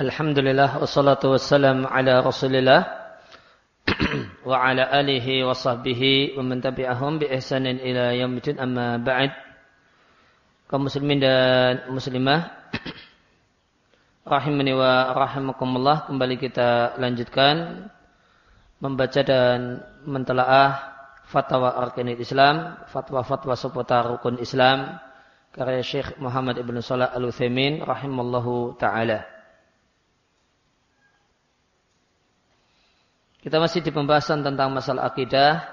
Alhamdulillah wassalatu wassalam ala Rasulillah wa ala alihi wa sahbihi wa man tabi'ahum bi ihsanin ila yaumil amma ba'd. Kaum muslimin dan muslimah rahimani wa rahimakumullah kembali kita lanjutkan membaca dan mentelaah fatwa arkanil Islam, fatwa-fatwa seputar rukun Islam karya Syekh Muhammad Ibn Salah Al-Utsaimin rahimallahu taala. Kita masih di pembahasan tentang masalah akidah.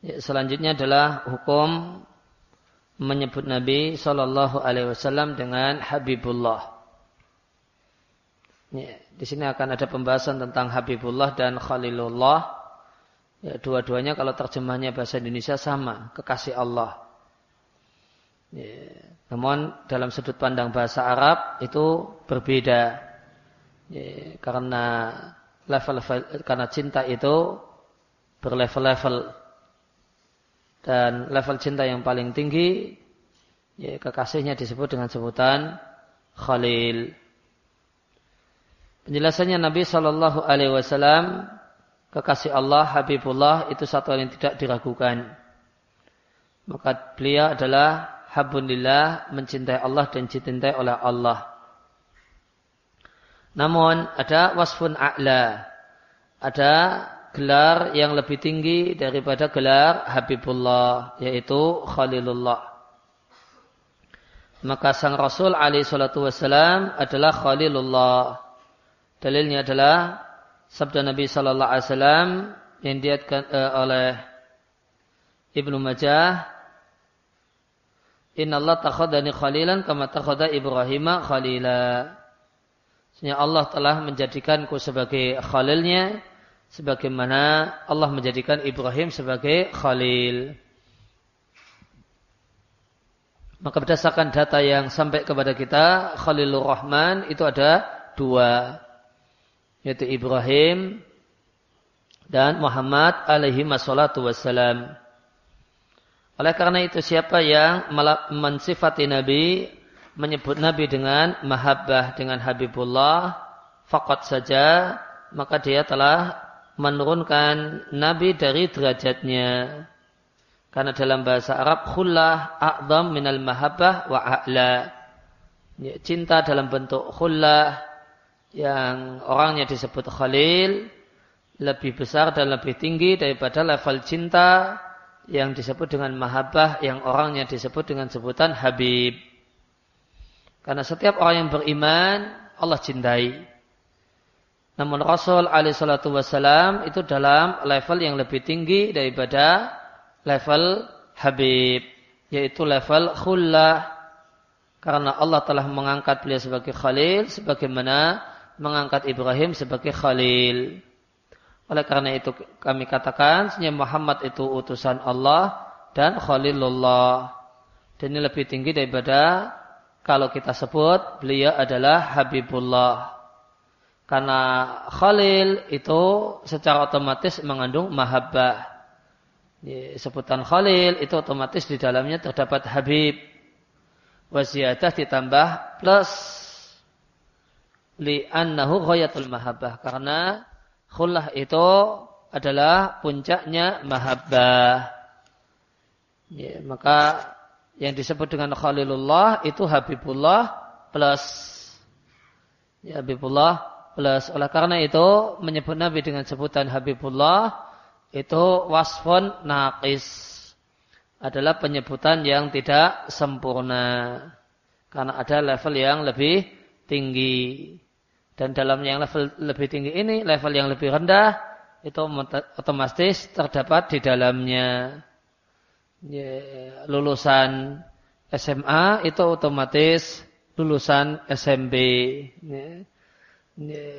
Ya, selanjutnya adalah hukum menyebut Nabi Shallallahu Alaihi Wasallam dengan Habibullah. Ya, di sini akan ada pembahasan tentang Habibullah dan Khalilullah. Ya, dua-duanya kalau terjemahnya bahasa Indonesia sama, kekasih Allah. Ya, namun dalam sudut pandang bahasa Arab itu berbeda. Ya, karena level-level karena cinta itu berlevel-level dan level cinta yang paling tinggi ya, kekasihnya disebut dengan sebutan Khalil. Penjelasannya Nabi Shallallahu Alaihi Wasallam kekasih Allah Habibullah itu satu yang tidak diragukan. Maka beliau adalah Habunillah mencintai Allah dan dicintai oleh Allah. Namun ada wasfun a'la. Ada gelar yang lebih tinggi daripada gelar Habibullah yaitu Khalilullah. Maka sang Rasul alaihi salatu wassalam adalah Khalilullah. Dalilnya adalah sabda Nabi sallallahu alaihi wasallam yang diatkan uh, oleh Ibnu Majah Inna Allah takhadani khalilan kama takhada Ibrahim khalila. Sehingga Allah telah menjadikanku sebagai khalilnya sebagaimana Allah menjadikan Ibrahim sebagai khalil. Maka berdasarkan data yang sampai kepada kita, Khalilur Rahman itu ada dua. Yaitu Ibrahim dan Muhammad alaihi wassalatu wassalam. Oleh karena itu siapa yang mensifati Nabi menyebut Nabi dengan mahabbah dengan Habibullah fakat saja maka dia telah menurunkan Nabi dari derajatnya. Karena dalam bahasa Arab khullah a'zam minal mahabbah wa a'la. Ya, cinta dalam bentuk khullah yang orangnya disebut khalil lebih besar dan lebih tinggi daripada level cinta yang disebut dengan mahabbah yang orangnya disebut dengan sebutan habib karena setiap orang yang beriman, Allah cintai. Namun Rasul alaihissalatu wassalam itu dalam level yang lebih tinggi daripada level Habib. Yaitu level khullah. Karena Allah telah mengangkat beliau sebagai Khalil. Sebagaimana mengangkat Ibrahim sebagai Khalil. Oleh karena itu kami katakan, Muhammad itu utusan Allah dan Khalilullah. Dan ini lebih tinggi daripada kalau kita sebut beliau adalah Habibullah. Karena Khalil itu secara otomatis mengandung mahabbah. Sebutan Khalil itu otomatis di dalamnya terdapat Habib. Wasiyadah ditambah plus li'annahu ghayatul mahabbah. Karena khullah itu adalah puncaknya mahabbah. Ya, maka yang disebut dengan Khalilullah itu Habibullah plus. Ya, Habibullah plus. Oleh karena itu menyebut Nabi dengan sebutan Habibullah itu wasfon naqis. Adalah penyebutan yang tidak sempurna. Karena ada level yang lebih tinggi. Dan dalam yang level lebih tinggi ini level yang lebih rendah itu otomatis terdapat di dalamnya ya, lulusan SMA itu otomatis lulusan SMP. Ya. Ya.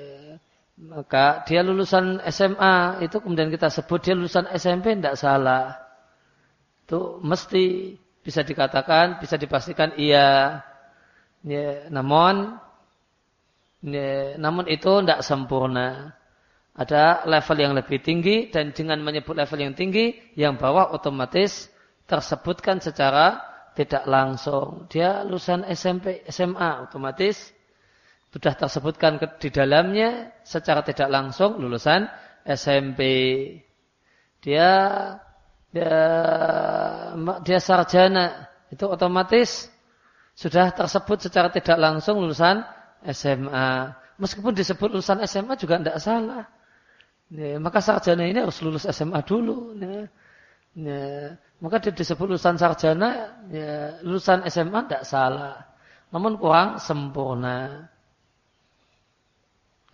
Maka dia lulusan SMA itu kemudian kita sebut dia lulusan SMP tidak salah. Itu mesti bisa dikatakan, bisa dipastikan iya. Ya, namun ya, namun itu tidak sempurna. Ada level yang lebih tinggi dan dengan menyebut level yang tinggi, yang bawah otomatis tersebutkan secara tidak langsung. Dia lulusan SMP, SMA otomatis sudah tersebutkan di dalamnya secara tidak langsung lulusan SMP. Dia dia, dia sarjana itu otomatis sudah tersebut secara tidak langsung lulusan SMA. Meskipun disebut lulusan SMA juga tidak salah. Ya, maka sarjana ini harus lulus SMA dulu. Ya. Ya, maka dia disebut lulusan sarjana, ya, lulusan SMA tidak salah. Namun kurang sempurna.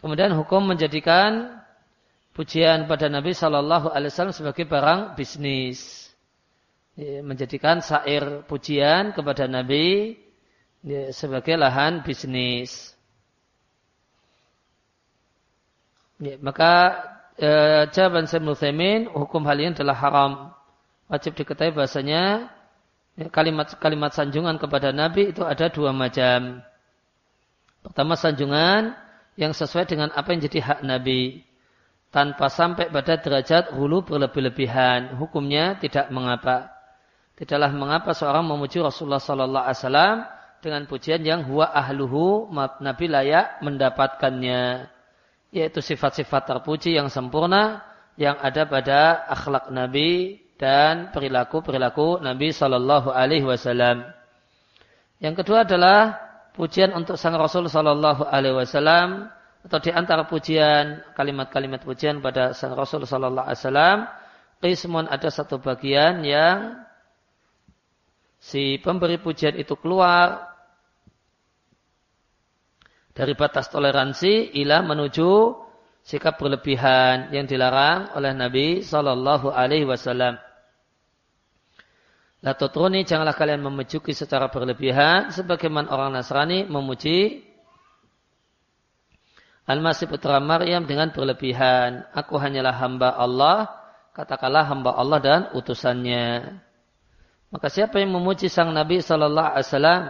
Kemudian hukum menjadikan pujian pada Nabi Shallallahu Alaihi Wasallam sebagai barang bisnis, ya, menjadikan sair pujian kepada Nabi ya, sebagai lahan bisnis. Ya, maka eh, jawaban Syekh hukum hal ini adalah haram. Wajib diketahui bahasanya kalimat-kalimat sanjungan kepada Nabi itu ada dua macam. Pertama sanjungan yang sesuai dengan apa yang jadi hak Nabi tanpa sampai pada derajat hulu berlebih-lebihan. Hukumnya tidak mengapa. Tidaklah mengapa seorang memuji Rasulullah Sallallahu Alaihi Wasallam dengan pujian yang huwa ahluhu Nabi layak mendapatkannya. Yaitu sifat-sifat terpuji yang sempurna yang ada pada akhlak Nabi dan perilaku-perilaku Nabi Sallallahu Alaihi Wasallam. Yang kedua adalah pujian untuk sang Rasul Sallallahu Alaihi Wasallam atau di antara pujian kalimat-kalimat pujian pada sang Rasul sallallahu alaihi wasallam qismun ada satu bagian yang si pemberi pujian itu keluar dari batas toleransi ila menuju sikap berlebihan yang dilarang oleh Nabi sallallahu alaihi wasallam. La tutruni janganlah kalian memujuki secara berlebihan sebagaimana orang Nasrani memuji Al-Masih putra Maryam dengan berlebihan. Aku hanyalah hamba Allah. Katakanlah hamba Allah dan utusannya. Maka siapa yang memuji sang Nabi Sallallahu Alaihi Wasallam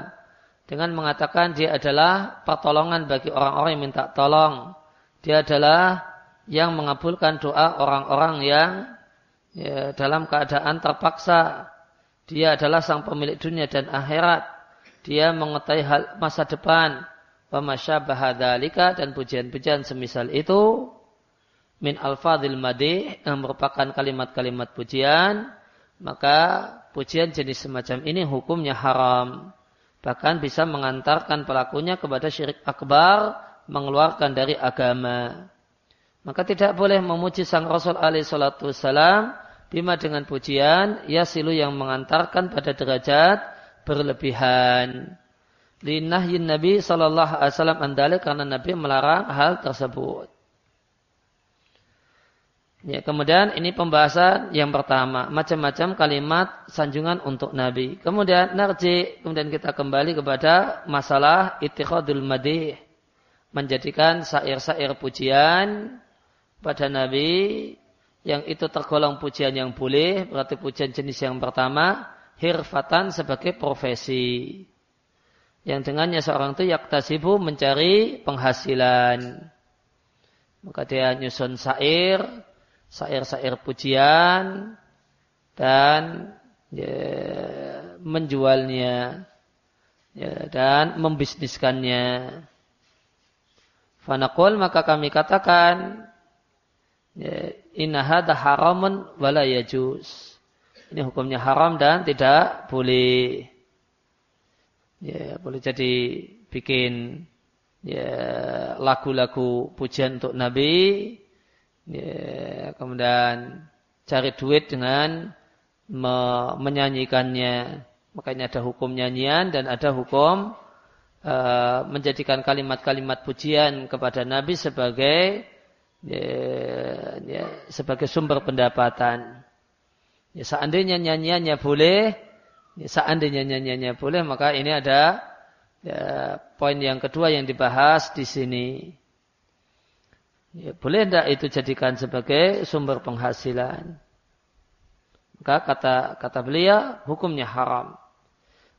dengan mengatakan dia adalah pertolongan bagi orang-orang yang minta tolong. Dia adalah yang mengabulkan doa orang-orang yang ya, dalam keadaan terpaksa. Dia adalah sang pemilik dunia dan akhirat. Dia mengetahui hal masa depan. Pemasyabahadalika dan pujian-pujian semisal itu min alfadil madih yang merupakan kalimat-kalimat pujian maka pujian jenis semacam ini hukumnya haram. Bahkan bisa mengantarkan pelakunya kepada syirik akbar mengeluarkan dari agama. Maka tidak boleh memuji sang Rasul alaihi salatu wassalam bima dengan pujian yasilu yang mengantarkan pada derajat berlebihan linahyin Nabi Shallallahu Alaihi Wasallam andale karena Nabi melarang hal tersebut. Ya, kemudian ini pembahasan yang pertama, macam-macam kalimat sanjungan untuk Nabi. Kemudian narji, kemudian kita kembali kepada masalah itikhadul madih. Menjadikan sair-sair pujian pada Nabi yang itu tergolong pujian yang boleh, berarti pujian jenis yang pertama, hirfatan sebagai profesi yang dengannya seorang itu yaktasibu mencari penghasilan. Maka dia nyusun sair, sair-sair pujian, dan ya, menjualnya ya, dan membisniskannya. Fanaqul maka kami katakan inna hadha haramun wala yajuz. Ini hukumnya haram dan tidak boleh. Ya, boleh jadi bikin ya lagu-lagu pujian untuk Nabi. Ya, kemudian cari duit dengan me menyanyikannya. Makanya ada hukum nyanyian dan ada hukum uh, menjadikan kalimat-kalimat pujian kepada Nabi sebagai ya, ya, sebagai sumber pendapatan. Ya, seandainya nyanyiannya boleh, seandainya nyanyiannya boleh maka ini ada ya, poin yang kedua yang dibahas di sini. Ya, boleh tidak itu jadikan sebagai sumber penghasilan? Maka kata kata beliau hukumnya haram.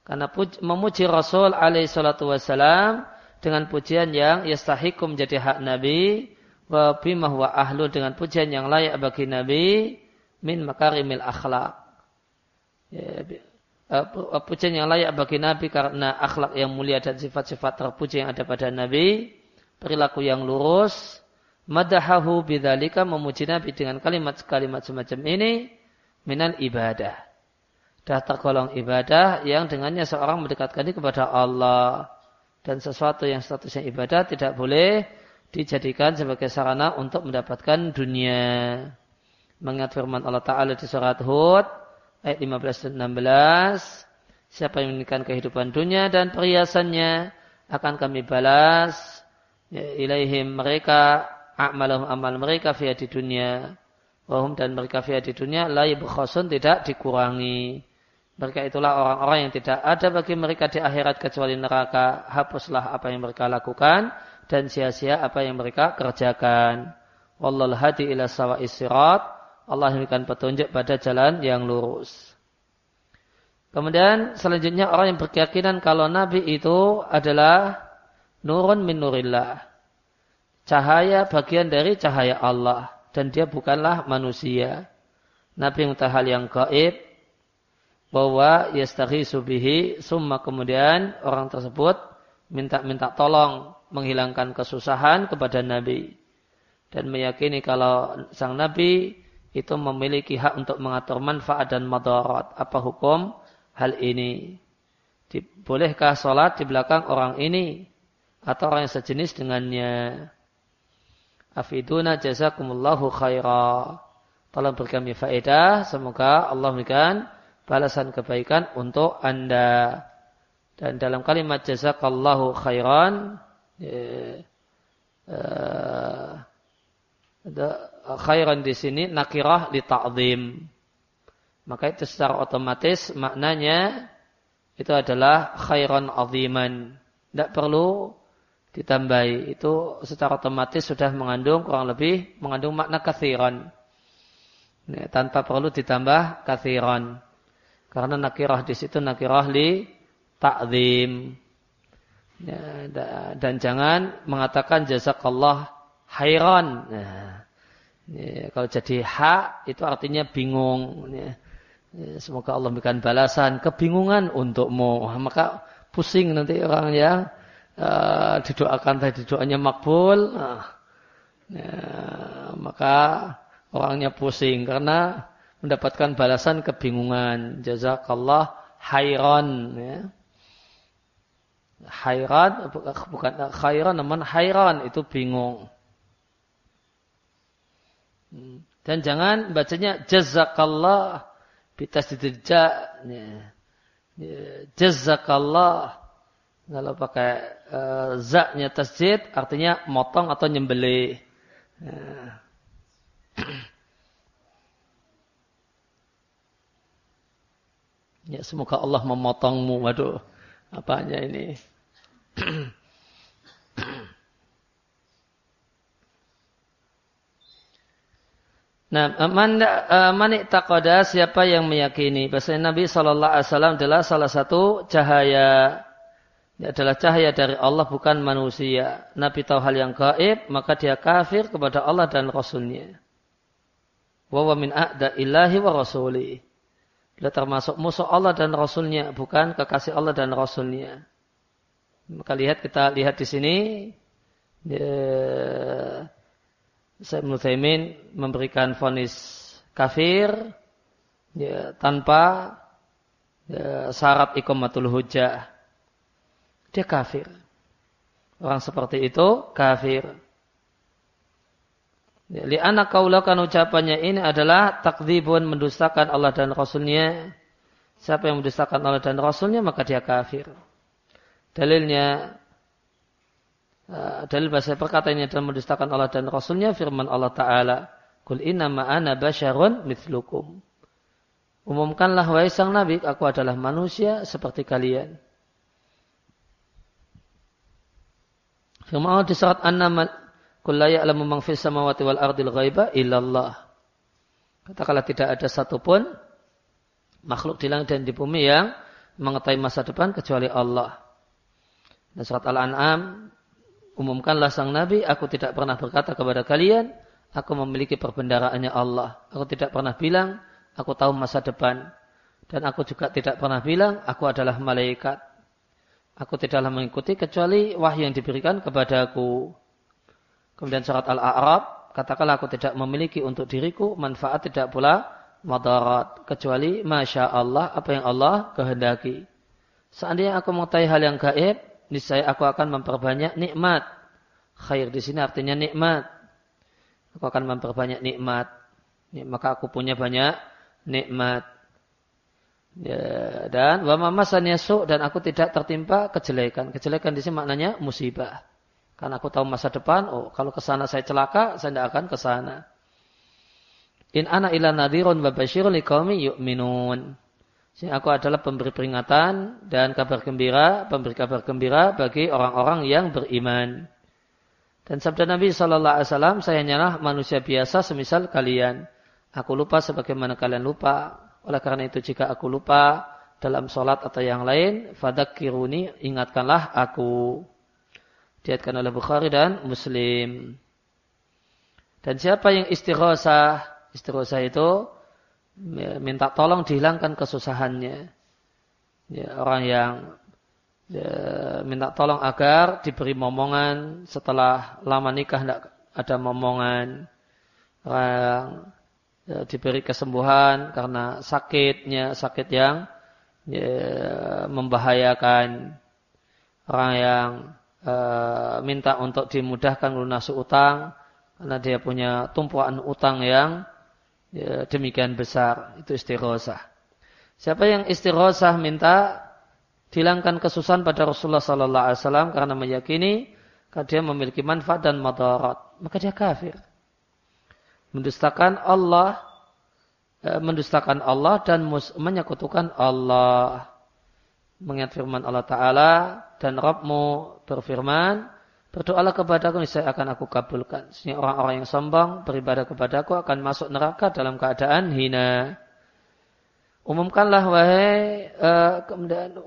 Karena memuji Rasul alaihi salatu wasalam dengan pujian yang yastahikum menjadi hak Nabi wa bima huwa ahlu dengan pujian yang layak bagi Nabi min makarimil akhlak. Ya, pujian yang layak bagi Nabi karena akhlak yang mulia dan sifat-sifat terpuji yang ada pada Nabi perilaku yang lurus, madahahu bidzalika memuji Nabi dengan kalimat-kalimat semacam ini minal ibadah. Dah tergolong ibadah yang dengannya seorang mendekatkan diri kepada Allah. Dan sesuatu yang statusnya ibadah tidak boleh dijadikan sebagai sarana untuk mendapatkan dunia. Mengingat firman Allah Ta'ala di surat Hud ayat 15 dan 16. Siapa yang menginginkan kehidupan dunia dan perhiasannya akan kami balas ya, ilaihim mereka amalum amal mereka via di dunia wahum dan mereka via di dunia la yubkhasun tidak dikurangi mereka itulah orang-orang yang tidak ada bagi mereka di akhirat kecuali neraka hapuslah apa yang mereka lakukan dan sia-sia apa yang mereka kerjakan wallahu hadi ila sawa'is sirat Allah memberikan petunjuk pada jalan yang lurus Kemudian selanjutnya orang yang berkeyakinan kalau Nabi itu adalah nurun min nurillah. Cahaya bagian dari cahaya Allah. Dan dia bukanlah manusia. Nabi yang yang gaib. Bahwa yastaghi subihi. Summa kemudian orang tersebut minta-minta tolong menghilangkan kesusahan kepada Nabi. Dan meyakini kalau sang Nabi itu memiliki hak untuk mengatur manfaat dan madarat. Apa hukum hal ini? Bolehkah sholat di belakang orang ini? Atau orang yang sejenis dengannya? Afiduna jazakumullahu khaira. Tolong beri faedah. Semoga Allah memberikan balasan kebaikan untuk anda. Dan dalam kalimat jazakallahu khairan. Ya, uh, khairan di sini nakirah li ta'zim maka itu secara otomatis maknanya itu adalah khairan aziman. Tidak perlu ditambahi. Itu secara otomatis sudah mengandung kurang lebih mengandung makna kathiran. Ini, tanpa perlu ditambah kathiran. Karena nakirah di situ nakirah li ta'zim. Ya, dan jangan mengatakan jazakallah khairan. Nah, ya, kalau jadi hak itu artinya bingung. Ya. Ya, semoga Allah memberikan balasan kebingungan untukmu. Maka pusing nanti orang ya uh, didoakan tadi doanya makbul. Nah, ya, maka orangnya pusing karena mendapatkan balasan kebingungan. Jazakallah khairan ya. Khairan bukan khairan namun khairan itu bingung. Dan jangan bacanya jazakallah bitasdidil ja jazakallah kalau pakai uh, zaknya tasjid artinya motong atau nyembeli ya. ya semoga Allah memotongmu waduh apanya ini Nah, man, uh, man siapa yang meyakini bahwa Nabi Shallallahu Alaihi Wasallam adalah salah satu cahaya Ini adalah cahaya dari Allah bukan manusia. Nabi tahu hal yang gaib, maka dia kafir kepada Allah dan Rasulnya. Wa wa min a'da ilahi wa rasuli. Dia termasuk musuh Allah dan Rasulnya, bukan kekasih Allah dan Rasulnya. Maka lihat kita lihat di sini. Ya, Muthaimin memberikan vonis kafir ya, tanpa ya, syarat ikomatul hujah. Dia kafir. Orang seperti itu kafir. Ya, li anak kaulakan ucapannya ini adalah takdibun mendustakan Allah dan Rasulnya. Siapa yang mendustakan Allah dan Rasulnya maka dia kafir. Dalilnya Eh, dalil bahasa perkataan ini adalah mendustakan Allah dan Rasulnya firman Allah Ta'ala Kul inna ma'ana basyarun mithlukum. Umumkanlah wahai sang Nabi aku adalah manusia seperti kalian. Firman Allah di surat An-Naml Kul la ya'lamu man fis samawati wal ardil ghaiba illallah. Katakanlah tidak ada satupun makhluk di langit dan di bumi yang mengetahui masa depan kecuali Allah. Dan surat Al-An'am Umumkanlah sang Nabi, aku tidak pernah berkata kepada kalian, aku memiliki perbendaraannya Allah. Aku tidak pernah bilang, aku tahu masa depan. Dan aku juga tidak pernah bilang, aku adalah malaikat. Aku tidaklah mengikuti kecuali wahyu yang diberikan kepadaku. Kemudian surat Al-A'raf, katakanlah aku tidak memiliki untuk diriku manfaat tidak pula madarat. Kecuali Masya Allah, apa yang Allah kehendaki. Seandainya aku mengetahui hal yang gaib, niscaya aku akan memperbanyak nikmat. Khair di sini artinya nikmat. Aku akan memperbanyak nikmat. Maka aku punya banyak nikmat. Ya, dan wa mamasannya su dan aku tidak tertimpa kejelekan. Kejelekan di sini maknanya musibah. Karena aku tahu masa depan, oh kalau ke sana saya celaka, saya tidak akan ke sana. In ana ila nadhirun wa basyirun liqaumi yu'minun. Jadi aku adalah pemberi peringatan dan kabar gembira, pemberi kabar gembira bagi orang-orang yang beriman. Dan sabda Nabi Shallallahu Alaihi Wasallam, saya hanyalah manusia biasa semisal kalian. Aku lupa sebagaimana kalian lupa. Oleh karena itu jika aku lupa dalam sholat atau yang lain, fadak kiruni ingatkanlah aku. Diatkan oleh Bukhari dan Muslim. Dan siapa yang istighosah? Istighosah itu ya, minta tolong dihilangkan kesusahannya. Ya, orang yang ya, minta tolong agar diberi momongan setelah lama nikah tidak ada momongan. Orang ya, diberi kesembuhan karena sakitnya, sakit yang ya, membahayakan. Orang yang e, minta untuk dimudahkan lunasi utang karena dia punya tumpuan utang yang ya, demikian besar itu istighosah. Siapa yang istighosah minta hilangkan kesusahan pada Rasulullah Sallallahu Alaihi Wasallam karena meyakini kalau dia memiliki manfaat dan madarat, maka dia kafir. Mendustakan Allah, e, mendustakan Allah dan menyekutukan Allah. Mengingat firman Allah Ta'ala dan Rabbmu berfirman, berdoalah kepada aku, saya akan aku kabulkan. Sehingga orang-orang yang sombong beribadah kepada aku akan masuk neraka dalam keadaan hina. Umumkanlah wahai uh,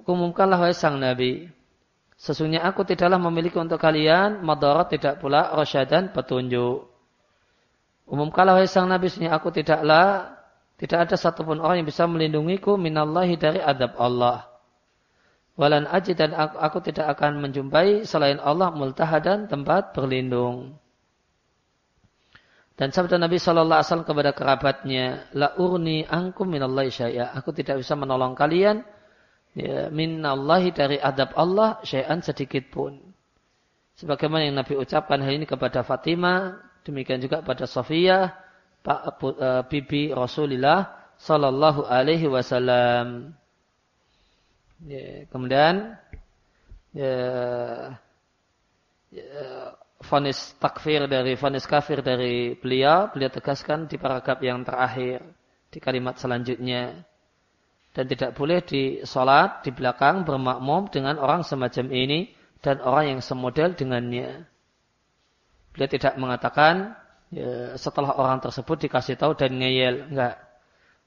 umumkanlah wahai sang nabi. Sesungguhnya aku tidaklah memiliki untuk kalian madarat tidak pula rasyadan petunjuk. Umumkanlah wahai sang nabi sesungguhnya aku tidaklah tidak ada satupun orang yang bisa melindungiku minallahi dari adab Allah. Walan aji dan aku, aku tidak akan menjumpai selain Allah multahadan tempat berlindung. Dan sabda Nabi Shallallahu Alaihi Wasallam kepada kerabatnya, la urni angkum minallahi syai'a. Aku tidak bisa menolong kalian ya, minallahi dari adab Allah syai'an sedikit pun. Sebagaimana yang Nabi ucapkan hal ini kepada Fatimah, demikian juga pada Sofiyah, Pak uh, Bibi Rasulullah Sallallahu Alaihi Wasallam. Ya, kemudian ya, ya, fonis takfir dari fonis kafir dari beliau, beliau tegaskan di paragraf yang terakhir di kalimat selanjutnya dan tidak boleh di sholat di belakang bermakmum dengan orang semacam ini dan orang yang semodel dengannya. Beliau tidak mengatakan ya, setelah orang tersebut dikasih tahu dan ngeyel, enggak.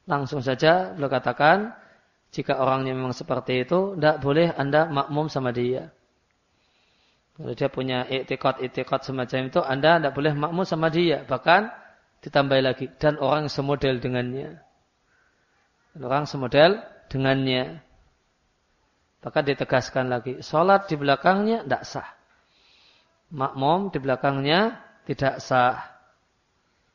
Langsung saja beliau katakan jika orangnya memang seperti itu, tidak boleh Anda makmum sama dia. Kalau dia punya etikot-etikot semacam itu, Anda tidak boleh makmum sama dia. Bahkan ditambah lagi. Dan orang semodel dengannya. Dan orang semodel dengannya. Bahkan ditegaskan lagi. Sholat di belakangnya tidak sah. Makmum di belakangnya tidak sah.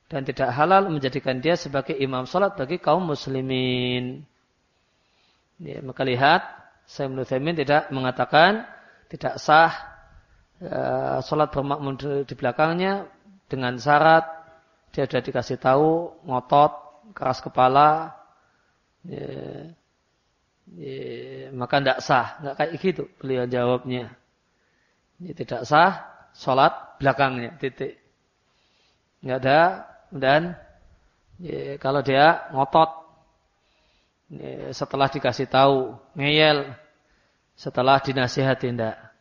Dan tidak halal menjadikan dia sebagai imam sholat bagi kaum muslimin. Ya, maka lihat, saya menurut tidak mengatakan tidak sah uh, sholat bermakmum di, di belakangnya dengan syarat dia sudah dikasih tahu ngotot keras kepala ya, ya, maka tidak sah nggak kayak gitu beliau jawabnya. Ini tidak sah sholat belakangnya titik. Nggak ada dan ya, kalau dia ngotot setelah dikasih tahu ngeyel. Setelah dinasihati tidak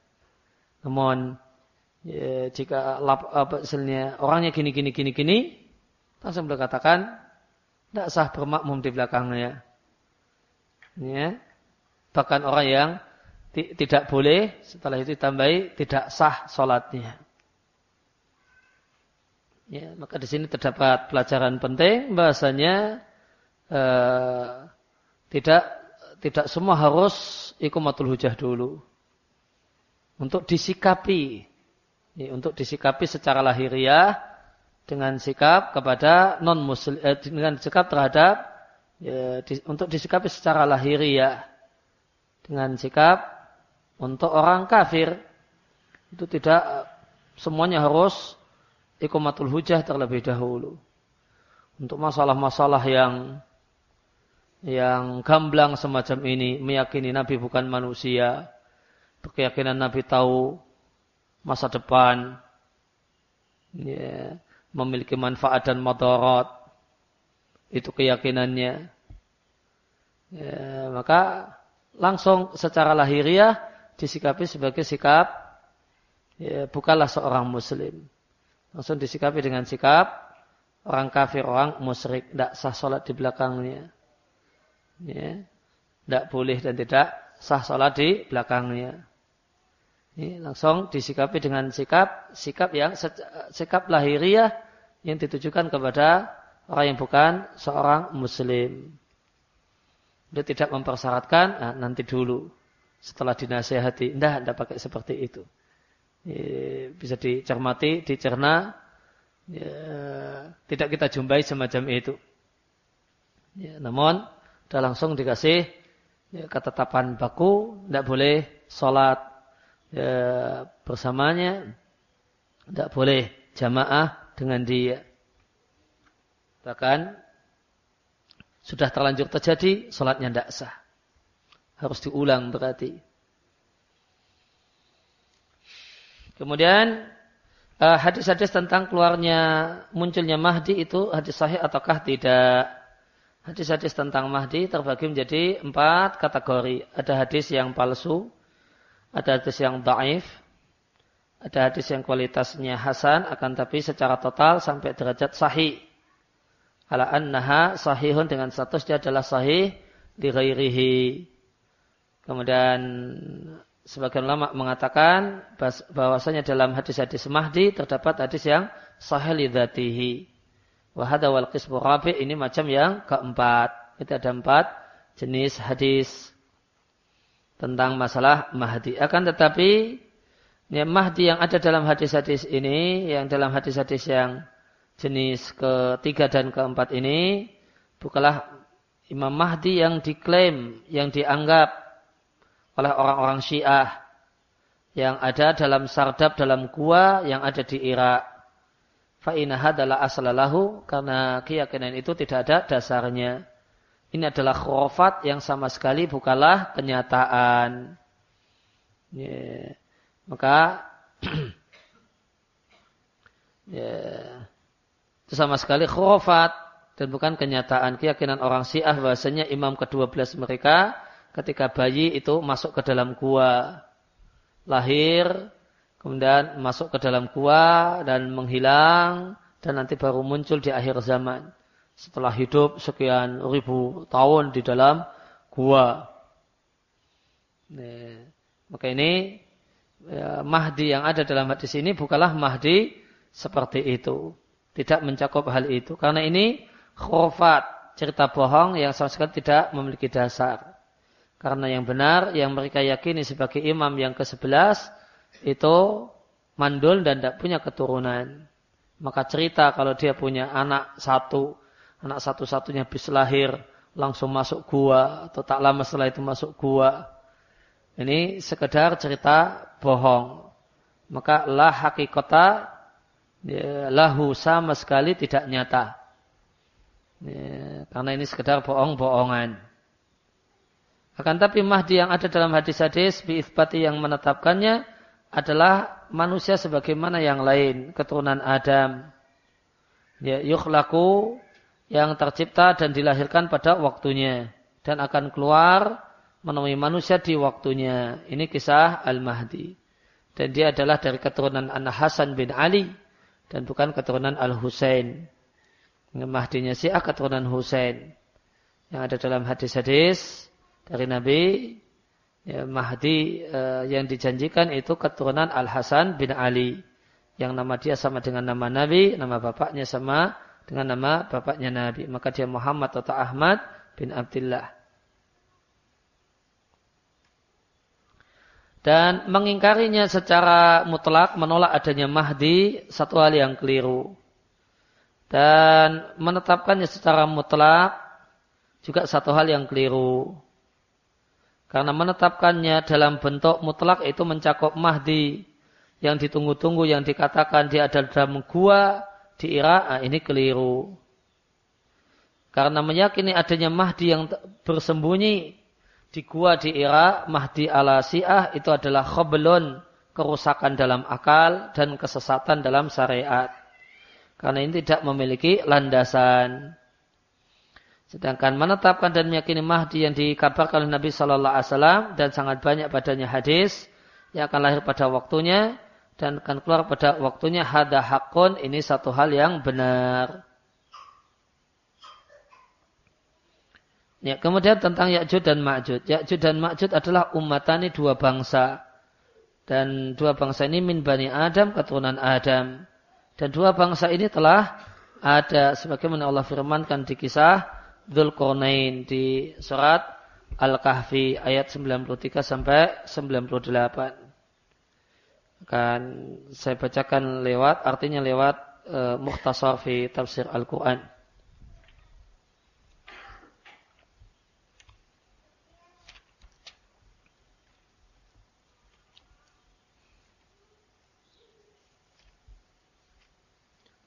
namun ya, jika lap, apa misalnya orangnya gini gini gini gini langsung beliau katakan tidak sah bermakmum di belakangnya. Ya. Bahkan orang yang tidak boleh setelah itu ditambahi tidak sah sholatnya. Ya maka di sini terdapat pelajaran penting bahasanya eh, tidak tidak semua harus ikumatul hujah dulu. Untuk disikapi Ini untuk disikapi secara lahiriah dengan sikap kepada non muslim eh, dengan sikap terhadap ya, di, untuk disikapi secara lahiriah dengan sikap untuk orang kafir itu tidak semuanya harus ikumatul hujah terlebih dahulu untuk masalah-masalah yang yang gamblang semacam ini meyakini Nabi bukan manusia keyakinan Nabi tahu masa depan ya, memiliki manfaat dan madarat. Itu keyakinannya. Ya, maka langsung secara lahiriah disikapi sebagai sikap ya, bukanlah seorang muslim. Langsung disikapi dengan sikap orang kafir, orang musyrik, tidak sah sholat di belakangnya. Ya. Tidak boleh dan tidak sah sholat di belakangnya. Ini langsung disikapi dengan sikap, sikap yang sikap lahiriah yang ditujukan kepada orang yang bukan seorang muslim. Dia tidak mempersyaratkan, nah, nanti dulu setelah dinasehati. Tidak, tidak pakai seperti itu. Bisa dicermati, dicerna, ya, tidak kita jumpai semacam itu. Ya, namun sudah langsung dikasih ya, ketetapan baku, tidak boleh sholat ya, bersamanya, tidak boleh jamaah dengan dia. Bahkan sudah terlanjur terjadi, sholatnya tidak sah. Harus diulang berarti. Kemudian Eh, hadis-hadis tentang keluarnya munculnya Mahdi itu hadis sahih ataukah tidak? Hadis-hadis tentang Mahdi terbagi menjadi empat kategori. Ada hadis yang palsu, ada hadis yang daif, ada hadis yang kualitasnya hasan, akan tapi secara total sampai derajat sahih. Ala annaha sahihun dengan status dia adalah sahih di ghairihi. Kemudian sebagian ulama mengatakan bahwasanya dalam hadis-hadis Mahdi terdapat hadis yang sahih lidzatihi. Wa hadha wal qismu rabi ini macam yang keempat. Itu ada empat jenis hadis tentang masalah Mahdi. Akan tetapi ya, Mahdi yang ada dalam hadis-hadis ini, yang dalam hadis-hadis yang jenis ketiga dan keempat ini, bukanlah Imam Mahdi yang diklaim, yang dianggap oleh orang-orang Syiah yang ada dalam sardab dalam gua yang ada di Irak. Fa'inah adalah asalalahu karena keyakinan itu tidak ada dasarnya. Ini adalah khurafat yang sama sekali bukanlah kenyataan. Yeah. Maka yeah. itu sama sekali khurafat dan bukan kenyataan. Keyakinan orang Syiah bahasanya imam ke-12 mereka ketika bayi itu masuk ke dalam gua, lahir, kemudian masuk ke dalam gua dan menghilang, dan nanti baru muncul di akhir zaman. Setelah hidup sekian ribu tahun di dalam gua. Maka ini ya, Mahdi yang ada dalam hadis ini bukanlah Mahdi seperti itu. Tidak mencakup hal itu. Karena ini khurafat, cerita bohong yang sama sekali tidak memiliki dasar. Karena yang benar, yang mereka yakini sebagai imam yang ke-11, itu mandul dan tidak punya keturunan. Maka cerita kalau dia punya anak satu, anak satu-satunya bis lahir, langsung masuk gua, atau tak lama setelah itu masuk gua. Ini sekedar cerita bohong. Maka lah hakikata ya, lahu sama sekali tidak nyata. Ya, karena ini sekedar bohong-bohongan. Akan tapi Mahdi yang ada dalam hadis-hadis biithbati yang menetapkannya adalah manusia sebagaimana yang lain, keturunan Adam. Ya, yukhlaku yang tercipta dan dilahirkan pada waktunya dan akan keluar menemui manusia di waktunya. Ini kisah Al-Mahdi. Dan dia adalah dari keturunan anak Hasan bin Ali dan bukan keturunan Al-Husain. Mahdinya Syiah keturunan Husain. Yang ada dalam hadis-hadis dari Nabi ya, Mahdi eh, yang dijanjikan itu keturunan Al Hasan bin Ali yang nama dia sama dengan nama Nabi, nama bapaknya sama dengan nama bapaknya Nabi. Maka dia Muhammad atau Ahmad bin Abdullah. Dan mengingkarinya secara mutlak menolak adanya Mahdi satu hal yang keliru. Dan menetapkannya secara mutlak juga satu hal yang keliru. Karena menetapkannya dalam bentuk mutlak itu mencakup Mahdi yang ditunggu-tunggu yang dikatakan dia ada dalam gua di Irak, nah ini keliru. Karena meyakini adanya Mahdi yang bersembunyi di gua di Irak, Mahdi ala Syiah itu adalah khoblon, kerusakan dalam akal dan kesesatan dalam syariat. Karena ini tidak memiliki landasan. Sedangkan menetapkan dan meyakini Mahdi yang dikabarkan oleh Nabi Shallallahu Alaihi Wasallam dan sangat banyak padanya hadis yang akan lahir pada waktunya dan akan keluar pada waktunya hada hakun ini satu hal yang benar. Ya, kemudian tentang Ya'jud dan Ma'jud. Ya'jud dan Ma'jud adalah umatani dua bangsa. Dan dua bangsa ini min Bani Adam, keturunan Adam. Dan dua bangsa ini telah ada sebagaimana Allah firmankan di kisah Dhul Qurnain di surat Al-Kahfi ayat 93 sampai 98. Akan saya bacakan lewat artinya lewat uh, mukhtasar fi tafsir Al-Qur'an.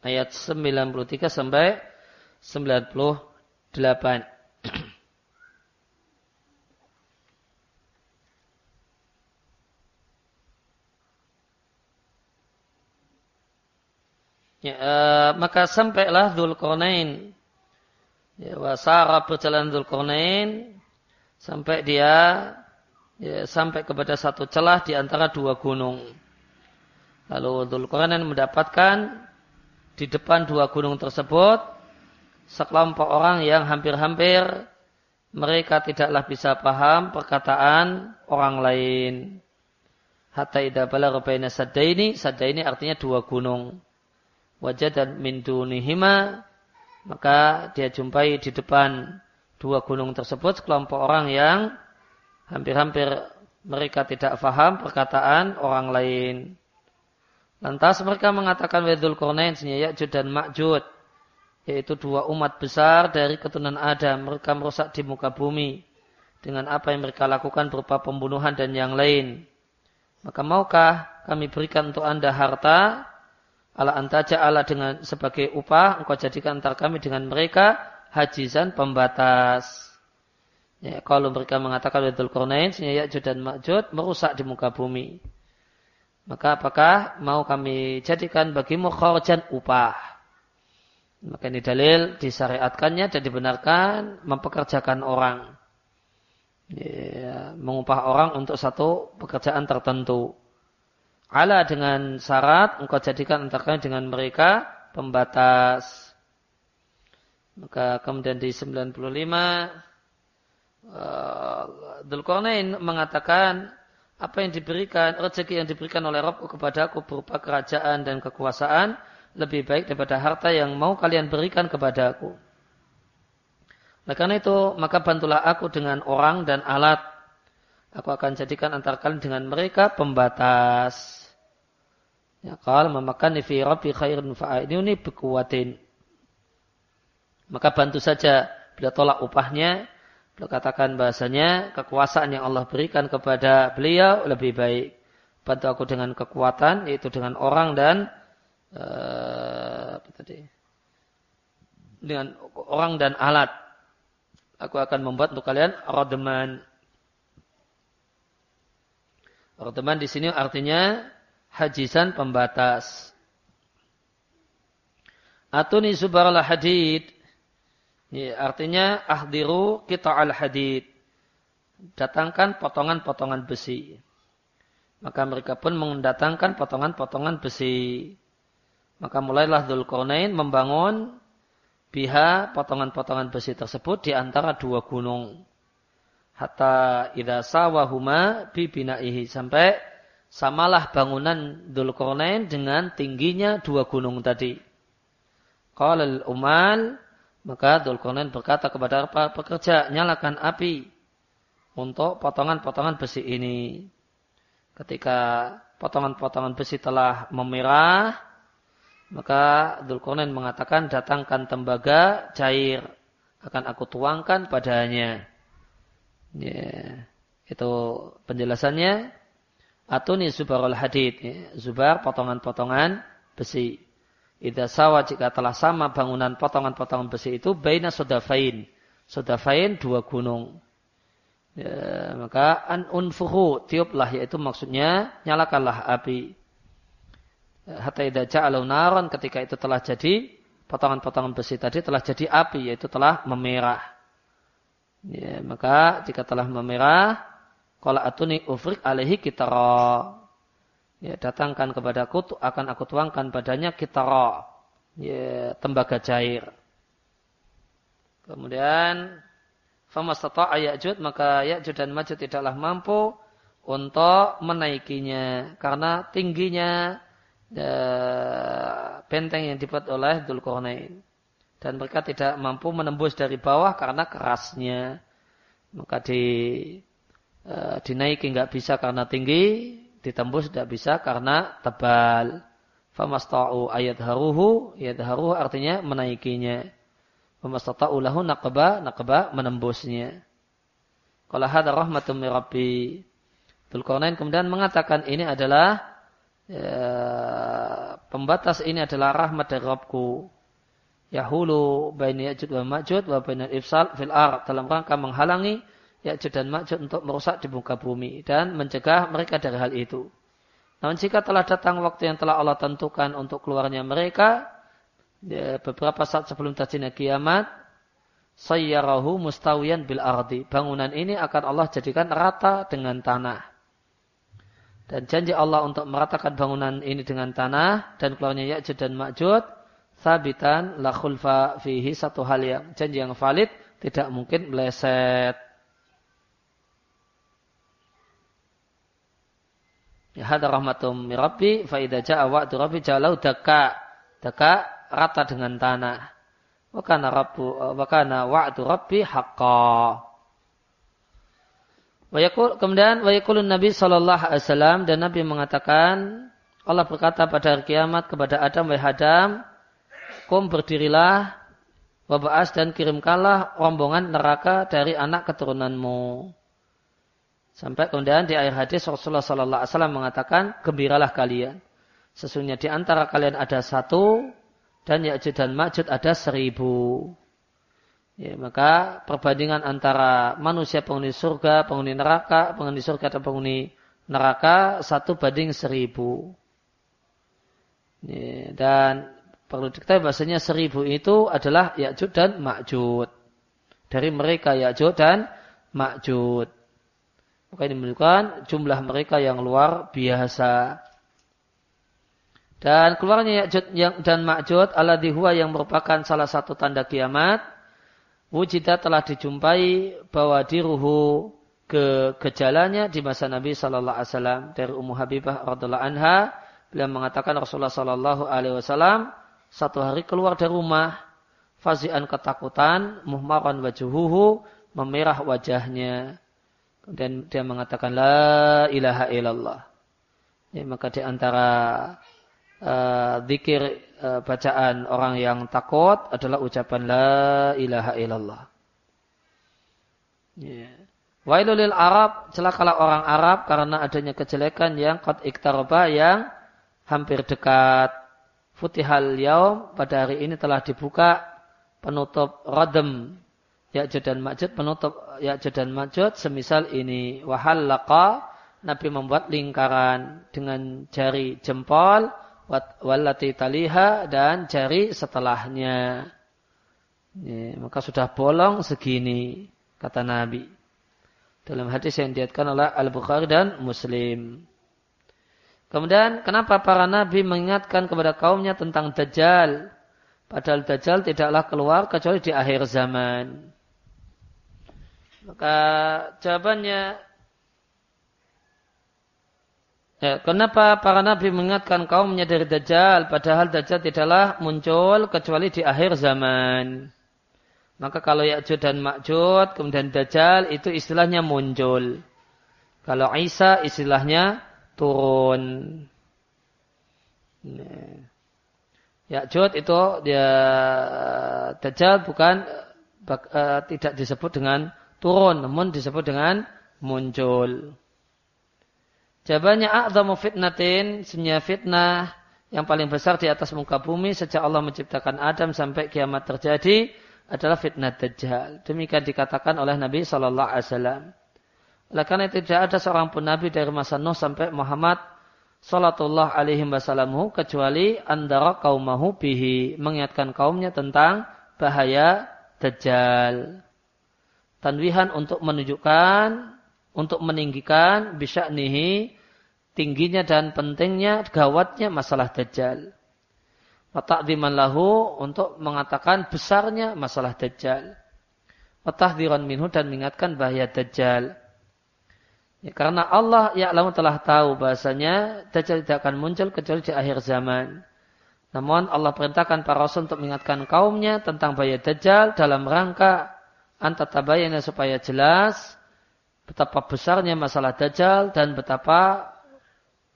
ayat 93 sampai 98. Ya, uh, maka sampailah Dzulqarnain. Ya, wasara berjalan Dzulqarnain sampai dia ya, sampai kepada satu celah di antara dua gunung. Lalu Dzulqarnain mendapatkan di depan dua gunung tersebut sekelompok orang yang hampir-hampir mereka tidaklah bisa paham perkataan orang lain. Hatta idza balagha baina saddaini, saddaini artinya dua gunung. Wajah dan min dunihima, maka dia jumpai di depan dua gunung tersebut sekelompok orang yang hampir-hampir mereka tidak paham perkataan orang lain. Lantas mereka mengatakan Wedul Qurnain Ya'jud dan Ma'jud yaitu dua umat besar dari keturunan Adam mereka merusak di muka bumi dengan apa yang mereka lakukan berupa pembunuhan dan yang lain. Maka maukah kami berikan untuk anda harta? Ala antaja ala dengan sebagai upah engkau jadikan antara kami dengan mereka hajizan pembatas. Ya, kalau mereka mengatakan Wedul Qurnain Ya'jud dan Ma'jud merusak di muka bumi. Maka apakah mau kami jadikan bagimu khorjan upah? Maka ini dalil disyariatkannya dan dibenarkan mempekerjakan orang. Ya, mengupah orang untuk satu pekerjaan tertentu. Ala dengan syarat engkau jadikan antara dengan mereka pembatas. Maka kemudian di 95 uh, mengatakan apa yang diberikan, rezeki yang diberikan oleh Rabbku kepadaku berupa kerajaan dan kekuasaan lebih baik daripada harta yang mau kalian berikan kepadaku. Nah karena itu, maka bantulah aku dengan orang dan alat. Aku akan jadikan antara kalian dengan mereka pembatas. Ya, kalau memakan fi rabbi khairun fa'iduni bikuatin. Maka bantu saja bila tolak upahnya Beliau katakan bahasanya kekuasaan yang Allah berikan kepada beliau lebih baik. Bantu aku dengan kekuatan, yaitu dengan orang dan uh, apa tadi? Dengan orang dan alat. Aku akan membuat untuk kalian rodeman. Rodeman di sini artinya hajisan pembatas. Atuni subaralah hadid Ya, artinya ahdiru kita al hadid. Datangkan potongan-potongan besi. Maka mereka pun mendatangkan potongan-potongan besi. Maka mulailah Dzulqarnain membangun biha potongan-potongan besi tersebut di antara dua gunung. Hatta idza sawahuma bi binaihi sampai samalah bangunan Dzulqarnain dengan tingginya dua gunung tadi. Qala al-umal maka Dulkornen berkata kepada para pekerja, nyalakan api untuk potongan-potongan besi ini. ketika potongan-potongan besi telah memerah, maka Dzulkarnain mengatakan datangkan tembaga cair akan aku tuangkan padanya. Ya, itu penjelasannya. Atuni zubarul hadid. Ya, zubar potongan-potongan besi. Idza sawa jika telah sama bangunan potongan-potongan besi itu baina sodafain. Sodafain dua gunung. Ya, maka an unfuhu tiuplah yaitu maksudnya nyalakanlah api. Hatta idza ketika itu telah jadi potongan-potongan besi tadi telah jadi api yaitu telah memerah. Ya, maka jika telah memerah, kalau atuni ufrik alaihi kitara. Ya, datangkan kepadaku akan aku tuangkan padanya kitara. Ya, tembaga cair. Kemudian famastata ayajud maka Ya'jud dan Majud tidaklah mampu untuk menaikinya. Karena tingginya ya, benteng yang dibuat oleh Dzulqarnain dan mereka tidak mampu menembus dari bawah karena kerasnya maka di e, dinaiki nggak bisa karena tinggi ditembus tidak bisa karena tebal. Famasta'u ayat haruhu, ayat haruhu artinya menaikinya. Famasta'u lahu naqba, naqba menembusnya. Kalau hada rahmatum mirabbi. Dzulkarnain kemudian mengatakan ini adalah ya, pembatas ini adalah rahmat dari Rabbku. Yahulu baini yajud wa majud wa bainal ifsal fil ar dalam rangka menghalangi Ya'juj dan Ma'juj untuk merusak di muka bumi dan mencegah mereka dari hal itu. Namun jika telah datang waktu yang telah Allah tentukan untuk keluarnya mereka, ya, beberapa saat sebelum terjadinya kiamat, sayyarahu mustawiyan bil ardi. Bangunan ini akan Allah jadikan rata dengan tanah. Dan janji Allah untuk meratakan bangunan ini dengan tanah dan keluarnya Ya'juj dan Ma'juj, sabitan la khulfa fihi satu hal yang janji yang valid tidak mungkin meleset. Ya hada rahmatum mirabbi fa idza jaa wa'du rabbi jalau daka daka rata dengan tanah. Wa kana rabbu wa kana wa'du rabbi haqqan. Wa kemudian wa yakulun Nabi sallallahu alaihi wasallam dan Nabi mengatakan Allah berkata pada hari kiamat kepada Adam wahai Adam kum berdirilah wabas dan kirimkanlah rombongan neraka dari anak keturunanmu. Sampai kemudian di akhir hadis Rasulullah Sallallahu Alaihi Wasallam mengatakan, gembiralah kalian. Sesungguhnya di antara kalian ada satu dan Ya'jud dan Ma'jud ada seribu. Ya, maka perbandingan antara manusia penghuni surga, penghuni neraka, penghuni surga dan penghuni neraka satu banding seribu. Ya, dan perlu diketahui bahasanya seribu itu adalah Ya'jud dan Ma'jud. Dari mereka Ya'jud dan Ma'jud. Maka ini menunjukkan jumlah mereka yang luar biasa. Dan keluarnya Ya'jud dan Ma'jud ala huwa yang merupakan salah satu tanda kiamat. Wujidah telah dijumpai bahwa diruhu ke gejalanya di masa Nabi Sallallahu Alaihi Wasallam dari Ummu Habibah radhiallahu anha beliau mengatakan Rasulullah Sallallahu Alaihi Wasallam satu hari keluar dari rumah fazian ketakutan muhmaran wajuhuhu memerah wajahnya dan dia mengatakan la ilaha illallah. Ya, maka di antara uh, zikir uh, bacaan orang yang takut adalah ucapan la ilaha illallah. Ya. Wailulil Arab, celakalah orang Arab karena adanya kejelekan yang qad iktaroba yang hampir dekat. Futihal yaum pada hari ini telah dibuka penutup radem Ya'jud dan Ma'jud penutup Ya'jud dan Ma'jud semisal ini wahallaqa Nabi membuat lingkaran dengan jari jempol walati taliha dan jari setelahnya. Ya, maka sudah bolong segini kata Nabi. Dalam hadis yang diatkan oleh Al-Bukhari dan Muslim. Kemudian kenapa para nabi mengingatkan kepada kaumnya tentang Dajjal? Padahal Dajjal tidaklah keluar kecuali di akhir zaman. Maka jawabannya Ya, kenapa para nabi mengingatkan kaumnya dari Dajjal padahal Dajjal tidaklah muncul kecuali di akhir zaman. Maka kalau Ya'jud dan Ma'jud kemudian Dajjal itu istilahnya muncul. Kalau Isa istilahnya turun. Ya, Jud itu dia Dajjal bukan uh, tidak disebut dengan turun, namun disebut dengan muncul. Jawabannya a'zamu fitnatin, sebenarnya fitnah yang paling besar di atas muka bumi sejak Allah menciptakan Adam sampai kiamat terjadi adalah fitnah Dajjal. Demikian dikatakan oleh Nabi Shallallahu Alaihi Wasallam. Oleh karena tidak ada seorang pun Nabi dari masa Nuh sampai Muhammad Salatullah alaihi wasallam kecuali andara kaumahu bihi mengingatkan kaumnya tentang bahaya Dajjal. Tanwihan untuk menunjukkan, untuk meninggikan nihi tingginya dan pentingnya, gawatnya masalah Dajjal. Wata'ziman lahu untuk mengatakan besarnya masalah Dajjal. Watahdiran minhu dan mengingatkan bahaya Dajjal. Ya, karena Allah ya'lamu telah tahu bahasanya Dajjal tidak akan muncul kecuali di akhir zaman. Namun Allah perintahkan para rasul untuk mengingatkan kaumnya tentang bahaya Dajjal dalam rangka antatabayana supaya jelas betapa besarnya masalah Dajjal dan betapa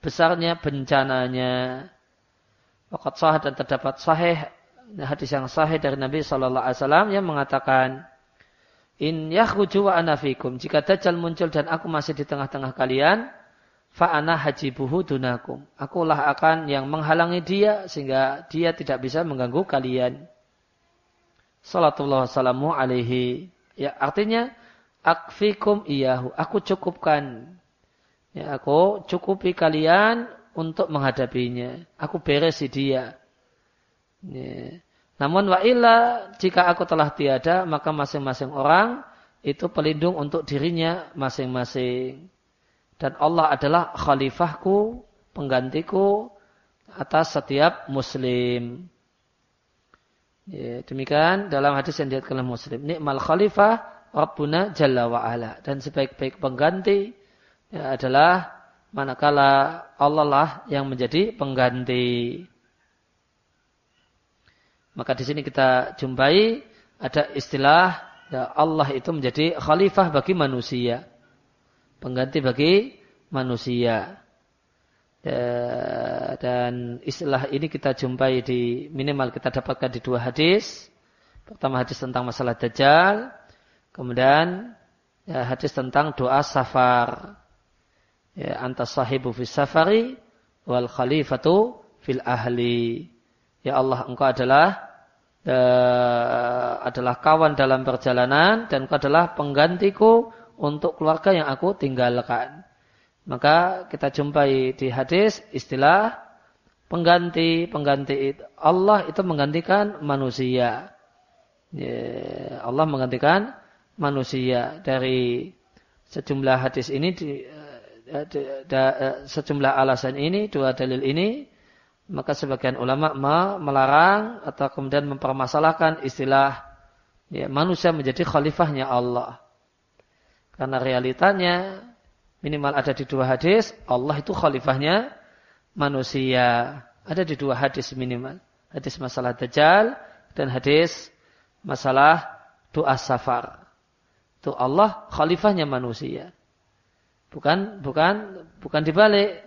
besarnya bencananya. Waqat sah dan terdapat sahih hadis yang sahih dari Nabi Shallallahu Alaihi Wasallam yang mengatakan In yakhruju wa ana fikum. Jika Dajjal muncul dan aku masih di tengah-tengah kalian, fa'ana hajibuhu dunakum. Akulah akan yang menghalangi dia sehingga dia tidak bisa mengganggu kalian. Salatullah wassalamu alaihi. Ya, artinya akfikum iyahu. Aku cukupkan. Ya, aku cukupi kalian untuk menghadapinya. Aku beresi dia. Ya. Namun wa illa jika aku telah tiada maka masing-masing orang itu pelindung untuk dirinya masing-masing. Dan Allah adalah khalifahku, penggantiku atas setiap muslim. Ya, demikian dalam hadis yang diatkan muslim. Nikmal khalifah Rabbuna Jalla wa ala. Dan sebaik-baik pengganti ya, adalah manakala Allah lah yang menjadi pengganti. Maka di sini kita jumpai ada istilah ya Allah itu menjadi khalifah bagi manusia. Pengganti bagi manusia. Ya, dan istilah ini kita jumpai di minimal kita dapatkan di dua hadis. Pertama hadis tentang masalah dajjal. Kemudian ya, hadis tentang doa safar. Ya, antas sahibu fis safari wal khalifatu fil ahli. Ya Allah engkau adalah uh, adalah kawan dalam perjalanan dan engkau adalah penggantiku untuk keluarga yang aku tinggalkan. Maka kita jumpai di hadis istilah pengganti pengganti. Allah itu menggantikan manusia. Ya, Allah menggantikan manusia dari sejumlah hadis ini di, uh, uh, sejumlah alasan ini dua dalil ini maka sebagian ulama melarang atau kemudian mempermasalahkan istilah ya, manusia menjadi khalifahnya Allah. Karena realitanya minimal ada di dua hadis, Allah itu khalifahnya manusia. Ada di dua hadis minimal. Hadis masalah dajjal dan hadis masalah doa safar. Itu Allah khalifahnya manusia. Bukan bukan bukan dibalik.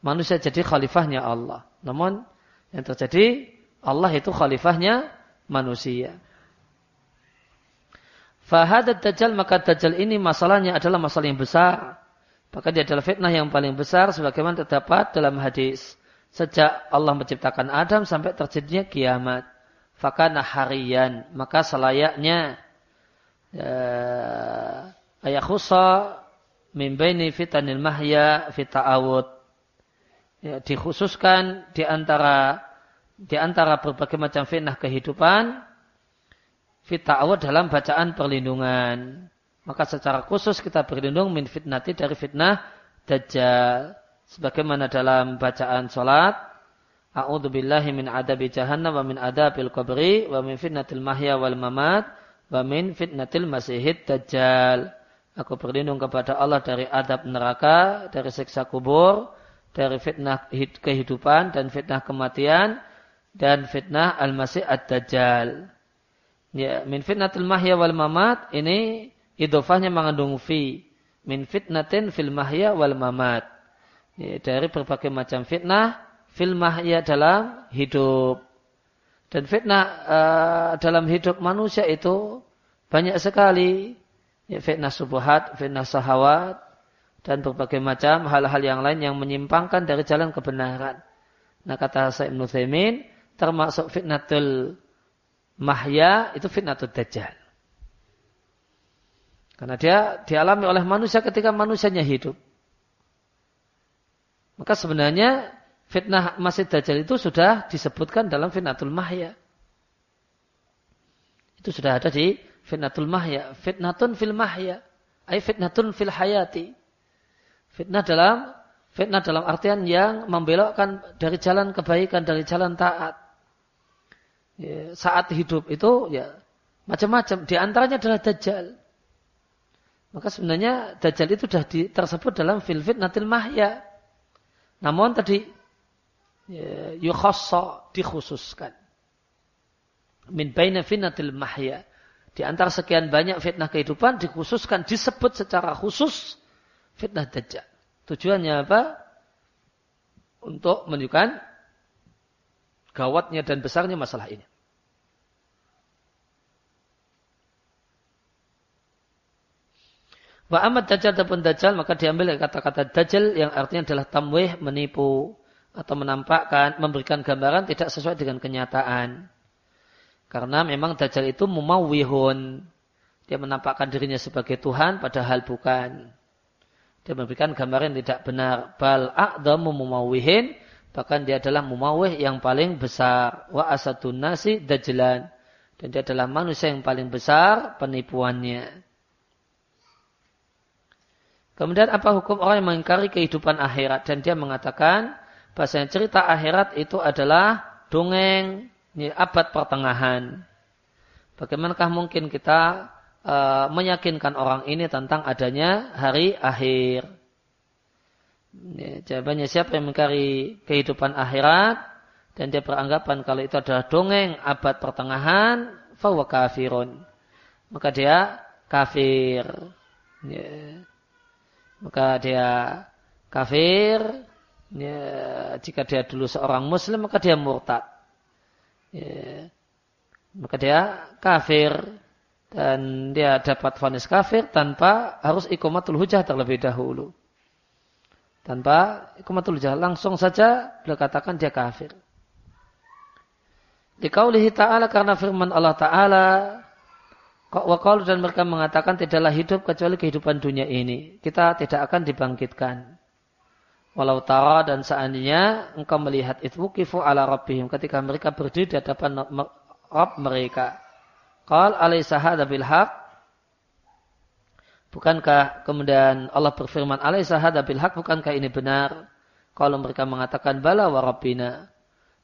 Manusia jadi khalifahnya Allah. Namun yang terjadi Allah itu khalifahnya manusia. Fahadat dajjal maka dajjal ini masalahnya adalah masalah yang besar. Maka dia adalah fitnah yang paling besar sebagaimana terdapat dalam hadis. Sejak Allah menciptakan Adam sampai terjadinya kiamat. Fakana harian. Maka selayaknya ya, ayah khusa mimbaini fitanil mahya fita'awud ya, dikhususkan di antara di antara berbagai macam fitnah kehidupan fitnah dalam bacaan perlindungan. Maka secara khusus kita berlindung min fitnati dari fitnah dajjal. Sebagaimana dalam bacaan salat A'udzu billahi min adabi jahannam wa min adabil qabri wa min fitnatil mahya wal mamat wa min fitnatil masihid dajjal. Aku berlindung kepada Allah dari adab neraka, dari siksa kubur, dari fitnah kehidupan dan fitnah kematian dan fitnah al-masih ad-dajjal. Ya, min fitnatil mahya wal mamat ini idofahnya mengandung fi min fitnatin fil mahya wal mamat. ya, dari berbagai macam fitnah filmah ya dalam hidup. Dan fitnah uh, dalam hidup manusia itu banyak sekali. Ya, fitnah subuhat, fitnah sahawat, dan berbagai macam hal-hal yang lain yang menyimpangkan dari jalan kebenaran. Nah kata Sa'ib Nuthimin, termasuk fitnatul mahya itu fitnatul dajjal. Karena dia dialami oleh manusia ketika manusianya hidup. Maka sebenarnya fitnah Masih Dajjal itu sudah disebutkan dalam fitnatul mahya. Itu sudah ada di fitnatul mahya. Fitnatun fil mahya. Ay fitnatun fil hayati. Fitnah dalam fitnah dalam artian yang membelokkan dari jalan kebaikan, dari jalan taat. Ya, saat hidup itu ya macam-macam. Di antaranya adalah Dajjal. Maka sebenarnya Dajjal itu sudah tersebut dalam fil fitnatil mahya. Namun tadi yukhassa dikhususkan. Min baina fitnatil mahya. Di antara sekian banyak fitnah kehidupan dikhususkan, disebut secara khusus fitnah dajjal. Tujuannya apa? Untuk menunjukkan gawatnya dan besarnya masalah ini. Wa amat dajjal ataupun dajjal maka diambil kata-kata dajjal yang artinya adalah tamwih menipu atau menampakkan, memberikan gambaran tidak sesuai dengan kenyataan. Karena memang Dajjal itu mumawihun. Dia menampakkan dirinya sebagai Tuhan padahal bukan. Dia memberikan gambaran yang tidak benar. Bal a'damu mumawihin. Bahkan dia adalah mumawih yang paling besar. Wa asadun nasi dajjalan. Dan dia adalah manusia yang paling besar penipuannya. Kemudian apa hukum orang yang mengingkari kehidupan akhirat. Dan dia mengatakan bahasanya cerita akhirat itu adalah dongeng abad pertengahan. Bagaimanakah mungkin kita uh, meyakinkan orang ini tentang adanya hari akhir? Ini, jawabannya siapa yang mengkari kehidupan akhirat dan dia beranggapan kalau itu adalah dongeng abad pertengahan, fawa kafirun. Maka dia kafir. Ya. Maka dia kafir Ya, jika dia dulu seorang muslim maka dia murtad. Ya, maka dia kafir dan dia dapat vonis kafir tanpa harus ikomatul hujah terlebih dahulu. Tanpa ikomatul hujah langsung saja beliau katakan dia kafir. Dikaulihi ta'ala karena firman Allah ta'ala Wakal dan mereka mengatakan tidaklah hidup kecuali kehidupan dunia ini. Kita tidak akan dibangkitkan. Walau tara dan seandainya engkau melihat itu kifu ala rabbihim ketika mereka berdiri di hadapan Rabb mereka. Qal alaysa hadha bil haq? Bukankah kemudian Allah berfirman alaysa hadha bil haq? Bukankah ini benar? Kalau mereka mengatakan bala wa rabbina.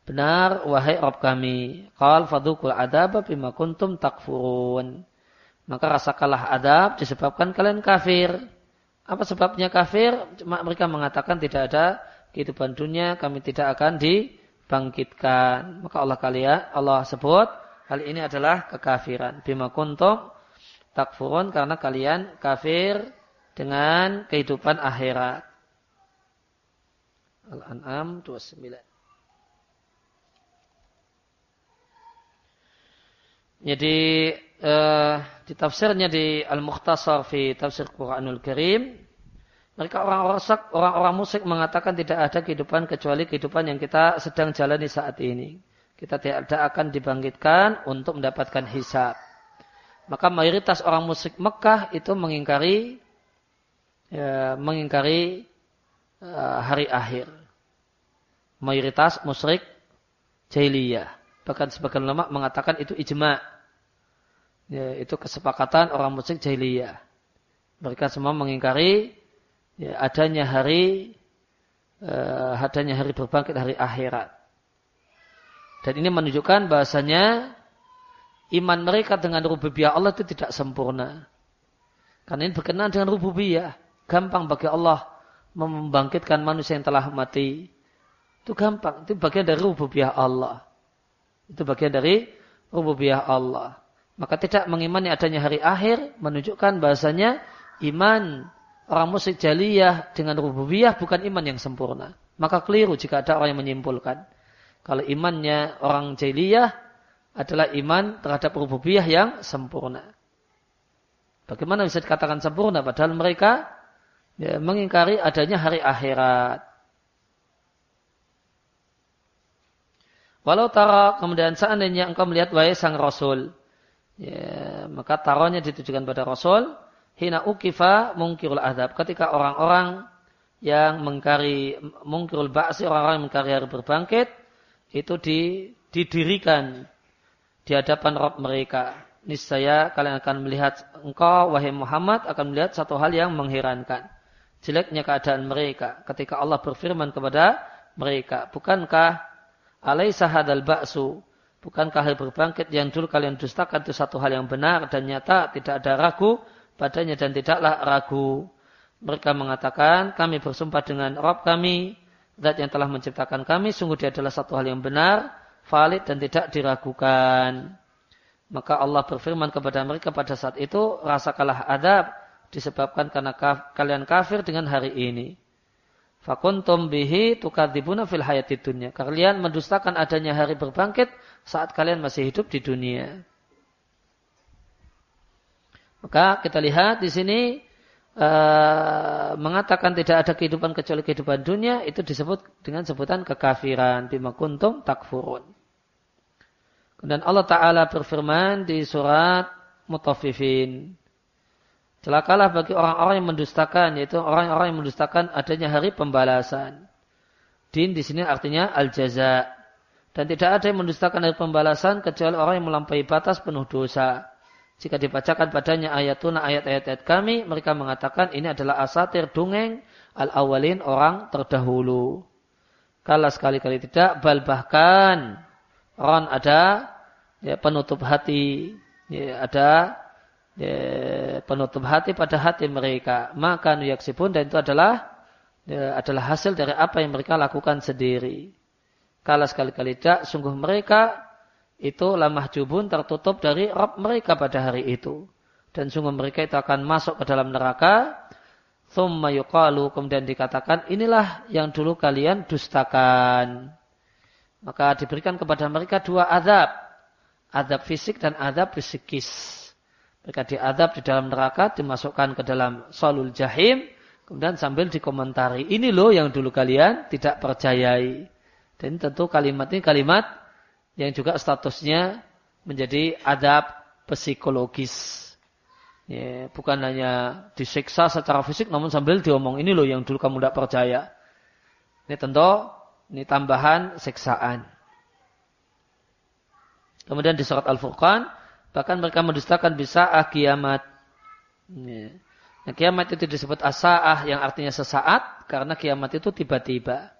Benar wahai Rabb kami. Qal fadukul adab bima kuntum takfurun. Maka rasakanlah adab disebabkan kalian kafir. Apa sebabnya kafir? Cuma mereka mengatakan tidak ada kehidupan dunia, kami tidak akan dibangkitkan. Maka Allah kalian, Allah sebut hal ini adalah kekafiran. Bima kuntum takfurun karena kalian kafir dengan kehidupan akhirat. Al-An'am 29. Jadi uh, di tafsirnya di Al-Mukhtasar fi tafsir Quranul Karim mereka orang-orang orang-orang musyrik mengatakan tidak ada kehidupan kecuali kehidupan yang kita sedang jalani saat ini. Kita tidak akan dibangkitkan untuk mendapatkan hisab. Maka mayoritas orang musyrik Mekah itu mengingkari ya, mengingkari uh, hari akhir. Mayoritas musyrik jahiliyah. Bahkan sebagian ulama mengatakan itu ijma' ya, itu kesepakatan orang musyrik jahiliyah. Mereka semua mengingkari ya, adanya hari uh, adanya hari berbangkit hari akhirat. Dan ini menunjukkan bahasanya iman mereka dengan rububiyah Allah itu tidak sempurna. Karena ini berkenaan dengan rububiyah. Gampang bagi Allah membangkitkan manusia yang telah mati. Itu gampang. Itu bagian dari rububiyah Allah. Itu bagian dari rububiyah Allah. Maka tidak mengimani adanya hari akhir menunjukkan bahasanya iman orang musyrik jaliyah dengan rububiyah bukan iman yang sempurna. Maka keliru jika ada orang yang menyimpulkan. Kalau imannya orang jaliyah adalah iman terhadap rububiyah yang sempurna. Bagaimana bisa dikatakan sempurna padahal mereka ya, mengingkari adanya hari akhirat. Walau tara kemudian seandainya engkau melihat wahai sang Rasul, ya, maka taronya ditujukan pada Rasul, hina ukifa mungkirul adab. Ketika orang-orang yang mengkari mungkirul ba'si, orang-orang yang mengkari hari berbangkit, itu didirikan di hadapan Rabb mereka. Niscaya kalian akan melihat engkau, wahai Muhammad, akan melihat satu hal yang mengherankan. Jeleknya keadaan mereka ketika Allah berfirman kepada mereka. Bukankah alaisa hadal ba'su Bukankah hal berbangkit yang dulu kalian dustakan itu satu hal yang benar dan nyata, tidak ada ragu padanya dan tidaklah ragu. Mereka mengatakan, kami bersumpah dengan Rob kami, zat yang telah menciptakan kami, sungguh dia adalah satu hal yang benar, valid dan tidak diragukan. Maka Allah berfirman kepada mereka pada saat itu, rasakanlah adab disebabkan karena kaf, kalian kafir dengan hari ini. Fakuntum bihi tukadzibuna fil hayati dunya. Kalian mendustakan adanya hari berbangkit saat kalian masih hidup di dunia. Maka kita lihat di sini uh, mengatakan tidak ada kehidupan kecuali kehidupan dunia itu disebut dengan sebutan kekafiran bima kuntum takfurun. Dan Allah Ta'ala berfirman di surat Mutafifin. Celakalah bagi orang-orang yang mendustakan, yaitu orang-orang yang mendustakan adanya hari pembalasan. Din di sini artinya al-jaza. Dan tidak ada yang mendustakan hari pembalasan kecuali orang yang melampaui batas penuh dosa. Jika dibacakan padanya ayatuna ayat-ayat kami, mereka mengatakan ini adalah asatir dongeng al-awalin orang terdahulu. Kalau sekali-kali tidak, bal bahkan ron ada ya, penutup hati, ya, ada ya, penutup hati pada hati mereka. Maka nuyaksibun dan itu adalah ya, adalah hasil dari apa yang mereka lakukan sendiri. Kalau sekali-kali tidak, sungguh mereka itu lamah jubun tertutup dari Rob mereka pada hari itu. Dan sungguh mereka itu akan masuk ke dalam neraka. Thumma yuqalu, kemudian dikatakan, inilah yang dulu kalian dustakan. Maka diberikan kepada mereka dua adab. Adab fisik dan adab psikis. Mereka diadab di dalam neraka, dimasukkan ke dalam solul jahim, kemudian sambil dikomentari. Ini loh yang dulu kalian tidak percayai. Dan tentu kalimat ini kalimat yang juga statusnya menjadi adab psikologis. Ya, bukan hanya disiksa secara fisik, namun sambil diomong ini loh yang dulu kamu tidak percaya. Ini tentu ini tambahan siksaan. Kemudian di surat Al-Furqan Bahkan mereka mendustakan bisa ah kiamat. Ya. Nah, kiamat itu disebut asaah yang artinya sesaat karena kiamat itu tiba-tiba.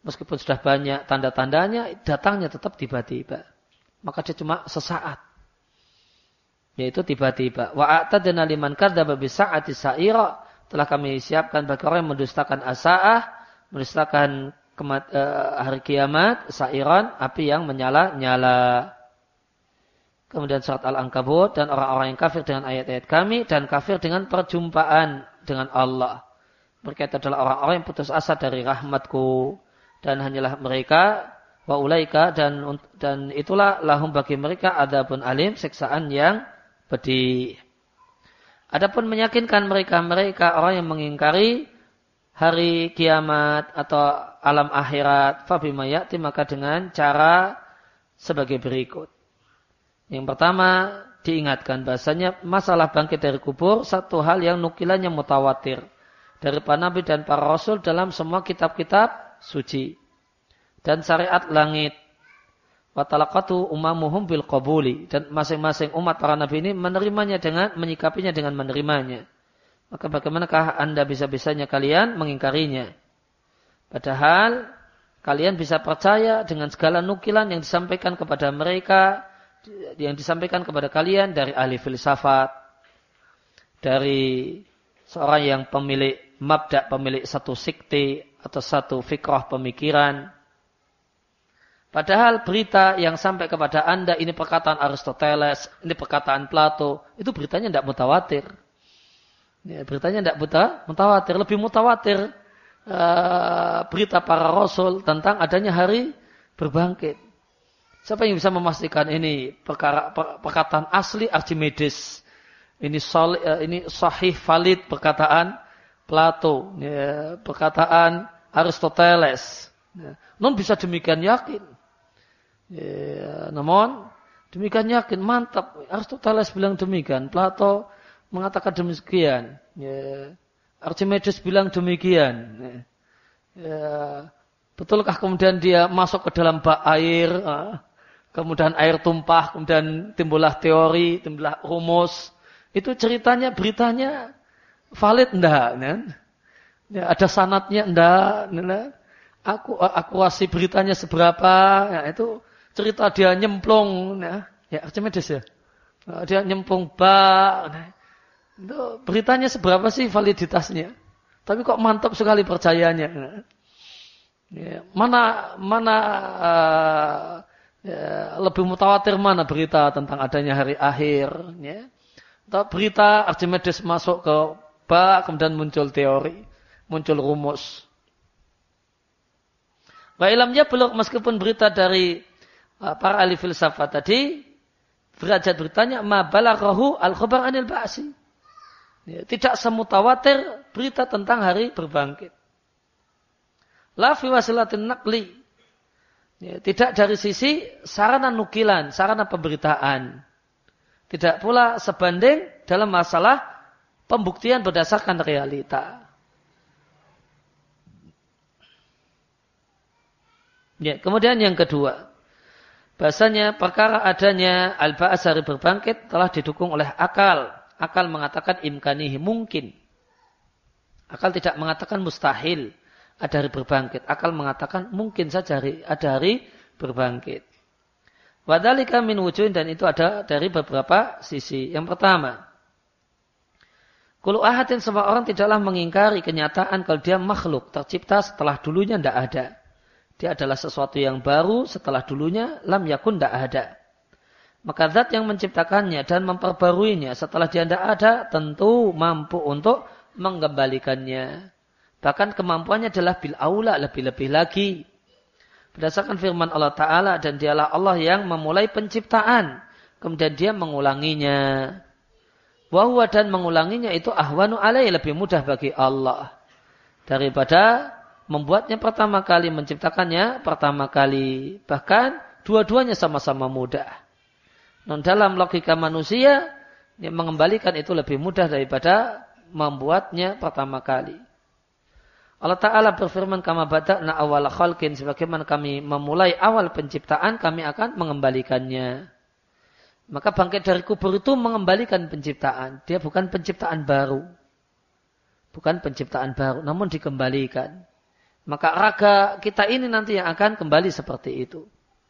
Meskipun sudah banyak tanda-tandanya, datangnya tetap tiba-tiba. Maka dia cuma sesaat. Yaitu tiba-tiba. Wa a'tadna liman kadzdzaba bisa'ati sa'ira. Telah kami siapkan bagi orang yang mendustakan asaah, mendustakan uh, hari kiamat, sa'iran, api yang menyala-nyala. Kemudian surat Al-Ankabut dan orang-orang yang kafir dengan ayat-ayat kami dan kafir dengan perjumpaan dengan Allah. Mereka adalah orang-orang yang putus asa dari rahmatku dan hanyalah mereka wa ulaika dan dan itulah lahum bagi mereka adabun alim siksaan yang pedih. Adapun meyakinkan mereka mereka orang yang mengingkari hari kiamat atau alam akhirat fabimayati maka dengan cara sebagai berikut. Yang pertama diingatkan bahasanya masalah bangkit dari kubur satu hal yang nukilannya mutawatir dari para nabi dan para rasul dalam semua kitab-kitab suci dan syariat langit. Watalakatu umamuhum bil qabuli dan masing-masing umat para nabi ini menerimanya dengan menyikapinya dengan menerimanya. Maka bagaimanakah anda bisa-bisanya kalian mengingkarinya? Padahal kalian bisa percaya dengan segala nukilan yang disampaikan kepada mereka yang disampaikan kepada kalian dari ahli filsafat, dari seorang yang pemilik mabda, pemilik satu sikti atau satu fikrah pemikiran. Padahal berita yang sampai kepada anda ini perkataan Aristoteles, ini perkataan Plato, itu beritanya tidak mutawatir. Ya, beritanya tidak buta, mutawatir, lebih mutawatir uh, berita para rasul tentang adanya hari berbangkit. Siapa yang bisa memastikan ini perkara per, perkataan asli Archimedes? Ini sol, uh, ini sahih valid perkataan Plato, ya, perkataan Aristoteles. Ya. Non bisa demikian yakin. Ya, namun demikian yakin, mantap. Aristoteles bilang demikian, Plato mengatakan demikian. Ya. Archimedes bilang demikian. Ya. Ya. Betulkah kemudian dia masuk ke dalam bak air, kemudian air tumpah, kemudian timbullah teori, timbullah rumus. Itu ceritanya, beritanya valid enggak? Kan? Ya, ada sanatnya enggak? Nah, aku aku kasih beritanya seberapa? Ya, itu cerita dia nyemplung, ya, ya Archimedes ya. Dia nyemplung bak. Nah, itu beritanya seberapa sih validitasnya? Tapi kok mantap sekali percayanya. Ya, mana mana uh, ya, lebih mutawatir mana berita tentang adanya hari akhir? Ya. Berita Archimedes masuk ke bak, kemudian muncul teori, muncul rumus. Wa ilamnya belum meskipun berita dari uh, para ahli filsafat tadi derajat beritanya ma balaghahu al khabar anil ba'si. Ya, tidak semutawatir berita tentang hari berbangkit. La fi wasilatin naqli. Ya, tidak dari sisi sarana nukilan, sarana pemberitaan. Tidak pula sebanding dalam masalah pembuktian berdasarkan realita. Ya, kemudian yang kedua, bahasanya perkara adanya al-ba'as hari berbangkit telah didukung oleh akal akal mengatakan imkanihi mungkin. Akal tidak mengatakan mustahil ada hari berbangkit. Akal mengatakan mungkin saja hari, ada hari berbangkit. Wadalika min wujuhin dan itu ada dari beberapa sisi. Yang pertama, Kulu ahadin semua orang tidaklah mengingkari kenyataan kalau dia makhluk tercipta setelah dulunya tidak ada. Dia adalah sesuatu yang baru setelah dulunya lam yakun tidak ada. Maka zat yang menciptakannya dan memperbaruinya setelah dia tidak ada tentu mampu untuk mengembalikannya. Bahkan kemampuannya adalah bil aula lebih-lebih lagi. Berdasarkan firman Allah Ta'ala dan dialah Allah yang memulai penciptaan. Kemudian dia mengulanginya. Wahwa dan mengulanginya itu ahwanu alaih lebih mudah bagi Allah. Daripada membuatnya pertama kali, menciptakannya pertama kali. Bahkan dua-duanya sama-sama mudah. Non dalam logika manusia, yang mengembalikan itu lebih mudah daripada membuatnya pertama kali. Allah Ta'ala berfirman kama bada'na awal khalqin sebagaimana kami memulai awal penciptaan kami akan mengembalikannya. Maka bangkit dari kubur itu mengembalikan penciptaan. Dia bukan penciptaan baru. Bukan penciptaan baru, namun dikembalikan. Maka raga kita ini nanti yang akan kembali seperti itu.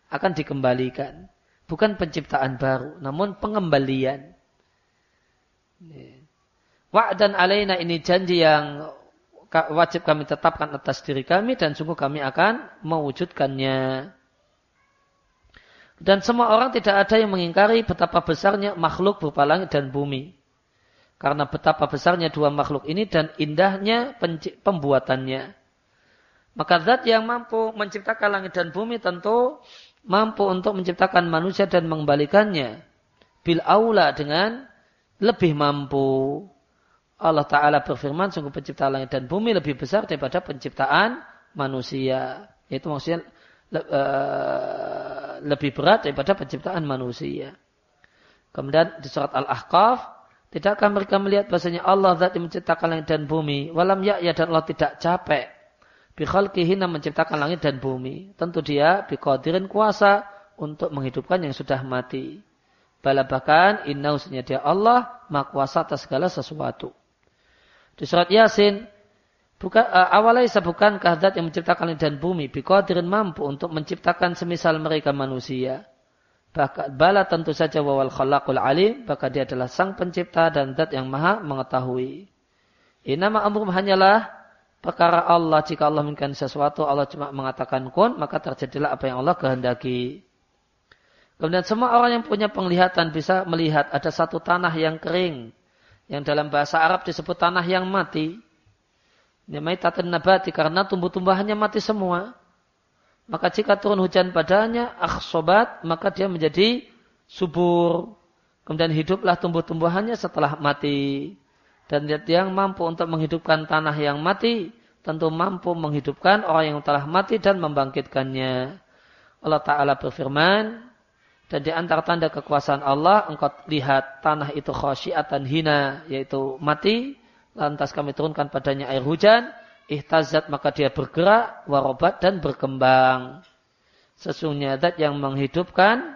Akan dikembalikan. Bukan penciptaan baru, namun pengembalian. Wa'dan alaina ini janji yang wajib kami tetapkan atas diri kami dan sungguh kami akan mewujudkannya. Dan semua orang tidak ada yang mengingkari betapa besarnya makhluk berupa langit dan bumi. Karena betapa besarnya dua makhluk ini dan indahnya pembuatannya. Maka zat yang mampu menciptakan langit dan bumi tentu mampu untuk menciptakan manusia dan mengembalikannya bil aula dengan lebih mampu. Allah Ta'ala berfirman, sungguh penciptaan langit dan bumi lebih besar daripada penciptaan manusia. Itu maksudnya uh, lebih berat daripada penciptaan manusia. Kemudian di surat Al-Ahqaf, tidakkah mereka melihat bahasanya Allah zat yang menciptakan langit dan bumi, walam ya dan Allah tidak capek bikhalqihina menciptakan langit dan bumi. Tentu dia biqadirin kuasa untuk menghidupkan yang sudah mati. Bala bahkan inna dia Allah maha atas segala sesuatu. Di surat Yasin bukan uh, awalnya bukan zat yang menciptakan langit dan bumi biqadirin mampu untuk menciptakan semisal mereka manusia. Bahkan bala tentu saja wawal khalaqul alim, bahkan dia adalah sang pencipta dan zat yang maha mengetahui. Inama amrum hanyalah perkara Allah jika Allah menginginkan sesuatu Allah cuma mengatakan kun maka terjadilah apa yang Allah kehendaki. Kemudian semua orang yang punya penglihatan bisa melihat ada satu tanah yang kering yang dalam bahasa Arab disebut tanah yang mati. Maitatan nabati karena tumbuh-tumbuhannya mati semua. Maka jika turun hujan padanya, akhsobat, maka dia menjadi subur. Kemudian hiduplah tumbuh-tumbuhannya setelah mati. Dan yang mampu untuk menghidupkan tanah yang mati, tentu mampu menghidupkan orang yang telah mati dan membangkitkannya. Allah Ta'ala berfirman, dan di antara tanda kekuasaan Allah, engkau lihat tanah itu khasyiatan hina, yaitu mati. Lantas kami turunkan padanya air hujan. Ihtazat maka dia bergerak, warobat dan berkembang. Sesungguhnya zat yang menghidupkan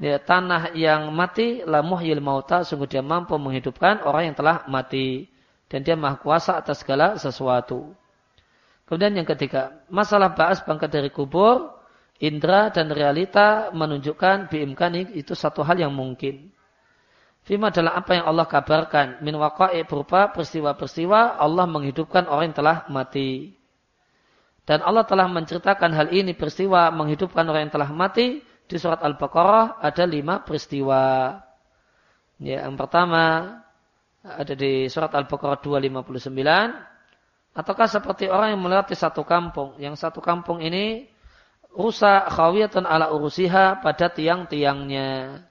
ya, tanah yang mati, lamuh yil mauta, sungguh dia mampu menghidupkan orang yang telah mati. Dan dia maha kuasa atas segala sesuatu. Kemudian yang ketiga, masalah bahas bangkit dari kubur, indera dan realita menunjukkan biimkani itu satu hal yang mungkin. Fima adalah apa yang Allah kabarkan. Min waqa'i berupa peristiwa-peristiwa Allah menghidupkan orang yang telah mati. Dan Allah telah menceritakan hal ini peristiwa menghidupkan orang yang telah mati. Di surat Al-Baqarah ada lima peristiwa. Ya, yang pertama ada di surat Al-Baqarah 259. Ataukah seperti orang yang melewati satu kampung. Yang satu kampung ini rusak khawiyatun ala urusiha pada tiang-tiangnya.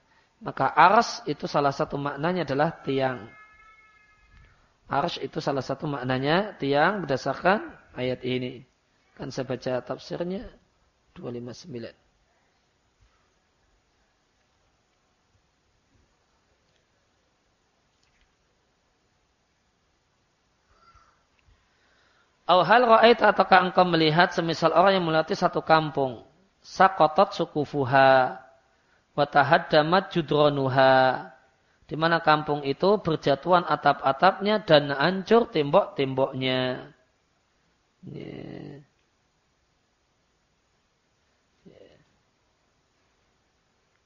Maka ars itu salah satu maknanya adalah tiang. Ars itu salah satu maknanya tiang berdasarkan ayat ini. Kan saya baca tafsirnya 259. Au hal ra'ait ataukah engkau melihat semisal orang yang melewati satu kampung. Sakotot sukufuha. Watahaddamat judronuha. Di mana kampung itu berjatuhan atap-atapnya dan hancur tembok-temboknya. Yeah.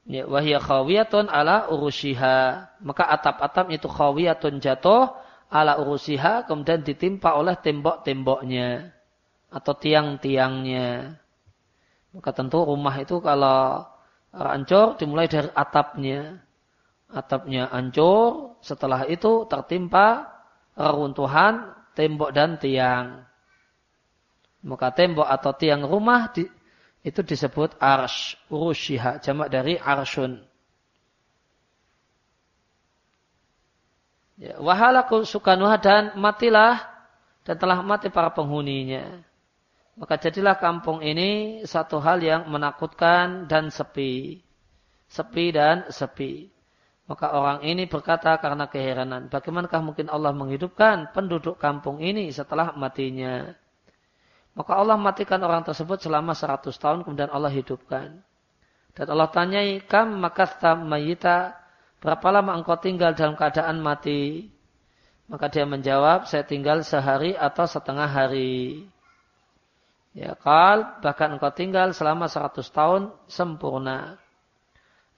Ya, wahya khawiyatun ala urushiha. Maka atap-atap itu khawiyatun jatuh ala urusiha kemudian ditimpa oleh tembok-temboknya atau tiang-tiangnya. Maka tentu rumah itu kalau hancur dimulai dari atapnya. Atapnya hancur, setelah itu tertimpa reruntuhan tembok dan tiang. Maka tembok atau tiang rumah di, itu disebut arsh, urushiha, jamak dari arshun. Ya, wahalaku sukanuha dan matilah dan telah mati para penghuninya. Maka jadilah kampung ini satu hal yang menakutkan dan sepi. Sepi dan sepi. Maka orang ini berkata karena keheranan, bagaimanakah mungkin Allah menghidupkan penduduk kampung ini setelah matinya? Maka Allah matikan orang tersebut selama 100 tahun kemudian Allah hidupkan. Dan Allah tanyai, kam makasta mayita berapa lama engkau tinggal dalam keadaan mati? Maka dia menjawab, saya tinggal sehari atau setengah hari. Ya kal, bahkan engkau tinggal selama seratus tahun sempurna.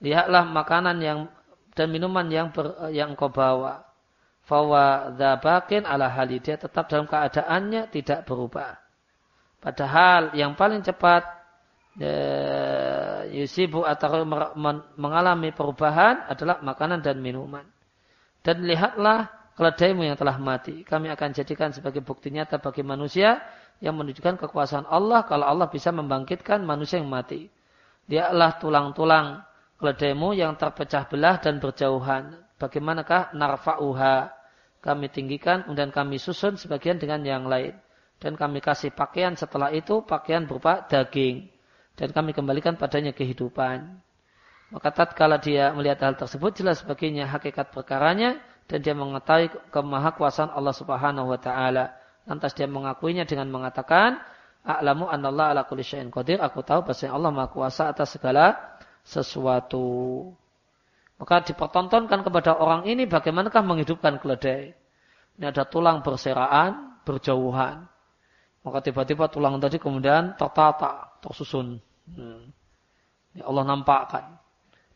Lihatlah makanan yang dan minuman yang ber, yang engkau bawa. Fawa dhabakin ala hali. Dia tetap dalam keadaannya tidak berubah. Padahal yang paling cepat Ya, yusibu atau mengalami perubahan adalah makanan dan minuman. Dan lihatlah keledaimu yang telah mati. Kami akan jadikan sebagai bukti nyata bagi manusia yang menunjukkan kekuasaan Allah kalau Allah bisa membangkitkan manusia yang mati. Dia adalah tulang-tulang keledaimu yang terpecah belah dan berjauhan. Bagaimanakah narfa'uha? Kami tinggikan dan kami susun sebagian dengan yang lain. Dan kami kasih pakaian setelah itu pakaian berupa daging dan kami kembalikan padanya kehidupan. Maka tatkala dia melihat hal tersebut jelas baginya hakikat perkaranya dan dia mengetahui kemahakuasaan Allah Subhanahu wa taala. Lantas dia mengakuinya dengan mengatakan, "A'lamu anallah ala kulli syai'in qadir." Aku tahu bahwa Allah Maha Kuasa atas segala sesuatu. Maka dipertontonkan kepada orang ini bagaimanakah menghidupkan keledai. Ini ada tulang berseraan, berjauhan. Maka tiba-tiba tulang tadi kemudian tertata, tersusun. Hmm. Allah nampakkan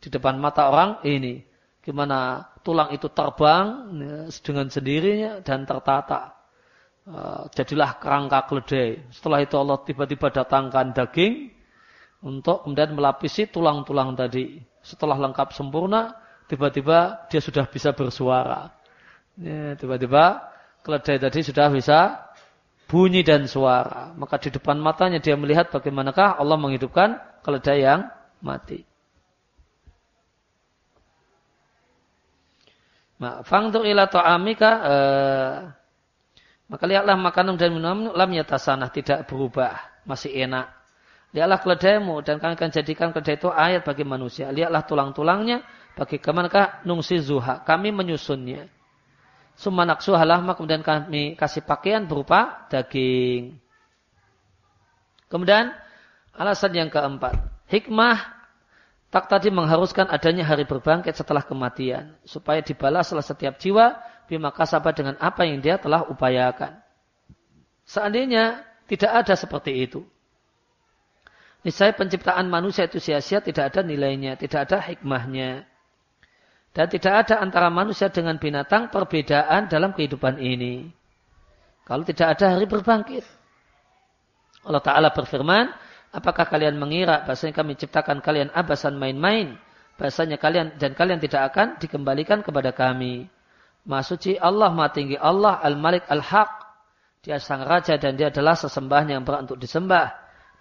di depan mata orang ini gimana tulang itu terbang ya, dengan sendirinya dan tertata. Uh, jadilah kerangka keledai. Setelah itu Allah tiba-tiba datangkan daging untuk kemudian melapisi tulang-tulang tadi. Setelah lengkap sempurna, tiba-tiba dia sudah bisa bersuara. Ya, tiba-tiba keledai tadi sudah bisa bunyi dan suara. Maka di depan matanya dia melihat bagaimanakah Allah menghidupkan keledai yang mati. Fangdur ila ta'amika eh, maka lihatlah makanan dan minum lam yatasanah tidak berubah, masih enak. Lihatlah keledaimu dan kami akan jadikan keledai itu ayat bagi manusia. Lihatlah tulang-tulangnya bagaimanakah nungsi zuha. Kami menyusunnya. Sumanak suhalah kemudian kami kasih pakaian berupa daging. Kemudian alasan yang keempat. Hikmah tak tadi mengharuskan adanya hari berbangkit setelah kematian. Supaya dibalaslah setiap jiwa bima kasabah dengan apa yang dia telah upayakan. Seandainya tidak ada seperti itu. Niscaya penciptaan manusia itu sia-sia tidak ada nilainya, tidak ada hikmahnya. Dan tidak ada antara manusia dengan binatang perbedaan dalam kehidupan ini. Kalau tidak ada hari berbangkit. Allah Ta'ala berfirman, apakah kalian mengira bahasanya kami ciptakan kalian abasan main-main. Bahasanya kalian dan kalian tidak akan dikembalikan kepada kami. Masuci Allah maha tinggi Allah Al-Malik Al-Haq. Dia sang raja dan dia adalah sesembahan yang berat untuk disembah.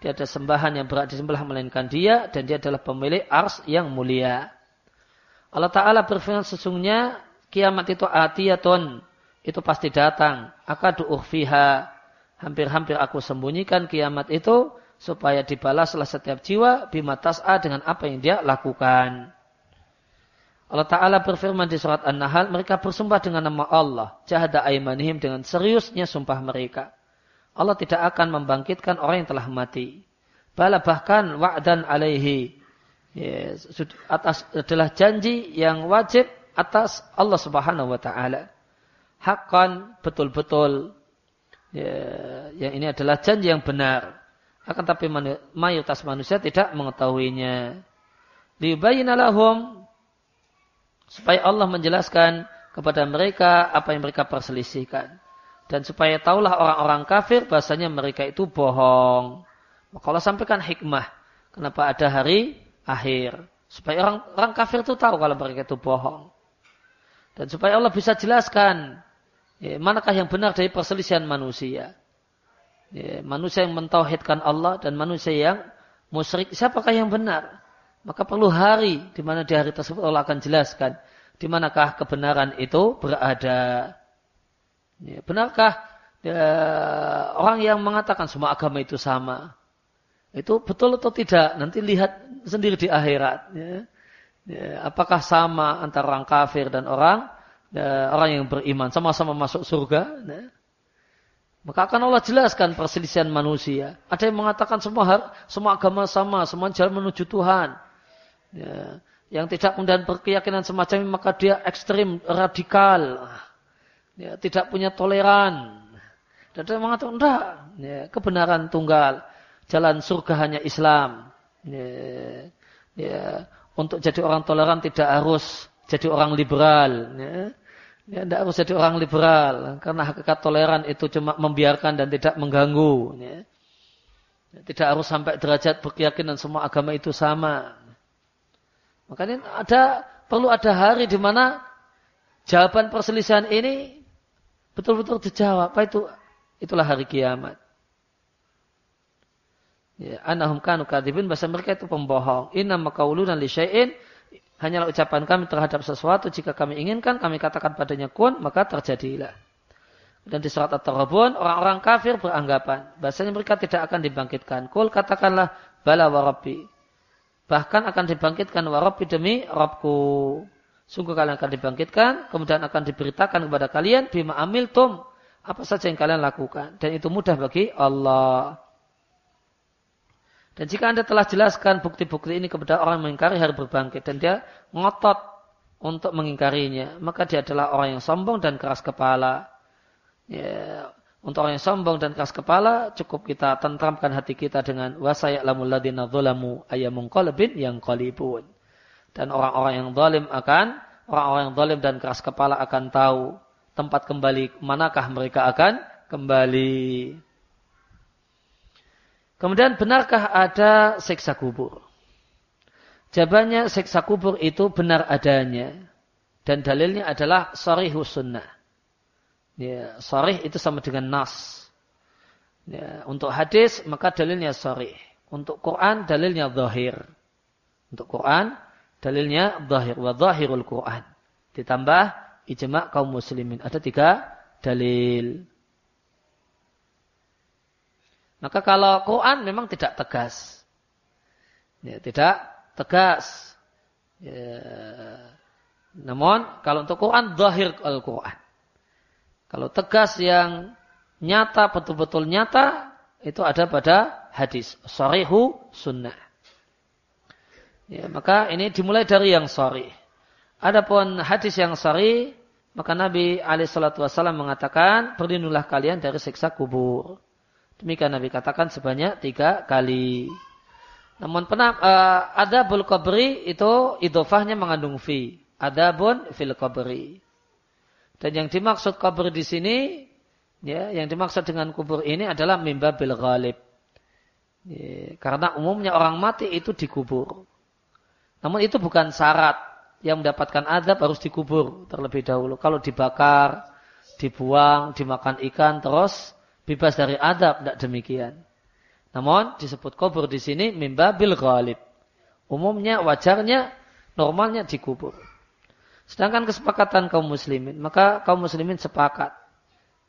Dia ada sembahan yang berat disembah melainkan dia dan dia adalah pemilik ars yang mulia. Allah Ta'ala berfirman sesungguhnya kiamat itu atiyatun. Itu pasti datang. Akadu ukhfiha. Hampir-hampir aku sembunyikan kiamat itu supaya dibalaslah setiap jiwa bima tas'a dengan apa yang dia lakukan. Allah Ta'ala berfirman di surat An-Nahl, mereka bersumpah dengan nama Allah, jahada aimanihim dengan seriusnya sumpah mereka. Allah tidak akan membangkitkan orang yang telah mati. Bala bahkan wa'dan alaihi ya, atas adalah janji yang wajib atas Allah Subhanahu wa taala. Hakkan betul-betul ya, yang ini adalah janji yang benar. Akan tapi mayoritas manusia tidak mengetahuinya. Libayina lahum supaya Allah menjelaskan kepada mereka apa yang mereka perselisihkan dan supaya taulah orang-orang kafir bahasanya mereka itu bohong. Maka Allah sampaikan hikmah kenapa ada hari akhir. Supaya orang, orang kafir itu tahu kalau mereka itu bohong. Dan supaya Allah bisa jelaskan ya, manakah yang benar dari perselisihan manusia. Ya, manusia yang mentauhidkan Allah dan manusia yang musyrik. Siapakah yang benar? Maka perlu hari di mana di hari tersebut Allah akan jelaskan di manakah kebenaran itu berada. Ya, benarkah ya, orang yang mengatakan semua agama itu sama? Itu betul atau tidak? Nanti lihat sendiri di akhirat. Ya. Ya, apakah sama antara orang kafir dan orang ya, orang yang beriman sama-sama masuk surga? Ya. Maka akan Allah jelaskan perselisihan manusia. Ada yang mengatakan semua semua agama sama, semua jalan menuju Tuhan. Ya. Yang tidak kemudian berkeyakinan semacam ini maka dia ekstrim, radikal. Ya, tidak punya toleran. Dan dia mengatakan, enggak, ya, kebenaran tunggal jalan surga hanya Islam. Ya, ya, untuk jadi orang toleran tidak harus jadi orang liberal. Ya. Ya, tidak harus jadi orang liberal. Karena hakikat toleran itu cuma membiarkan dan tidak mengganggu. Ya. Tidak harus sampai derajat berkeyakinan semua agama itu sama. Makanya ada perlu ada hari di mana jawaban perselisihan ini betul-betul dijawab. Apa itu? Itulah hari kiamat. Ya, anahum kanu kadibin bahasa mereka itu pembohong. Inna makauluna li syai'in hanyalah ucapan kami terhadap sesuatu jika kami inginkan kami katakan padanya kun maka terjadilah. Dan di surat At-Taghabun orang-orang kafir beranggapan bahasanya mereka tidak akan dibangkitkan. Kul katakanlah bala wa rabbi. Bahkan akan dibangkitkan wa rabbi demi Rabbku. Sungguh kalian akan dibangkitkan, kemudian akan diberitakan kepada kalian bima amil tum apa saja yang kalian lakukan dan itu mudah bagi Allah. Dan jika anda telah jelaskan bukti-bukti ini kepada orang yang mengingkari hari berbangkit dan dia ngotot untuk mengingkarinya, maka dia adalah orang yang sombong dan keras kepala. Ya, untuk orang yang sombong dan keras kepala, cukup kita tentramkan hati kita dengan wasaya'lamul ladina dhulamu ayamun qalbin yang qalibun. Dan orang-orang yang zalim akan, orang-orang yang zalim dan keras kepala akan tahu tempat kembali manakah mereka akan kembali. Kemudian benarkah ada seksa kubur? Jawabannya seksa kubur itu benar adanya. Dan dalilnya adalah sarihu sunnah. Ya, sorih itu sama dengan nas. Ya, untuk hadis maka dalilnya sorih. Untuk Quran dalilnya zahir. Untuk Quran dalilnya zahir. Wa zahirul Quran. Ditambah ijma' kaum muslimin. Ada tiga dalil. Maka kalau Quran memang tidak tegas. Ya, tidak tegas. Ya. Namun kalau untuk Quran zahir Al-Quran. Kalau tegas yang nyata, betul-betul nyata, itu ada pada hadis. Sarihu sunnah. Ya, maka ini dimulai dari yang sorry. Adapun hadis yang sorry, maka Nabi Wasallam mengatakan, berlindunglah kalian dari siksa kubur. Demikian Nabi katakan sebanyak tiga kali. Namun pernah uh, ada bul kubri itu idofahnya mengandung fi. Ada bun fil kubri. Dan yang dimaksud kubur di sini, ya, yang dimaksud dengan kubur ini adalah mimba bil ghalib. Ya, karena umumnya orang mati itu dikubur. Namun itu bukan syarat yang mendapatkan adab harus dikubur terlebih dahulu. Kalau dibakar, dibuang, dimakan ikan, terus bebas dari adab, tidak demikian. Namun disebut kubur di sini mimba bil ghalib. Umumnya, wajarnya, normalnya dikubur. Sedangkan kesepakatan kaum muslimin, maka kaum muslimin sepakat.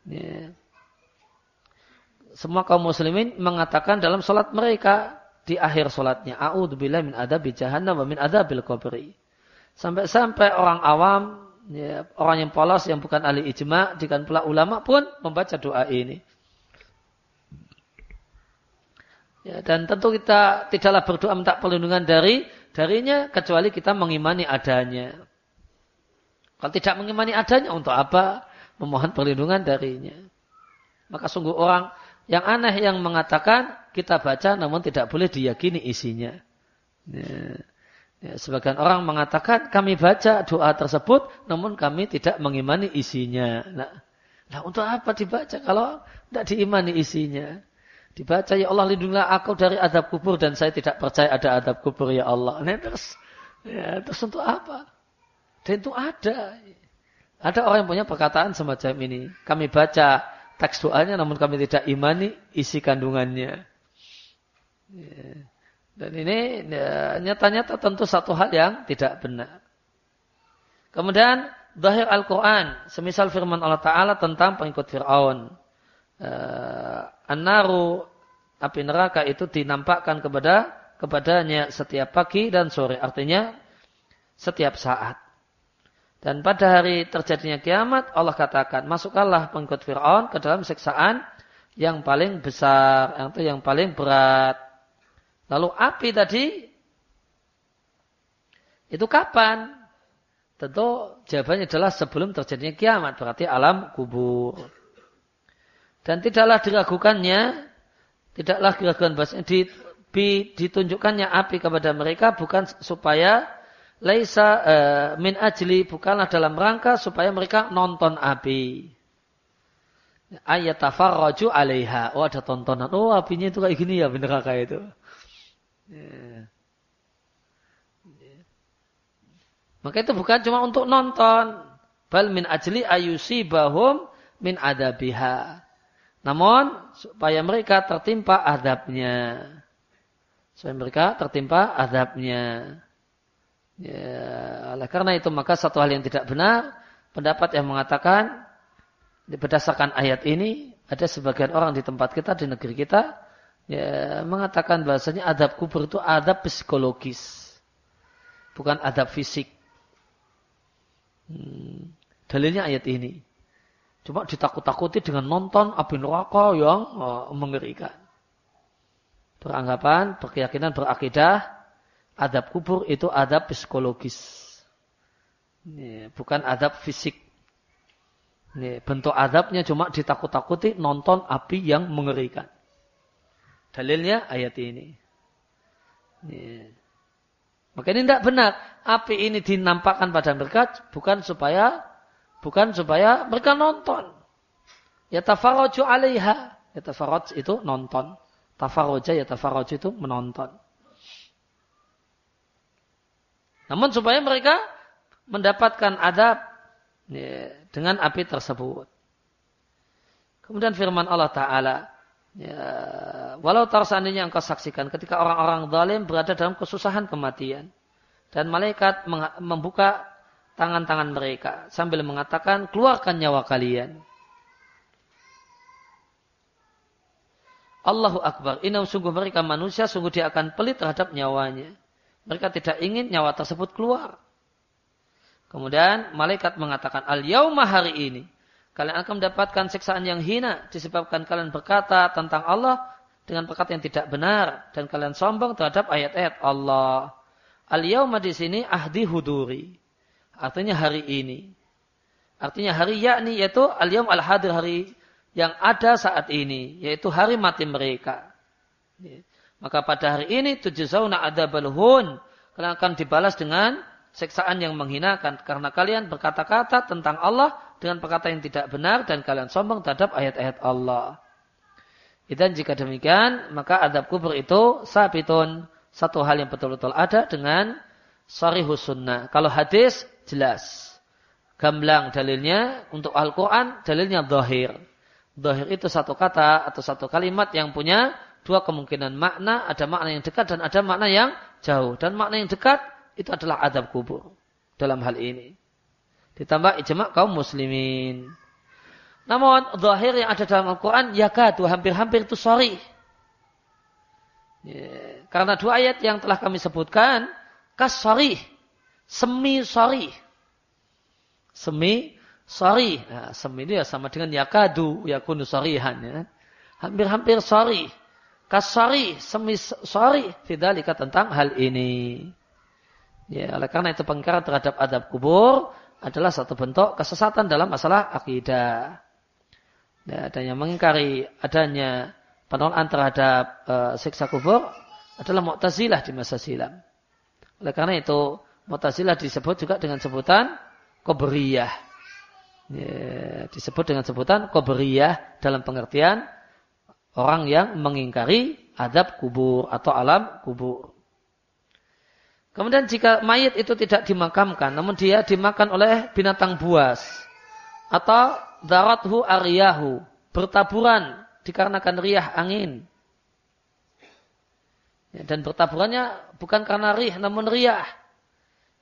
Ya. Semua kaum muslimin mengatakan dalam sholat mereka di akhir sholatnya, A'udzubillah min adabi jahannam wa min adabil qabri. Sampai-sampai orang awam, ya, orang yang polos yang bukan ahli ijma, dengan pula ulama pun membaca doa ini. Ya, dan tentu kita tidaklah berdoa minta perlindungan dari darinya kecuali kita mengimani adanya. Kalau tidak mengimani adanya, untuk apa memohon perlindungan darinya? Maka sungguh orang yang aneh yang mengatakan kita baca namun tidak boleh diyakini isinya. Ya. Ya, sebagian orang mengatakan kami baca doa tersebut namun kami tidak mengimani isinya. Nah, nah untuk apa dibaca kalau tidak diimani isinya? Dibaca ya Allah lindungilah aku dari adab kubur dan saya tidak percaya ada adab kubur ya Allah. Nah, terus, ya, terus untuk apa? Dan itu ada. Ada orang yang punya perkataan semacam ini. Kami baca teks doanya namun kami tidak imani isi kandungannya. Ya. Dan ini ya, nyata-nyata tentu satu hal yang tidak benar. Kemudian Zahir Al-Quran. Semisal firman Allah Ta'ala tentang pengikut Fir'aun. Uh, An-naru api neraka itu dinampakkan kepada kepadanya setiap pagi dan sore. Artinya setiap saat. Dan pada hari terjadinya kiamat, Allah katakan, masukkanlah pengikut Fir'aun ke dalam siksaan yang paling besar, itu yang paling berat. Lalu api tadi, itu kapan? Tentu jawabannya adalah sebelum terjadinya kiamat, berarti alam kubur. Dan tidaklah diragukannya, tidaklah diragukan bahasanya, ditunjukkannya api kepada mereka bukan supaya laisa uh, min ajli bukanlah dalam rangka supaya mereka nonton api. Ayat tafarraju alaiha. Oh ada tontonan. Oh apinya itu kayak gini ya neraka itu. Ya. Maka itu bukan cuma untuk nonton. Bal min ajli ayusi bahum min adabiha. Namun supaya mereka tertimpa adabnya. Supaya mereka tertimpa adabnya. Ya, oleh karena itu maka satu hal yang tidak benar, pendapat yang mengatakan berdasarkan ayat ini ada sebagian orang di tempat kita di negeri kita ya, mengatakan bahasanya adab kubur itu adab psikologis, bukan adab fisik. Hmm, dalilnya ayat ini. Cuma ditakut-takuti dengan nonton api neraka yang oh, mengerikan. Beranggapan, berkeyakinan, berakidah adab kubur itu adab psikologis. Bukan adab fisik. Bentuk adabnya cuma ditakut-takuti nonton api yang mengerikan. Dalilnya ayat ini. ini. Maka ini tidak benar. Api ini dinampakkan pada mereka bukan supaya bukan supaya mereka nonton. Ya tafarroju alaiha. Ya tafarroj itu nonton. Tafarroja ya tafarroj itu menonton. Namun supaya mereka mendapatkan adab ya, dengan api tersebut. Kemudian firman Allah Ta'ala, ya, walau tahu seandainya engkau saksikan ketika orang-orang zalim berada dalam kesusahan kematian. Dan malaikat membuka tangan-tangan mereka sambil mengatakan, keluarkan nyawa kalian. Allahu Akbar. Ini sungguh mereka manusia, sungguh dia akan pelit terhadap nyawanya. Mereka tidak ingin nyawa tersebut keluar. Kemudian malaikat mengatakan, Al-yauma hari ini. Kalian akan mendapatkan siksaan yang hina disebabkan kalian berkata tentang Allah dengan perkataan yang tidak benar dan kalian sombong terhadap ayat-ayat Allah. Al-yauma di sini ahdi huduri. Artinya hari ini. Artinya hari yakni yaitu al-yaum al-hadir hari yang ada saat ini, yaitu hari mati mereka. Maka pada hari ini tujzauna adabal hun, kalian akan dibalas dengan seksaan yang menghinakan karena kalian berkata-kata tentang Allah dengan perkataan yang tidak benar dan kalian sombong terhadap ayat-ayat Allah. Dan jika demikian, maka adab kubur itu sabitun. Satu hal yang betul-betul ada dengan sarihus sunnah. Kalau hadis, jelas. Gamblang dalilnya, untuk Al-Quran, dalilnya zahir. Dohir itu satu kata atau satu kalimat yang punya dua kemungkinan makna. Ada makna yang dekat dan ada makna yang jauh. Dan makna yang dekat itu adalah adab kubur. Dalam hal ini. Ditambah ijma' kaum muslimin. Namun dohir yang ada dalam Al-Quran yakatu hampir-hampir itu sorry. Ya, karena dua ayat yang telah kami sebutkan kas sorry. Semi sorry. Semi sorry. Nah, sem ini ya sama dengan yakadu, yakunu sorihan. Ya. Hampir-hampir sorry. Kasari, semi sorry. Fidalika tentang hal ini. Ya, oleh karena itu pengkaran terhadap adab kubur adalah satu bentuk kesesatan dalam masalah akidah. Ya, dan mengingkari adanya penolakan terhadap uh, siksa kubur adalah Mu'tazilah di masa silam. Oleh karena itu Mu'tazilah disebut juga dengan sebutan Koberiyah ya, disebut dengan sebutan koberiyah dalam pengertian orang yang mengingkari adab kubur atau alam kubur. Kemudian jika mayat itu tidak dimakamkan, namun dia dimakan oleh binatang buas atau darathu ariyahu, bertaburan dikarenakan riah angin. Ya, dan bertaburannya bukan karena rih, namun riah.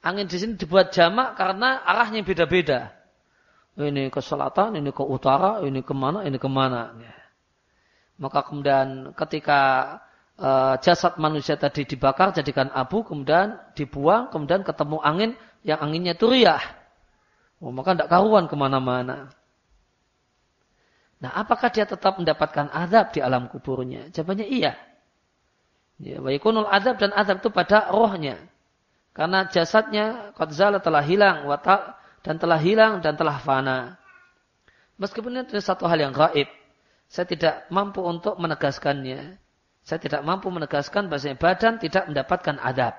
Angin di sini dibuat jamak karena arahnya beda-beda ini ke selatan, ini ke utara, ini ke mana, ini ke mana. Maka kemudian ketika uh, jasad manusia tadi dibakar jadikan abu, kemudian dibuang, kemudian ketemu angin yang anginnya itu riah. Oh, maka tidak karuan ke mana-mana. Nah, apakah dia tetap mendapatkan azab di alam kuburnya? Jawabannya iya. Ya, wa azab dan azab itu pada rohnya. Karena jasadnya qadzala telah hilang, watak dan telah hilang dan telah fana. Meskipun itu satu hal yang gaib, saya tidak mampu untuk menegaskannya. Saya tidak mampu menegaskan bahasanya badan tidak mendapatkan adab.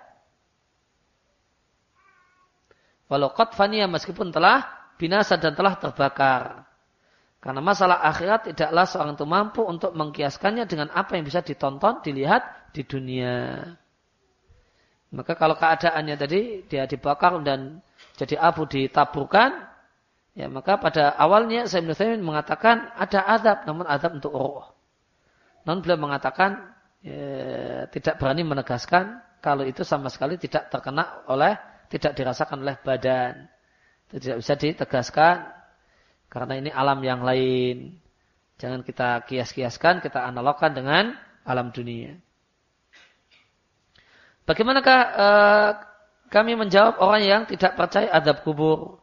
Walau qatfania meskipun telah binasa dan telah terbakar. Karena masalah akhirat tidaklah seorang itu mampu untuk mengkiaskannya dengan apa yang bisa ditonton, dilihat di dunia. Maka kalau keadaannya tadi dia dibakar dan jadi abu ditaburkan, ya maka pada awalnya saya mengatakan ada adab, namun adab untuk roh. Namun beliau mengatakan ya, tidak berani menegaskan kalau itu sama sekali tidak terkena oleh, tidak dirasakan oleh badan. Itu tidak bisa ditegaskan karena ini alam yang lain. Jangan kita kias-kiaskan, kita analogkan dengan alam dunia. Bagaimanakah uh, kami menjawab orang yang tidak percaya adab kubur.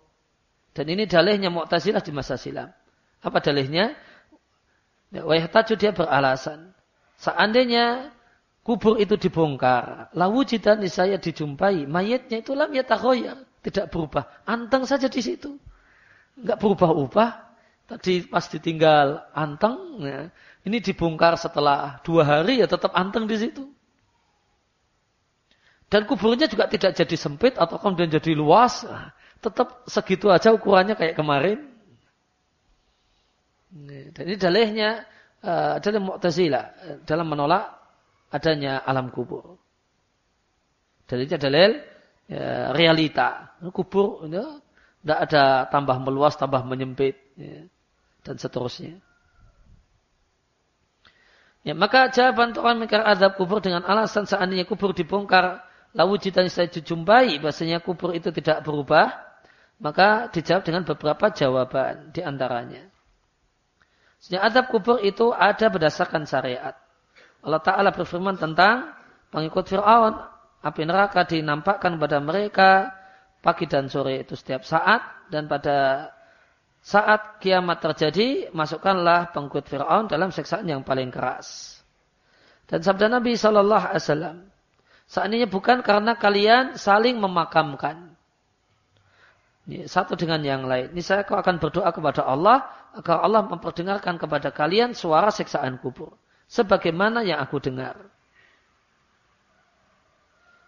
Dan ini dalihnya Mu'tazilah di masa silam. Apa dalihnya? Wayahtaju dia beralasan. Seandainya kubur itu dibongkar, lawu jidan saya dijumpai, mayatnya itu lam yatahoyar, tidak berubah. Anteng saja di situ. Enggak berubah-ubah. Tadi pas ditinggal anteng, ya. ini dibongkar setelah dua hari ya tetap anteng di situ. Dan kuburnya juga tidak jadi sempit atau kemudian jadi luas. Tetap segitu aja ukurannya kayak kemarin. Dan ini dalihnya uh, adalah Mu'tazilah dalam menolak adanya alam kubur. Dalilnya dalil ya, realita. Kubur ya, tidak ada tambah meluas, tambah menyempit ya, dan seterusnya. Ya, maka jawaban untuk orang mengingkar azab kubur dengan alasan seandainya kubur dibongkar, lalu jika saya jumpai bahasanya kubur itu tidak berubah, maka dijawab dengan beberapa jawaban di antaranya. Sejak azab kubur itu ada berdasarkan syariat. Allah Ta'ala berfirman tentang pengikut Fir'aun. Api neraka dinampakkan pada mereka pagi dan sore itu setiap saat. Dan pada saat kiamat terjadi, masukkanlah pengikut Fir'aun dalam seksaan yang paling keras. Dan sabda Nabi Shallallahu Alaihi Wasallam, seandainya bukan karena kalian saling memakamkan satu dengan yang lain. Ini saya akan berdoa kepada Allah agar Allah memperdengarkan kepada kalian suara seksaan kubur, sebagaimana yang aku dengar.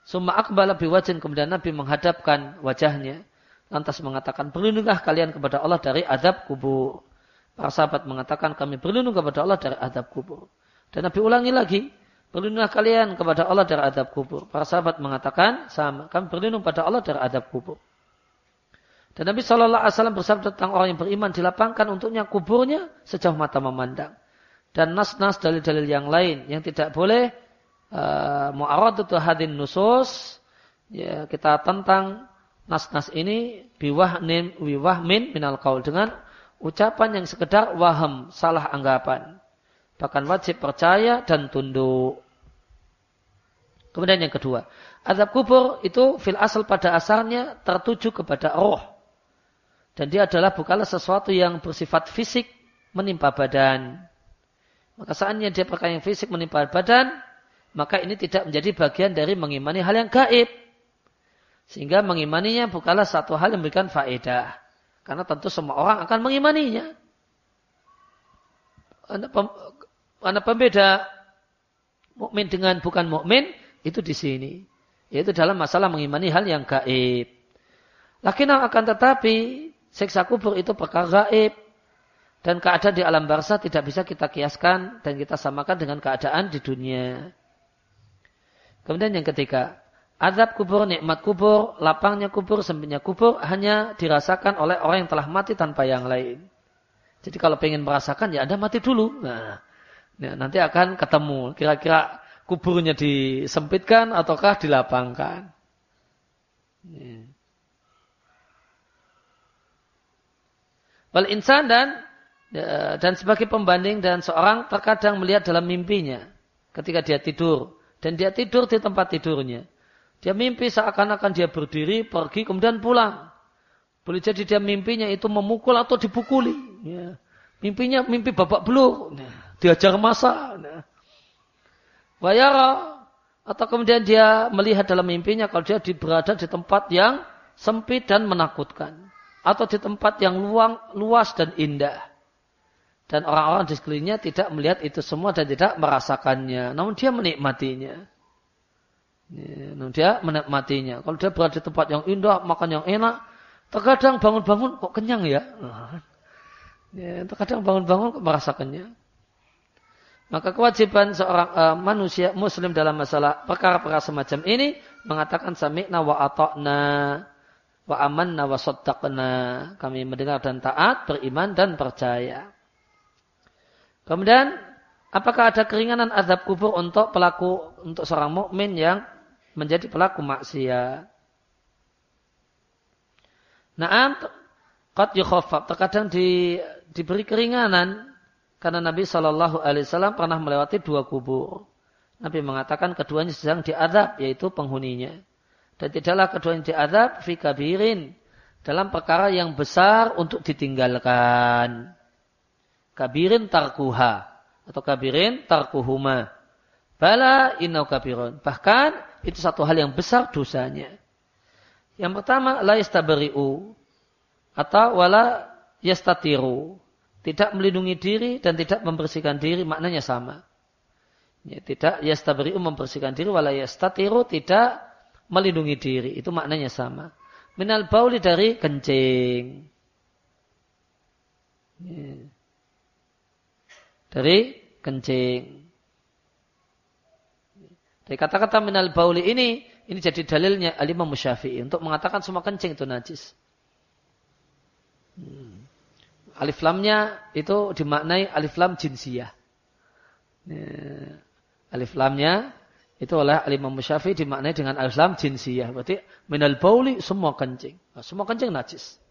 Summa akbala biwajin kemudian Nabi menghadapkan wajahnya lantas mengatakan berlindunglah kalian kepada Allah dari adab kubur. Para sahabat mengatakan kami berlindung kepada Allah dari adab kubur. Dan Nabi ulangi lagi, berlindunglah kalian kepada Allah dari adab kubur. Para sahabat mengatakan sama, kami berlindung pada Allah dari adab kubur. Dan Nabi Shallallahu Alaihi Wasallam bersabda tentang orang yang beriman dilapangkan untuknya kuburnya sejauh mata memandang. Dan nas-nas dalil-dalil yang lain yang tidak boleh uh, mu'aradatu hadin nusus ya kita tentang nas-nas ini biwahnin wiwahmin minal qaul dengan ucapan yang sekedar waham, salah anggapan. Bahkan wajib percaya dan tunduk. Kemudian yang kedua, azab kubur itu fil asal pada asalnya tertuju kepada roh. Dan dia adalah bukanlah sesuatu yang bersifat fisik menimpa badan. Maka saatnya dia perkara yang fisik menimpa badan, maka ini tidak menjadi bagian dari mengimani hal yang gaib. Sehingga mengimaninya bukanlah satu hal yang memberikan faedah. Karena tentu semua orang akan mengimaninya. Karena pembeda mukmin dengan bukan mukmin itu di sini. Yaitu dalam masalah mengimani hal yang gaib. Lakin akan tetapi siksa kubur itu perkara gaib. Dan keadaan di alam barzah tidak bisa kita kiaskan dan kita samakan dengan keadaan di dunia. Kemudian yang ketiga, Azab kubur, nikmat kubur, lapangnya kubur, sempitnya kubur hanya dirasakan oleh orang yang telah mati tanpa yang lain. Jadi kalau pengen merasakan ya Anda mati dulu. Nah, ya, nanti akan ketemu. Kira-kira kuburnya disempitkan ataukah dilapangkan. Ya. Wal insan dan ya, dan sebagai pembanding dan seorang terkadang melihat dalam mimpinya ketika dia tidur dan dia tidur di tempat tidurnya. Dia mimpi seakan-akan dia berdiri, pergi, kemudian pulang. Boleh jadi dia mimpinya itu memukul atau dipukuli. Ya. Mimpinya mimpi babak belur. Ya. Diajar masa. Ya. Wayara. Atau kemudian dia melihat dalam mimpinya kalau dia berada di tempat yang sempit dan menakutkan. Atau di tempat yang luang, luas dan indah. Dan orang-orang di sekelilingnya tidak melihat itu semua dan tidak merasakannya. Namun dia menikmatinya. Ya, dia menikmatinya. Kalau dia berada di tempat yang indah, makan yang enak, terkadang bangun-bangun kok kenyang ya. ya terkadang bangun-bangun kok merasakannya. Maka kewajiban seorang uh, manusia muslim dalam masalah perkara-perkara semacam ini mengatakan sami'na wa ata'na wa amanna wa saddaqna. Kami mendengar dan taat, beriman dan percaya. Kemudian apakah ada keringanan azab kubur untuk pelaku untuk seorang mukmin yang menjadi pelaku maksiat. Naam qad yukhaffaf terkadang di, diberi keringanan karena Nabi Shallallahu alaihi wasallam pernah melewati dua kubur. Nabi mengatakan keduanya sedang diadab yaitu penghuninya. Dan tidaklah keduanya diadab fi kabirin dalam perkara yang besar untuk ditinggalkan. Kabirin tarkuha atau kabirin tarkuhuma. Bala inau kabirun. Bahkan itu satu hal yang besar dosanya. Yang pertama, la yastabari'u. Atau wala yastatiru. Tidak melindungi diri dan tidak membersihkan diri, maknanya sama. Ya, tidak yastabari'u membersihkan diri, wala yastatiru tidak melindungi diri. Itu maknanya sama. Minal bauli dari kencing. Ya. Dari kencing. Dari kata-kata minal bauli ini, ini jadi dalilnya alimah musyafi'i untuk mengatakan semua kencing itu najis. Hmm. Alif lamnya itu dimaknai alif lam jinsiyah. Ya, alif lamnya itu oleh Imam Syafi'i dimaknai dengan alif lam jinsiyah. Berarti minal bauli semua kencing. Nah, semua kencing najis.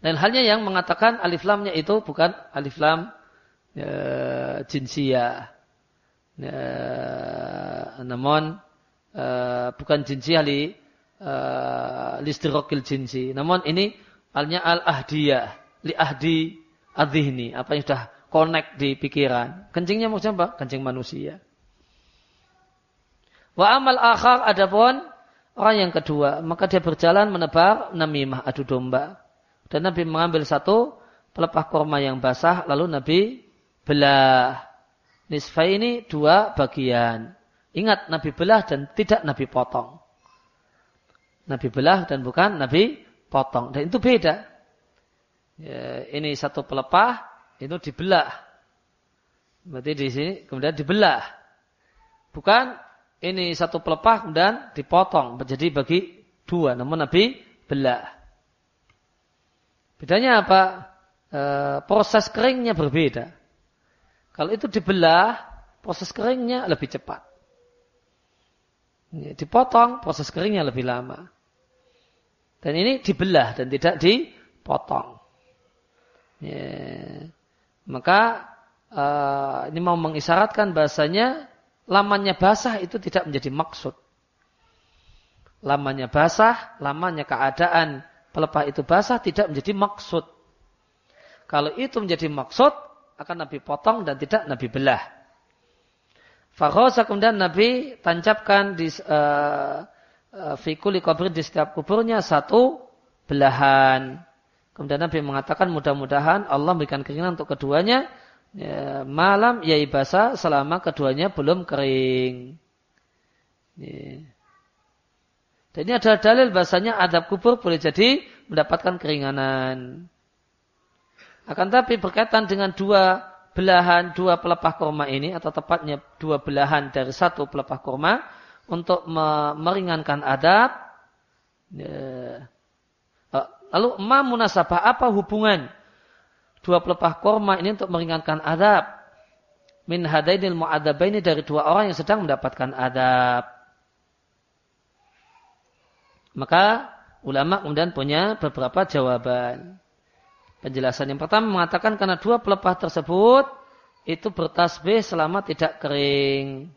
Dan halnya yang mengatakan alif lamnya itu bukan alif lam ya, jinsiyah. Ya, namun uh, bukan jinsiyah li uh, listirokil jinsi. Namun ini alnya al-ahdiyah. Li ahdi adhihni. Apa yang sudah connect di pikiran. Kencingnya maksudnya apa? Kencing manusia. Wa amal akhar adapun orang yang kedua. Maka dia berjalan menebar namimah adu domba. Dan Nabi mengambil satu pelepah korma yang basah, lalu Nabi belah. Nisfa ini dua bagian. Ingat Nabi belah dan tidak Nabi potong. Nabi belah dan bukan Nabi potong. Dan itu beda. Ya, ini satu pelepah, itu dibelah. Berarti di sini kemudian dibelah. Bukan ini satu pelepah kemudian dipotong menjadi bagi dua. Namun Nabi belah. Bedanya apa? E, proses keringnya berbeda. Kalau itu dibelah, proses keringnya lebih cepat. Dipotong, proses keringnya lebih lama. Dan ini dibelah dan tidak dipotong. Ya. Maka uh, ini mau mengisyaratkan bahasanya lamanya basah itu tidak menjadi maksud. Lamanya basah, lamanya keadaan pelepah itu basah tidak menjadi maksud. Kalau itu menjadi maksud, akan Nabi potong dan tidak Nabi belah. Fakhosa kemudian Nabi tancapkan di uh, uh, fikuli kubur di setiap kuburnya satu belahan. Kemudian Nabi mengatakan mudah-mudahan Allah memberikan keringan untuk keduanya ya, malam yai basah selama keduanya belum kering. Ya. Dan ini adalah dalil bahasanya adab kubur boleh jadi mendapatkan keringanan. Akan tapi berkaitan dengan dua belahan, dua pelepah kurma ini, atau tepatnya dua belahan dari satu pelepah kurma, untuk meringankan adab. Ya. Lalu ma munasabah, apa hubungan dua pelepah kurma ini untuk meringankan adab? Min hadainil mu'adabaini dari dua orang yang sedang mendapatkan adab. Maka ulama kemudian punya beberapa jawaban. Penjelasan yang pertama mengatakan karena dua pelepah tersebut itu bertasbih selama tidak kering.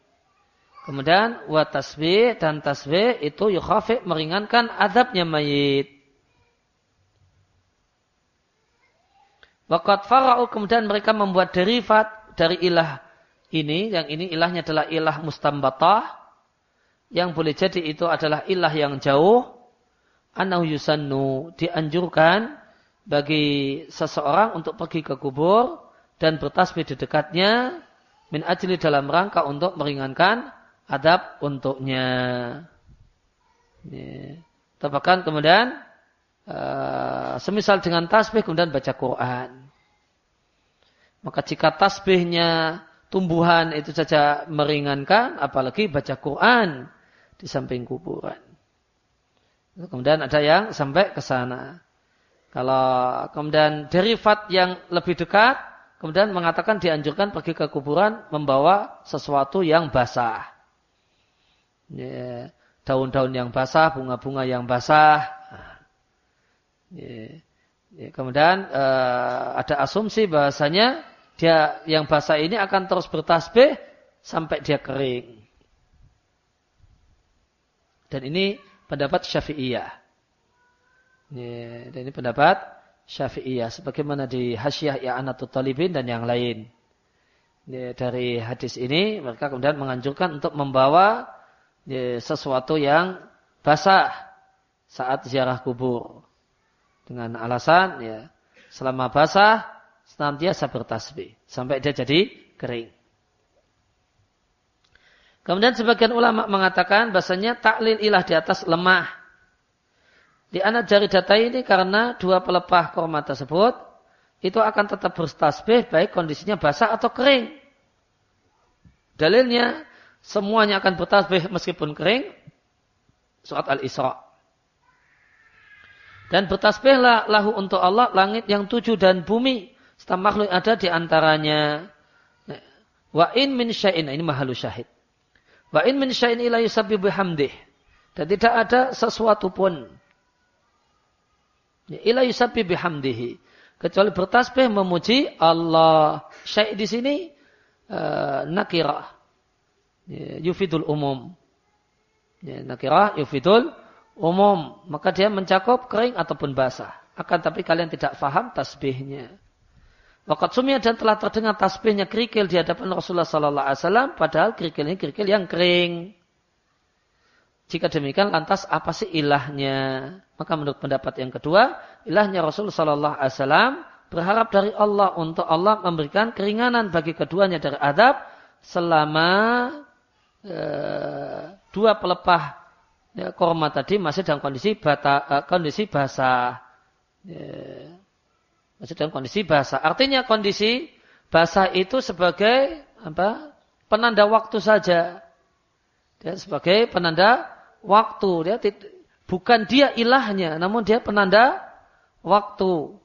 Kemudian wa tasbih dan tasbih itu yukhafif meringankan adabnya mayit. Waqat fara'u kemudian mereka membuat derivat dari ilah ini. Yang ini ilahnya adalah ilah mustambatah yang boleh jadi itu adalah ilah yang jauh anahu yusannu dianjurkan bagi seseorang untuk pergi ke kubur dan bertasbih di dekatnya min ajli dalam rangka untuk meringankan adab untuknya. Ya. Bahkan kemudian uh, semisal dengan tasbih kemudian baca Quran. Maka jika tasbihnya tumbuhan itu saja meringankan, apalagi baca Quran di samping kuburan. Kemudian ada yang sampai ke sana. Kalau kemudian derivat yang lebih dekat, kemudian mengatakan dianjurkan pergi ke kuburan membawa sesuatu yang basah. Ya, daun-daun yang basah, bunga-bunga yang basah. Ya, ya, kemudian uh, ada asumsi bahasanya dia yang basah ini akan terus bertasbih sampai dia kering. Dan ini pendapat Syafi'iyah. dan ini pendapat Syafi'iyah. Sebagaimana di Hasyiah Ya'anatul Talibin dan yang lain. dari hadis ini mereka kemudian menganjurkan untuk membawa sesuatu yang basah saat ziarah kubur. Dengan alasan ya selama basah senantiasa bertasbih sampai dia jadi kering. Kemudian sebagian ulama mengatakan bahasanya taklil ilah di atas lemah. Di anak jari data ini karena dua pelepah korma tersebut itu akan tetap berstasbih baik kondisinya basah atau kering. Dalilnya semuanya akan bertasbih meskipun kering. Surat Al-Isra. Dan bertasbihlah lahu untuk Allah langit yang tujuh dan bumi. Serta makhluk ada di antaranya. Wa in min syai'in ini mahalu syahid. Wa in min syai'in ila yusabbihu bihamdih. Dan tidak ada sesuatu pun ya, ila yusabbihu bihamdihi kecuali bertasbih memuji Allah. Syai' di sini uh, nakirah. Ya, yufidul umum. Ya, nakirah yufidul umum. Maka dia mencakup kering ataupun basah. Akan tapi kalian tidak faham tasbihnya. Wakat sumia dan telah terdengar tasbihnya kerikil di hadapan Rasulullah Sallallahu Alaihi Wasallam, padahal kerikil ini kerikil yang kering. Jika demikian, lantas apa sih ilahnya? Maka menurut pendapat yang kedua, ilahnya Rasulullah Sallallahu Alaihi Wasallam berharap dari Allah untuk Allah memberikan keringanan bagi keduanya dari adab selama e, dua pelepah ya, korma tadi masih dalam kondisi bata, e, kondisi basah. Ya. Masih dalam kondisi basah. Artinya kondisi basah itu sebagai apa? Penanda waktu saja. Dia sebagai penanda waktu. Dia bukan dia ilahnya, namun dia penanda waktu.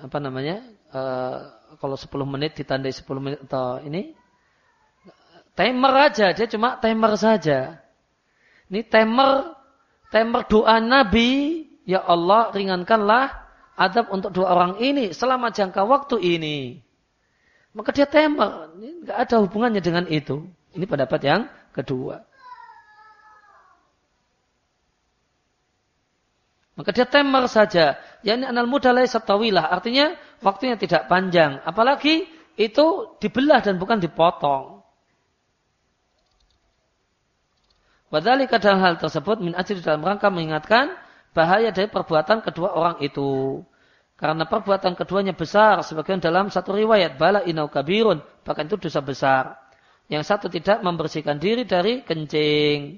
apa namanya? Uh, kalau 10 menit ditandai 10 menit atau ini timer aja, dia cuma timer saja. Ini timer timer doa Nabi, ya Allah ringankanlah adab untuk dua orang ini selama jangka waktu ini. Maka dia tembak. Ini nggak ada hubungannya dengan itu. Ini pendapat yang kedua. Maka dia temar saja. Ya ini anal mudalai setawilah. Artinya waktunya tidak panjang. Apalagi itu dibelah dan bukan dipotong. Padahal dalam hal tersebut min ajri dalam rangka mengingatkan bahaya dari perbuatan kedua orang itu. Karena perbuatan keduanya besar, sebagian dalam satu riwayat, bala inau kabirun, bahkan itu dosa besar. Yang satu tidak membersihkan diri dari kencing.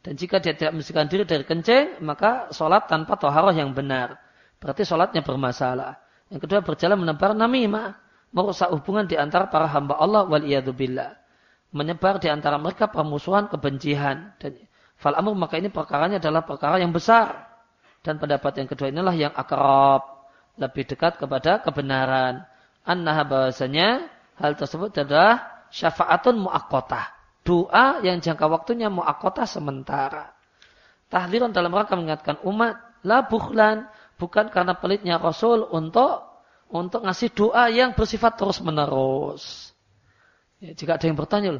Dan jika dia tidak membersihkan diri dari kencing, maka sholat tanpa toharoh yang benar. Berarti sholatnya bermasalah. Yang kedua berjalan menebar namimah. Merusak hubungan di antara para hamba Allah wal billah. Menyebar di antara mereka permusuhan, kebencian. Dan fal amur maka ini perkaranya adalah perkara yang besar. Dan pendapat yang kedua inilah yang akrab. Lebih dekat kepada kebenaran. Annaha bahasanya hal tersebut adalah syafaatun mu'akotah. Doa yang jangka waktunya mu'akotah sementara. Tahliran dalam rangka mengingatkan umat. La bukhlan. Bukan karena pelitnya Rasul untuk untuk ngasih doa yang bersifat terus menerus. Ya, jika ada yang bertanya,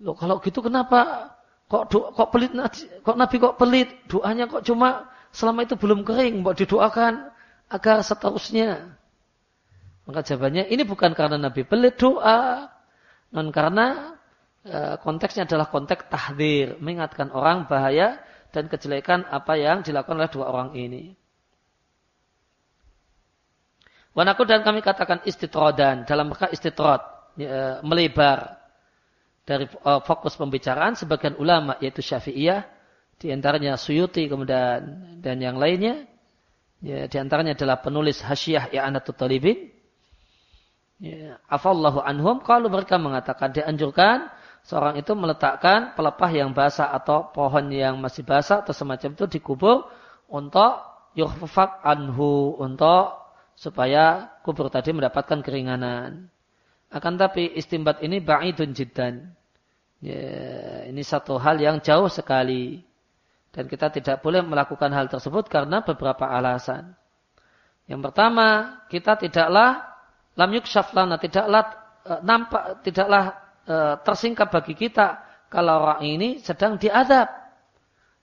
loh kalau gitu kenapa kok do, kok pelit kok Nabi kok pelit doanya kok cuma selama itu belum kering, mau didoakan agar seterusnya. Maka jawabannya ini bukan karena Nabi pelit doa, non karena e, konteksnya adalah konteks tahdir, mengingatkan orang bahaya dan kejelekan apa yang dilakukan oleh dua orang ini. Wanaku dan kami katakan istitrodan dalam mereka istitrod e, melebar dari e, fokus pembicaraan sebagian ulama yaitu Syafi'iyah di antaranya Suyuti kemudian dan yang lainnya. Ya, di antaranya adalah penulis Hasyiah I'anatul Talibin. Ya, afallahu anhum kalau mereka mengatakan dianjurkan seorang itu meletakkan pelepah yang basah atau pohon yang masih basah atau semacam itu dikubur untuk yuhfak anhu untuk supaya kubur tadi mendapatkan keringanan. Akan tapi istimbat ini ba'idun jiddan. Ya, ini satu hal yang jauh sekali. Dan kita tidak boleh melakukan hal tersebut karena beberapa alasan. Yang pertama, kita tidaklah lam yukshaf lana, tidaklah e, nampak, tidaklah e, tersingkap bagi kita kalau orang ini sedang diadab.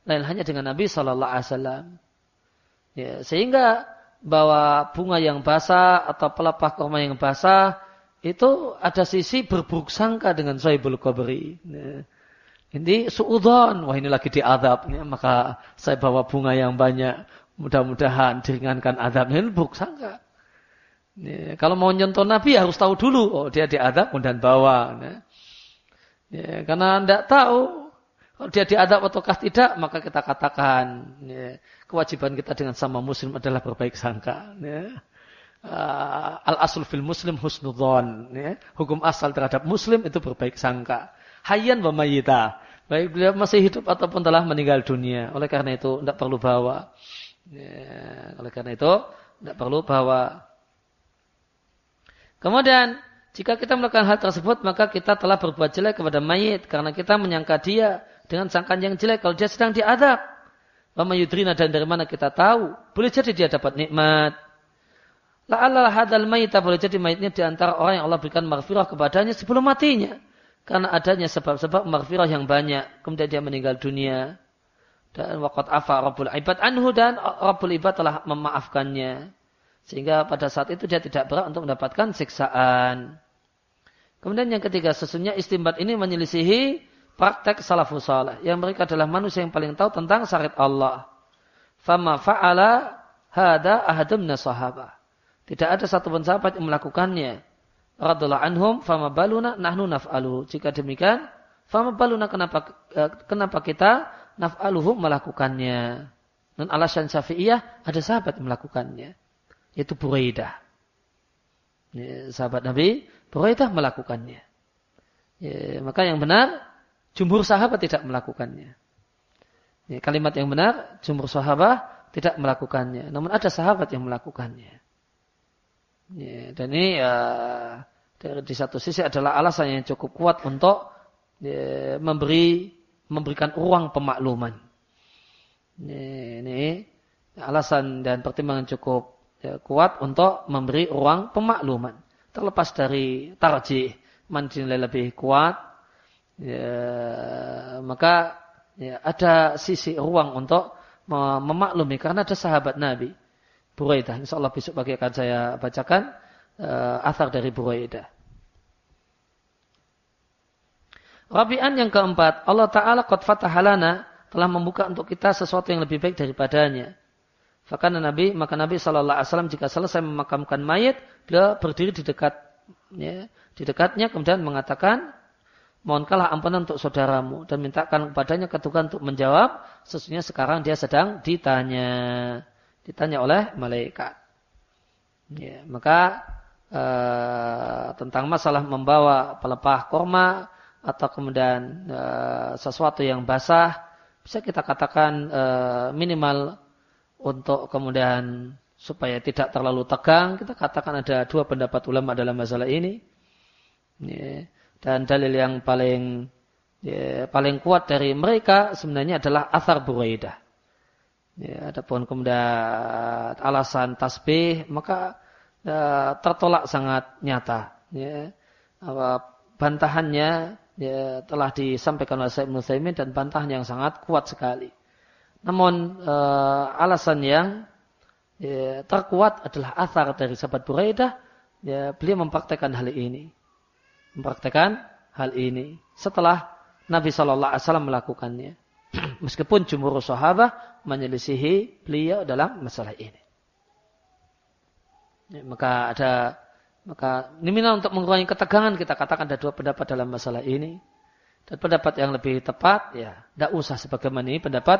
Lain hanya dengan Nabi Shallallahu Alaihi Wasallam. Ya, sehingga bahwa bunga yang basah atau pelepah kurma yang basah itu ada sisi berburuk sangka dengan Saibul Qabri. Ya. Ini suudon, wah ini lagi diadab, ya, maka saya bawa bunga yang banyak. Mudah-mudahan diringankan adabnya. Ini buruk sangka. Ya, kalau mau nyontoh Nabi harus tahu dulu, oh dia diadab kemudian bawa. Ya. Ya, karena tidak tahu kalau dia diadab ataukah tidak, maka kita katakan ya, kewajiban kita dengan sama Muslim adalah berbaik sangka. Ya. Uh, al asul fil Muslim husnudon. Ya. Hukum asal terhadap Muslim itu berbaik sangka hayyan wa mayyita. Baik beliau masih hidup ataupun telah meninggal dunia. Oleh karena itu tidak perlu bawa. Ya, oleh karena itu tidak perlu bawa. Kemudian Jika kita melakukan hal tersebut, maka kita telah berbuat jelek kepada mayit. Karena kita menyangka dia dengan sangkaan yang jelek kalau dia sedang diadab. Wama yudrina dan dari mana kita tahu. Boleh jadi dia dapat nikmat. La'allah hadal mayita boleh jadi mayitnya di antara orang yang Allah berikan maghfirah kepadanya sebelum matinya. Karena adanya sebab-sebab maghfirah yang banyak. Kemudian dia meninggal dunia. Dan waqat afa Rabbul Ibad anhu dan Rabbul Ibad telah memaafkannya. Sehingga pada saat itu dia tidak berat untuk mendapatkan siksaan. Kemudian yang ketiga, sesungguhnya istimbat ini menyelisihi praktek salafus salih. Yang mereka adalah manusia yang paling tahu tentang syariat Allah. Fama fa'ala hada ahadumna sahabah. Tidak ada satupun sahabat yang melakukannya. Radullah anhum fama baluna nahnu naf'alu. Jika demikian, fama baluna kenapa eh, kenapa kita naf'aluhu melakukannya. Dan alasan syafi'iyah ada sahabat yang melakukannya. Yaitu Buraidah. sahabat Nabi Buraidah melakukannya. Ya, maka yang benar, jumhur sahabat tidak melakukannya. Ya, kalimat yang benar, jumhur sahabat tidak melakukannya. Namun ada sahabat yang melakukannya. Ya, dan ini ya, dari di satu sisi adalah alasan yang cukup kuat untuk ya, memberi memberikan ruang pemakluman. Ya, ini alasan dan pertimbangan cukup ya, kuat untuk memberi ruang pemakluman. Terlepas dari tarjih man lebih kuat ya, maka ya, ada sisi ruang untuk memaklumi. Karena ada sahabat Nabi Buraidah. Insya Allah besok pagi akan saya bacakan uh, athar dari Buraidah. Rabi'an yang keempat Allah Ta'ala qad fatahalana telah membuka untuk kita sesuatu yang lebih baik daripadanya. Fakana Nabi, maka Nabi Shallallahu Alaihi Wasallam jika selesai memakamkan mayat, beliau berdiri di dekat, ya, di dekatnya kemudian mengatakan, mohonkanlah ampunan untuk saudaramu dan mintakan kepadanya ketukan untuk menjawab. Sesungguhnya sekarang dia sedang ditanya, ditanya oleh malaikat. Ya, maka uh, tentang masalah membawa pelepah korma atau kemudian uh, sesuatu yang basah bisa kita katakan uh, minimal untuk kemudian supaya tidak terlalu tegang, kita katakan ada dua pendapat ulama dalam masalah ini. Ya, dan dalil yang paling ya, paling kuat dari mereka sebenarnya adalah asar Buraidah. Ya, adapun kemudian alasan tasbih maka ya, tertolak sangat nyata. Ya, apa, bantahannya ya, telah disampaikan oleh Sayyid Ibn dan bantahan yang sangat kuat sekali. Namun uh, alasan yang ya, terkuat adalah asar dari sahabat Buraidah. Ya, beliau mempraktekkan hal ini. Mempraktekkan hal ini. Setelah Nabi Shallallahu Alaihi Wasallam melakukannya. Meskipun jumhur sahabat menyelisihi beliau dalam masalah ini. Ya, maka ada maka minimal untuk mengurangi ketegangan kita katakan ada dua pendapat dalam masalah ini. Dan pendapat yang lebih tepat ya tidak usah sebagaimana ini pendapat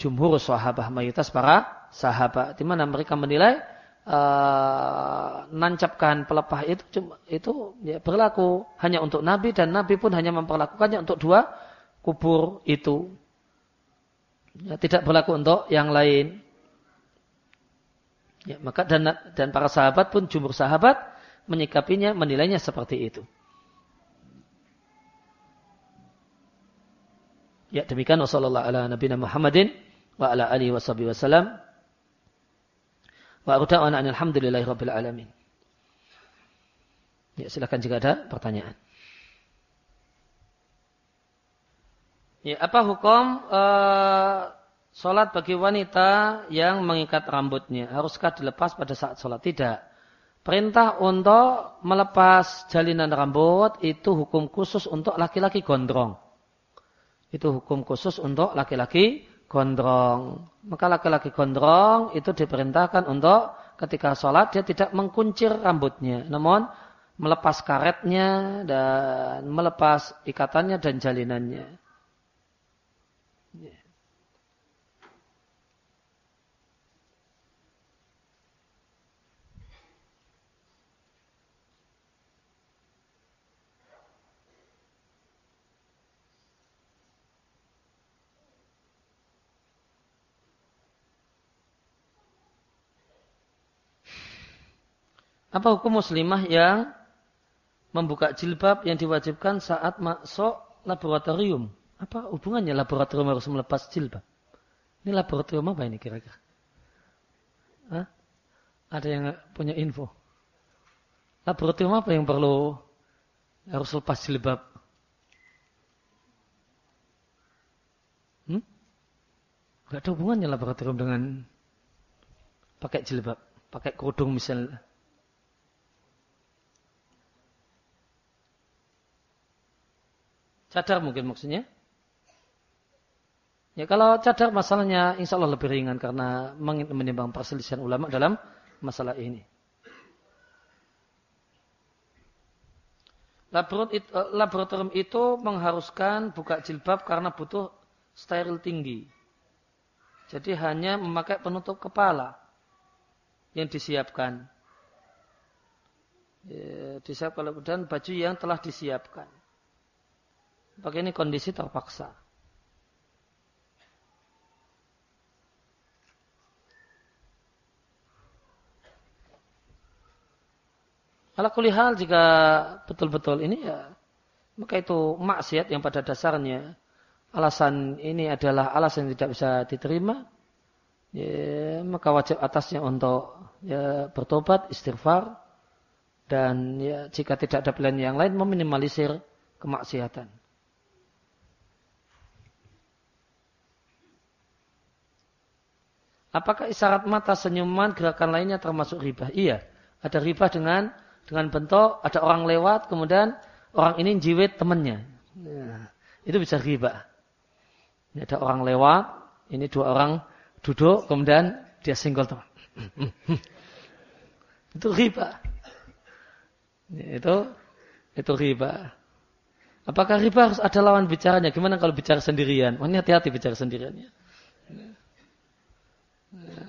jumhur sahabat mayoritas para sahabat di mana mereka menilai uh, nancapkan pelepah itu itu ya, berlaku hanya untuk nabi dan nabi pun hanya memperlakukannya untuk dua kubur itu ya, tidak berlaku untuk yang lain ya, maka dan dan para sahabat pun jumhur sahabat menyikapinya menilainya seperti itu Ya demikian wassalamualaikum ala Muhammadin wa ala alihi wa sahbihi wasallam. Wa arda'ana alhamdulillahi rabbil alamin. Ya, silakan jika ada pertanyaan. Ya, apa hukum uh, sholat bagi wanita yang mengikat rambutnya? Haruskah dilepas pada saat sholat? Tidak. Perintah untuk melepas jalinan rambut itu hukum khusus untuk laki-laki gondrong. Itu hukum khusus untuk laki-laki gondrong. Maka laki-laki gondrong itu diperintahkan untuk ketika sholat dia tidak mengkuncir rambutnya. Namun melepas karetnya dan melepas ikatannya dan jalinannya. Apa hukum muslimah yang membuka jilbab yang diwajibkan saat masuk laboratorium. Apa hubungannya laboratorium harus melepas jilbab? Ini laboratorium apa ini kira-kira? Ada yang punya info? Laboratorium apa yang perlu harus lepas jilbab? Hmm? Ada hubungannya laboratorium dengan pakai jilbab, pakai kerudung misalnya. Cadar mungkin maksudnya. Ya kalau cadar masalahnya insya Allah lebih ringan karena menimbang perselisihan ulama dalam masalah ini. Eh, laboratorium itu mengharuskan buka jilbab karena butuh steril tinggi. Jadi hanya memakai penutup kepala yang disiapkan. Ya, disiapkan dan baju yang telah disiapkan. Pakai ini kondisi terpaksa. Ala kulihal jika betul-betul ini ya maka itu maksiat yang pada dasarnya alasan ini adalah alasan yang tidak bisa diterima ya, maka wajib atasnya untuk ya, bertobat istighfar dan ya, jika tidak ada pilihan yang lain meminimalisir kemaksiatan. Apakah isyarat mata senyuman gerakan lainnya termasuk riba? Iya, ada riba dengan dengan bentuk ada orang lewat kemudian orang ini jiwit temannya. Ya, itu bisa riba. Ini ada orang lewat, ini dua orang duduk kemudian dia singgol teman. itu riba. Itu itu riba. Apakah riba harus ada lawan bicaranya? Gimana kalau bicara sendirian? Oh, ini hati-hati bicara sendiriannya. Ya.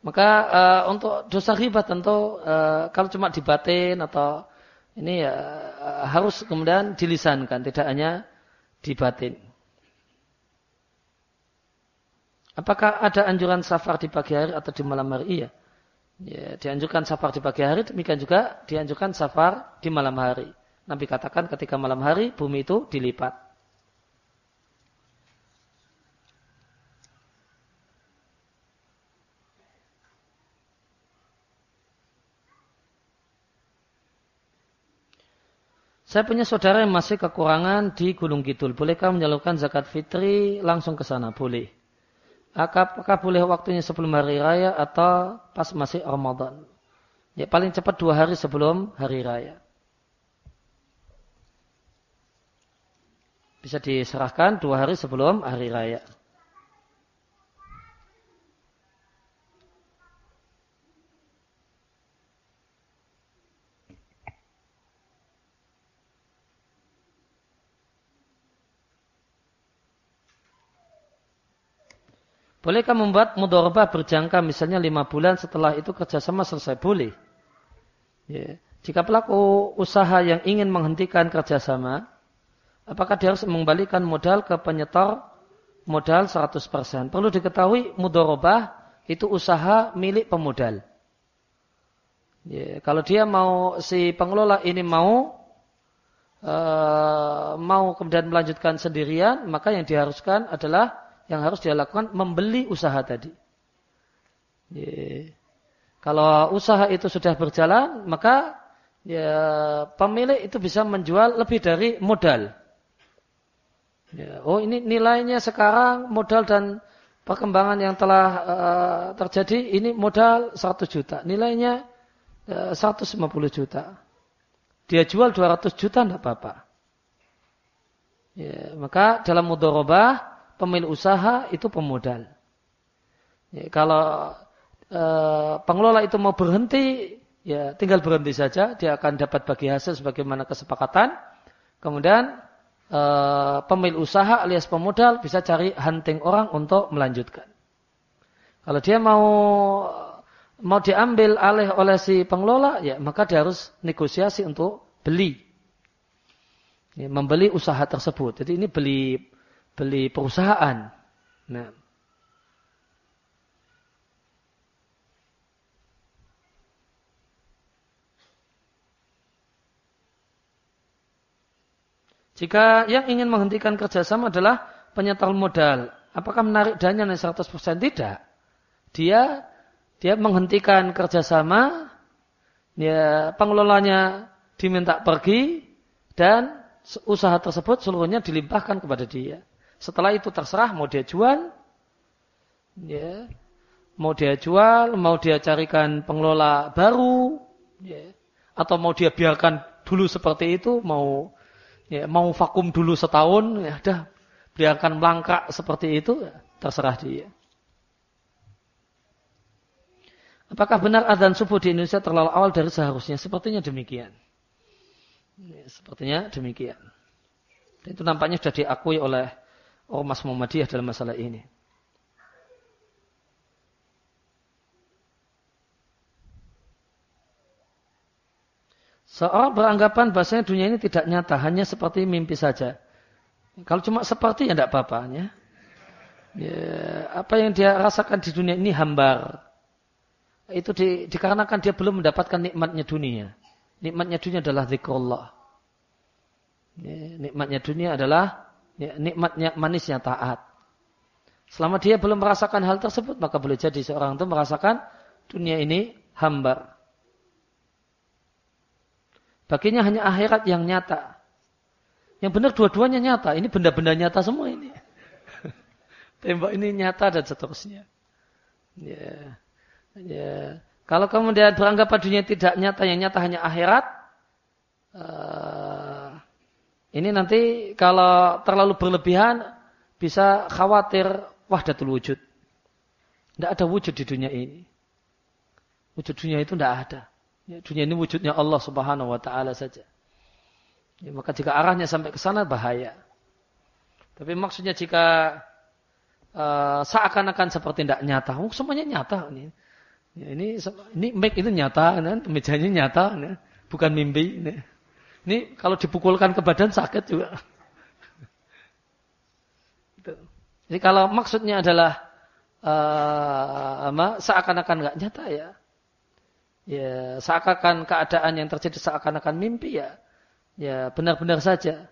Maka uh, untuk dosa riba tentu uh, kalau cuma di batin atau ini ya uh, harus kemudian dilisankan, tidak hanya di batin. Apakah ada anjuran safar di pagi hari atau di malam hari? Iya. Ya, dianjurkan safar di pagi hari, demikian juga dianjurkan safar di malam hari. Nabi katakan ketika malam hari bumi itu dilipat. Saya punya saudara yang masih kekurangan di Gunung Kidul. Bolehkah menyalurkan zakat fitri langsung ke sana? Boleh. Apakah boleh waktunya sebelum hari raya atau pas masih Ramadan? Ya paling cepat dua hari sebelum hari raya. Bisa diserahkan dua hari sebelum hari raya. Bolehkah membuat mudorobah berjangka misalnya lima bulan setelah itu kerjasama selesai? Boleh. Ya. Jika pelaku usaha yang ingin menghentikan kerjasama, apakah dia harus mengembalikan modal ke penyetor modal 100%? Perlu diketahui mudorobah itu usaha milik pemodal. Ya, kalau dia mau si pengelola ini mau uh, mau kemudian melanjutkan sendirian, maka yang diharuskan adalah yang harus dia lakukan membeli usaha tadi. Kalau usaha itu sudah berjalan, maka ya, pemilik itu bisa menjual lebih dari modal. Ya, oh ini nilainya sekarang modal dan perkembangan yang telah uh, terjadi ini modal 100 juta. Nilainya uh, 150 juta. Dia jual 200 juta tidak apa-apa. Ya, maka dalam mudorobah pemilik usaha itu pemodal. Ya, kalau e, pengelola itu mau berhenti, ya tinggal berhenti saja, dia akan dapat bagi hasil sebagaimana kesepakatan. Kemudian e, pemilik usaha alias pemodal bisa cari hunting orang untuk melanjutkan. Kalau dia mau mau diambil alih oleh si pengelola, ya maka dia harus negosiasi untuk beli, ya, membeli usaha tersebut. Jadi ini beli beli perusahaan. Nah. Jika yang ingin menghentikan kerjasama adalah penyetor modal, apakah menarik dana 100% tidak? Dia dia menghentikan kerjasama, ya pengelolanya diminta pergi dan usaha tersebut seluruhnya dilimpahkan kepada dia. Setelah itu terserah mau dia jual, ya, mau dia jual, mau dia carikan pengelola baru, ya, atau mau dia biarkan dulu seperti itu, mau ya, mau vakum dulu setahun, ya dah biarkan melangkah seperti itu, ya, terserah dia. Apakah benar adzan subuh di Indonesia terlalu awal dari seharusnya? Sepertinya demikian. Ya, sepertinya demikian. Dan itu nampaknya sudah diakui oleh Ormas Muhammadiyah dalam masalah ini. Seorang beranggapan bahasanya dunia ini tidak nyata, hanya seperti mimpi saja. Kalau cuma seperti ya tidak apa-apa. Ya. ya. apa yang dia rasakan di dunia ini hambar. Itu di, dikarenakan dia belum mendapatkan nikmatnya dunia. Nikmatnya dunia adalah zikrullah. Ya, nikmatnya dunia adalah ya, nikmatnya manisnya taat. Selama dia belum merasakan hal tersebut, maka boleh jadi seorang itu merasakan dunia ini hambar. Baginya hanya akhirat yang nyata. Yang benar dua-duanya nyata. Ini benda-benda nyata semua ini. Tembok ini nyata dan seterusnya. Ya. Ya. Kalau kemudian beranggapan dunia tidak nyata, yang nyata hanya akhirat. Uh, ini nanti kalau terlalu berlebihan bisa khawatir wahdatul wujud. Tidak ada wujud di dunia ini. Wujud dunia itu tidak ada. Ya, dunia ini wujudnya Allah Subhanahu wa taala saja. Ya, maka jika arahnya sampai ke sana bahaya. Tapi maksudnya jika uh, seakan-akan seperti tidak nyata, oh, semuanya nyata ini. Ya, ini ini mic itu nyata, kan? mejanya nyata, kan? bukan mimpi. Ini. Ini kalau dipukulkan ke badan sakit juga. Jadi kalau maksudnya adalah uh, seakan-akan nggak nyata ya, ya seakan-akan keadaan yang terjadi seakan-akan mimpi ya ya benar-benar saja.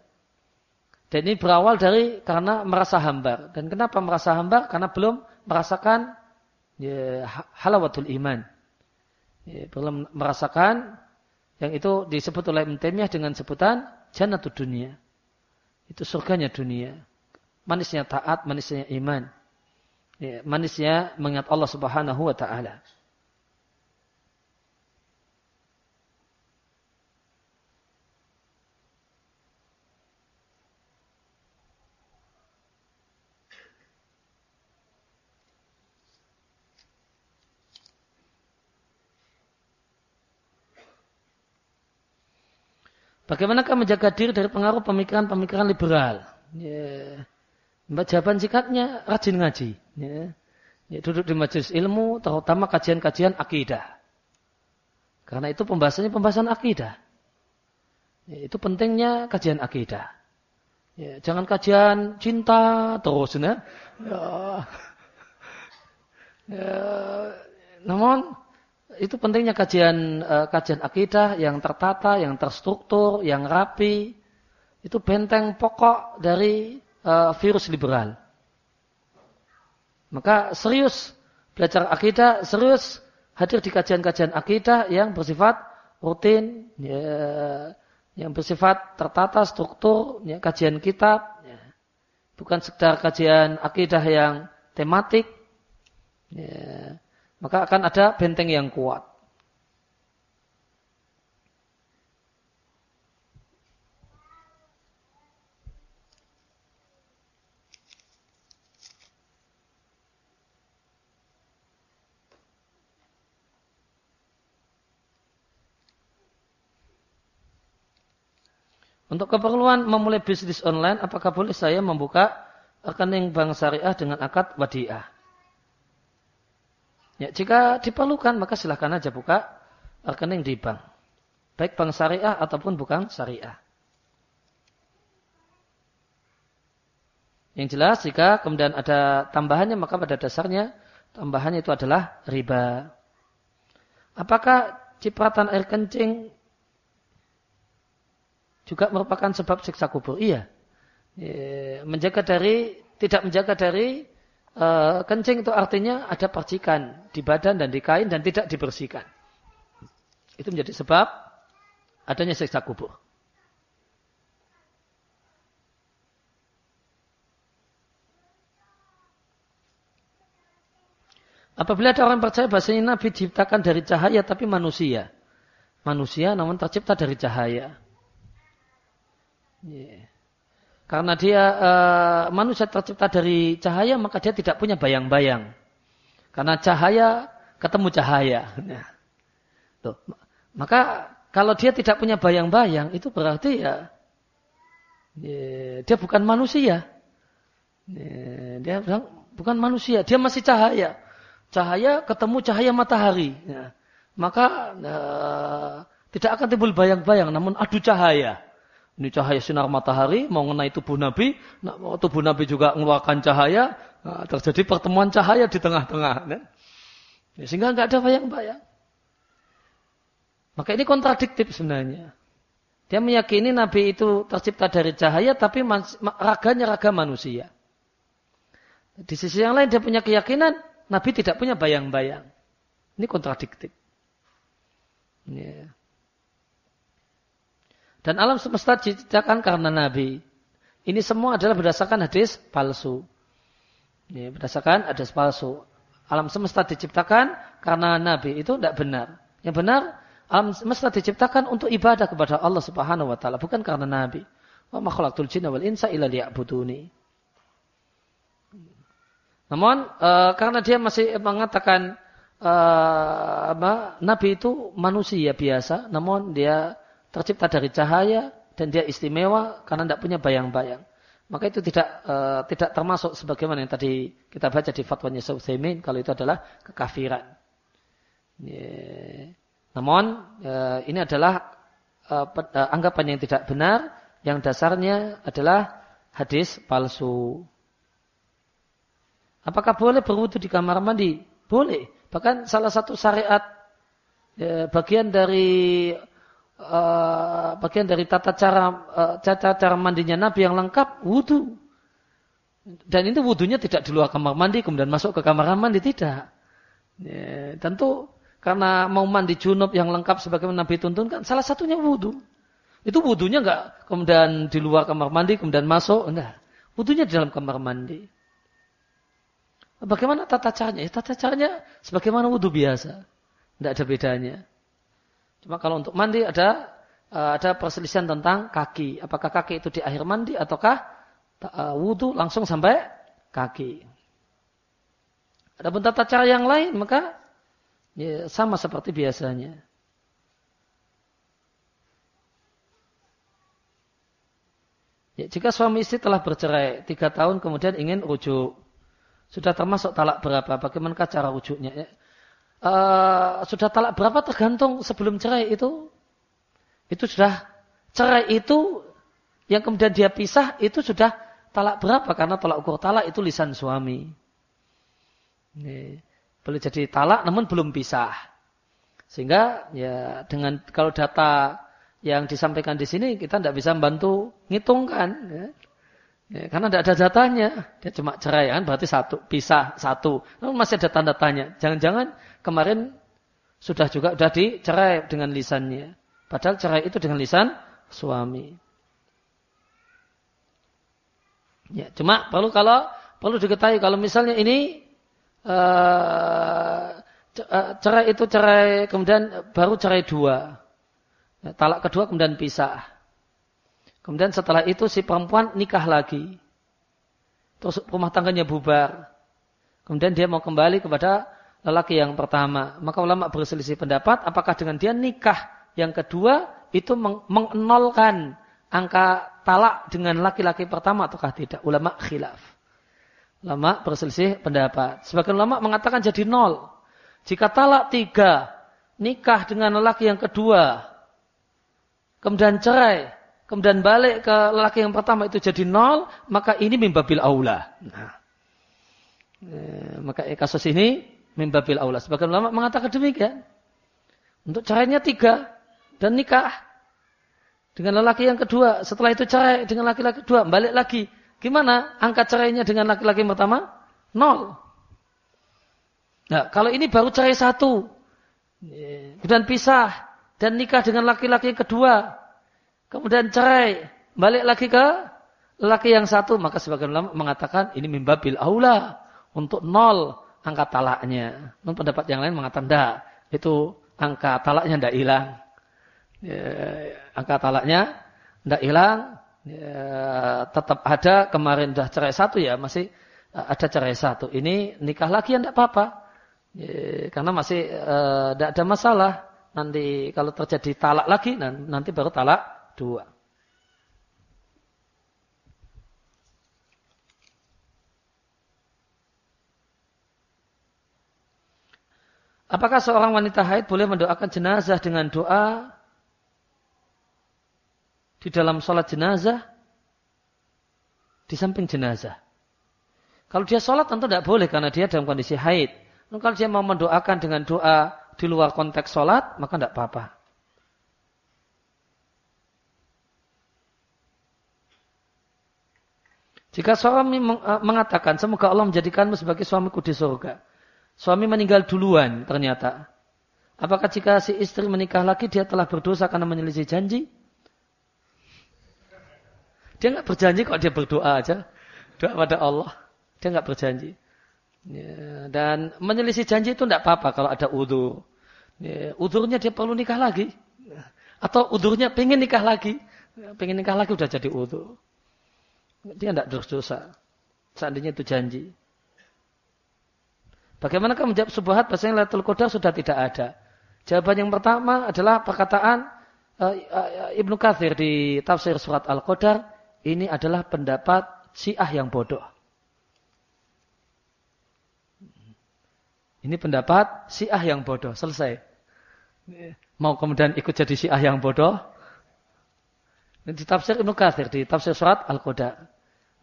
Dan ini berawal dari karena merasa hambar. Dan kenapa merasa hambar? Karena belum merasakan ya, halawatul iman. Ya, belum merasakan yang itu disebut oleh Ibn dengan sebutan jannatul dunia. Itu surganya dunia. Manisnya taat, manisnya iman. Ya, manisnya mengingat Allah Subhanahu wa taala. Bagaimanakah menjaga diri dari pengaruh pemikiran-pemikiran liberal? Ya. Mbak jawaban sikatnya rajin ngaji. Ya. Ya, duduk di majelis ilmu, terutama kajian-kajian akidah. Karena itu pembahasannya pembahasan akidah. Ya, itu pentingnya kajian akidah. Ya, jangan kajian cinta terus, ya. ya. ya. Namun itu pentingnya kajian uh, kajian akidah yang tertata, yang terstruktur, yang rapi. Itu benteng pokok dari uh, virus liberal. Maka serius belajar akidah, serius hadir di kajian-kajian akidah yang bersifat rutin, ya, yang bersifat tertata, struktur, ya, kajian kitab, ya. bukan sekedar kajian akidah yang tematik. Ya maka akan ada benteng yang kuat. Untuk keperluan memulai bisnis online, apakah boleh saya membuka rekening bank syariah dengan akad wadiah? Ya, jika diperlukan maka silahkan aja buka rekening di bank. Baik bank syariah ataupun bukan syariah. Yang jelas jika kemudian ada tambahannya maka pada dasarnya tambahannya itu adalah riba. Apakah cipratan air kencing juga merupakan sebab siksa kubur. Iya. Ya, menjaga dari tidak menjaga dari uh, kencing itu artinya ada percikan di badan dan di kain dan tidak dibersihkan. Itu menjadi sebab adanya siksa kubur. Apabila ada orang percaya bahasanya Nabi diciptakan dari cahaya tapi manusia. Manusia namun tercipta dari cahaya. Yeah. Karena dia uh, manusia tercipta dari cahaya maka dia tidak punya bayang-bayang. Karena cahaya ketemu cahaya. Nah. Tuh. Maka kalau dia tidak punya bayang-bayang itu berarti ya, ya dia bukan manusia. Ya, dia bukan manusia, dia masih cahaya cahaya ketemu cahaya matahari. Ya. Maka uh, tidak akan timbul bayang-bayang, namun adu cahaya. Ini cahaya sinar matahari mengenai tubuh Nabi, nah, tubuh Nabi juga mengeluarkan cahaya, nah, terjadi pertemuan cahaya di tengah-tengah. Ya. Ya, sehingga nggak ada bayang-bayang. Maka ini kontradiktif sebenarnya. Dia meyakini Nabi itu tercipta dari cahaya, tapi raganya raga manusia. Di sisi yang lain dia punya keyakinan Nabi tidak punya bayang-bayang. Ini kontradiktif. Ya. Dan alam semesta diciptakan karena Nabi. Ini semua adalah berdasarkan hadis palsu. Ya, berdasarkan hadis palsu. Alam semesta diciptakan karena Nabi. Itu tidak benar. Yang benar, alam semesta diciptakan untuk ibadah kepada Allah subhanahu wa ta'ala. Bukan karena Nabi. Wa makhlukul jinna wal insa illa liya'buduni. Namun e, karena dia masih mengatakan e, apa, Nabi itu manusia biasa, namun dia tercipta dari cahaya dan dia istimewa karena tidak punya bayang-bayang. Maka itu tidak e, tidak termasuk sebagaimana yang tadi kita baca di fatwanya Sauthaimin kalau itu adalah kekafiran. Yeah. Namun e, ini adalah e, anggapan yang tidak benar yang dasarnya adalah hadis palsu. Apakah boleh berwudu di kamar mandi? Boleh. Bahkan salah satu syariat ya, bagian dari uh, bagian dari tata cara tata cara mandinya Nabi yang lengkap wudu. Dan itu wudunya tidak di luar kamar mandi kemudian masuk ke kamar mandi tidak. Ya, tentu karena mau mandi junub yang lengkap sebagaimana Nabi tuntunkan salah satunya wudu. Itu wudunya enggak kemudian di luar kamar mandi kemudian masuk enggak. Wudunya di dalam kamar mandi. Bagaimana tata caranya? Ya, tata caranya sebagaimana wudhu biasa. Tidak ada bedanya. Cuma kalau untuk mandi ada eh, ada perselisihan tentang kaki. Apakah kaki itu di akhir mandi ataukah uh, wudhu langsung sampai kaki. Adapun tata cara yang lain maka ya, sama seperti biasanya. Ya, jika suami istri telah bercerai tiga tahun kemudian ingin rujuk, sudah termasuk talak berapa? Bagaimana cara rujuknya? Uh, sudah talak berapa tergantung sebelum cerai itu. Itu sudah cerai itu yang kemudian dia pisah itu sudah talak berapa? Karena tolak ukur talak itu lisan suami. Ini, boleh jadi talak namun belum pisah. Sehingga ya dengan kalau data yang disampaikan di sini kita tidak bisa membantu ngitungkan. Ya. Ya, karena tidak ada datanya. Dia cuma cerai kan berarti satu, pisah satu. Namun masih ada tanda tanya. Jangan-jangan kemarin sudah juga sudah dicerai dengan lisannya. Padahal cerai itu dengan lisan suami. Ya, cuma perlu kalau perlu diketahui kalau misalnya ini uh, cerai itu cerai kemudian baru cerai dua. Ya, talak kedua kemudian pisah. Kemudian setelah itu si perempuan nikah lagi. Terus rumah tangganya bubar. Kemudian dia mau kembali kepada lelaki yang pertama. Maka ulama berselisih pendapat apakah dengan dia nikah yang kedua itu mengenolkan angka talak dengan laki-laki pertama ataukah tidak. Ulama khilaf. Ulama berselisih pendapat. Sebagian ulama mengatakan jadi nol. Jika talak tiga, nikah dengan lelaki yang kedua, kemudian cerai, kemudian balik ke lelaki yang pertama itu jadi nol, maka ini mimbabil aula. Nah, eh, maka kasus ini mimbabil aula. Sebagian ulama mengatakan demikian. Untuk caranya tiga dan nikah. dengan lelaki yang kedua, setelah itu cerai dengan laki-laki kedua, balik lagi. Gimana angka cerainya dengan laki-laki yang pertama? Nol. Nah, kalau ini baru cerai satu, kemudian pisah dan nikah dengan laki-laki yang kedua, kemudian cerai, balik lagi ke laki yang satu, maka sebagian ulama mengatakan ini mimbabil aula untuk nol angka talaknya. Namun pendapat yang lain mengatakan tidak, itu angka talaknya tidak hilang ya, angka talaknya tidak hilang, ya, tetap ada. Kemarin sudah cerai satu ya, masih ada cerai satu. Ini nikah lagi ya tidak apa-apa, ya, karena masih tidak uh, ada masalah. Nanti kalau terjadi talak lagi, nanti baru talak dua. Apakah seorang wanita haid boleh mendoakan jenazah dengan doa di dalam sholat jenazah, di samping jenazah. Kalau dia sholat tentu tidak boleh karena dia dalam kondisi haid. Dan kalau dia mau mendoakan dengan doa di luar konteks sholat, maka tidak apa-apa. Jika suami eh, mengatakan, semoga Allah menjadikanmu sebagai suamiku di surga. Suami meninggal duluan ternyata. Apakah jika si istri menikah lagi dia telah berdosa karena menyelisih janji? Dia nggak berjanji kok dia berdoa aja. Doa pada Allah. Dia nggak berjanji. Ya, dan menyelisih janji itu tidak apa-apa kalau ada udur. Ya, udurnya dia perlu nikah lagi. Atau udurnya pengen nikah lagi. Pengen nikah lagi udah jadi udur. Dia tidak berdosa. Seandainya itu janji. Bagaimana kamu menjawab subuhat bahasanya Lailatul Qadar sudah tidak ada? Jawaban yang pertama adalah perkataan uh, uh, Ibnu Kathir di tafsir surat Al-Qadar ini adalah pendapat Syiah yang bodoh. Ini pendapat Syiah yang bodoh. Selesai. Mau kemudian ikut jadi Syiah yang bodoh? Di tafsir Ibnu Katsir, di tafsir surat Al-Qadar.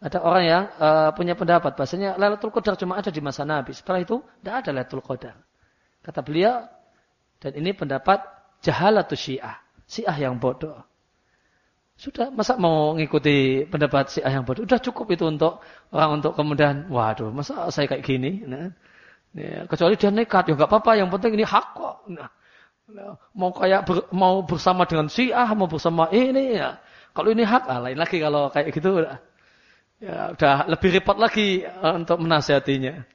Ada orang yang uh, punya pendapat bahasanya Lailatul Qadar cuma ada di masa Nabi. Setelah itu tidak ada Lailatul Qadar. Kata beliau, dan ini pendapat jahalatus Syiah. Syiah yang bodoh. Sudah, masa mau ngikuti pendapat si ayah bodoh? Sudah cukup itu untuk orang untuk kemudian, waduh, masa saya kayak gini? Nah, ya, kecuali dia nekat, ya nggak apa-apa. Yang penting ini hak kok. Nah, mau kayak ber, mau bersama dengan si ah, mau bersama ini ya. Kalau ini hak, ah, lain lagi kalau kayak gitu. Ya, udah lebih repot lagi uh, untuk menasihatinya.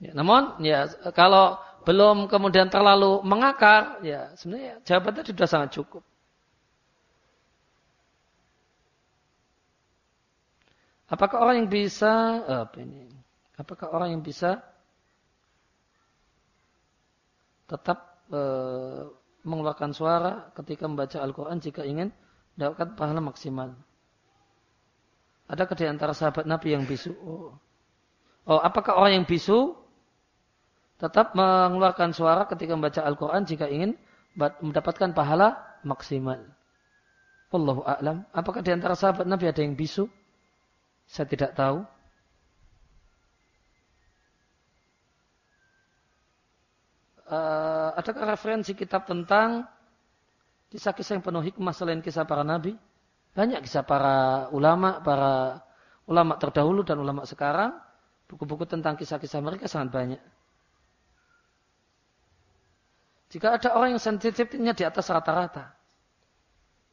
Ya, namun ya kalau belum kemudian terlalu mengakar, ya sebenarnya jawaban tadi sudah sangat cukup. Apakah orang yang bisa apa ini? Apakah orang yang bisa tetap e, mengeluarkan suara ketika membaca Al-Quran jika ingin mendapatkan pahala maksimal? Adakah di antara sahabat Nabi yang bisu? Oh. oh, apakah orang yang bisu tetap mengeluarkan suara ketika membaca Al-Quran jika ingin mendapatkan pahala maksimal. Wallahu a'lam. Apakah di antara sahabat Nabi ada yang bisu? Saya tidak tahu. Uh, adakah referensi kitab tentang kisah-kisah yang penuh hikmah selain kisah para nabi? Banyak kisah para ulama, para ulama terdahulu dan ulama sekarang. Buku-buku tentang kisah-kisah mereka sangat banyak. Jika ada orang yang sensitifnya di atas rata-rata.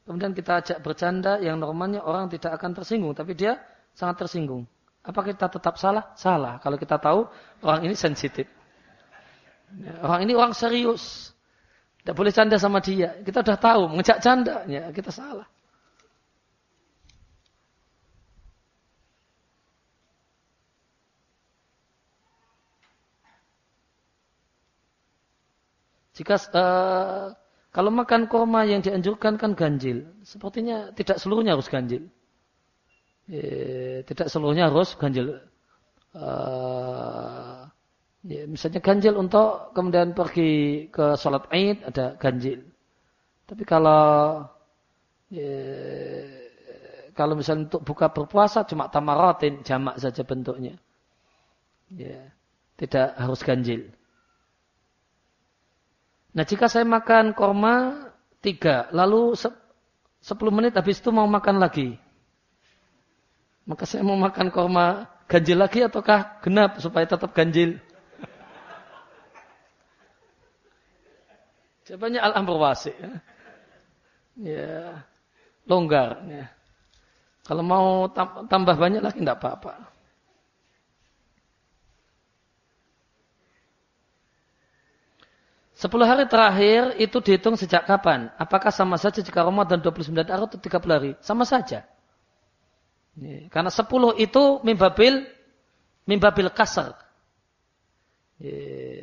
Kemudian kita ajak bercanda yang normalnya orang tidak akan tersinggung. Tapi dia sangat tersinggung. Apa kita tetap salah? Salah. Kalau kita tahu orang ini sensitif. Orang ini orang serius. Tidak boleh canda sama dia. Kita sudah tahu. Mengejak canda. Ya, kita salah. Jika uh, kalau makan kurma yang dianjurkan kan ganjil, sepertinya tidak seluruhnya harus ganjil. E, tidak seluruhnya harus ganjil. Uh, ya, misalnya ganjil untuk kemudian pergi ke sholat Id ada ganjil. Tapi kalau ya, kalau misalnya untuk buka berpuasa cuma tamaratin jamak saja bentuknya. Ya, tidak harus ganjil. Nah jika saya makan korma tiga, lalu sepuluh menit habis itu mau makan lagi. Maka saya mau makan korma ganjil lagi ataukah genap supaya tetap ganjil? Jawabannya al-amr wasi. Ya. ya. Longgar. Ya. Kalau mau tambah banyak lagi tidak apa-apa. Sepuluh hari terakhir itu dihitung sejak kapan? Apakah sama saja jika Ramadan 29 hari atau 30 hari? Sama saja. Karena sepuluh itu mimbabil mimbabil kasar.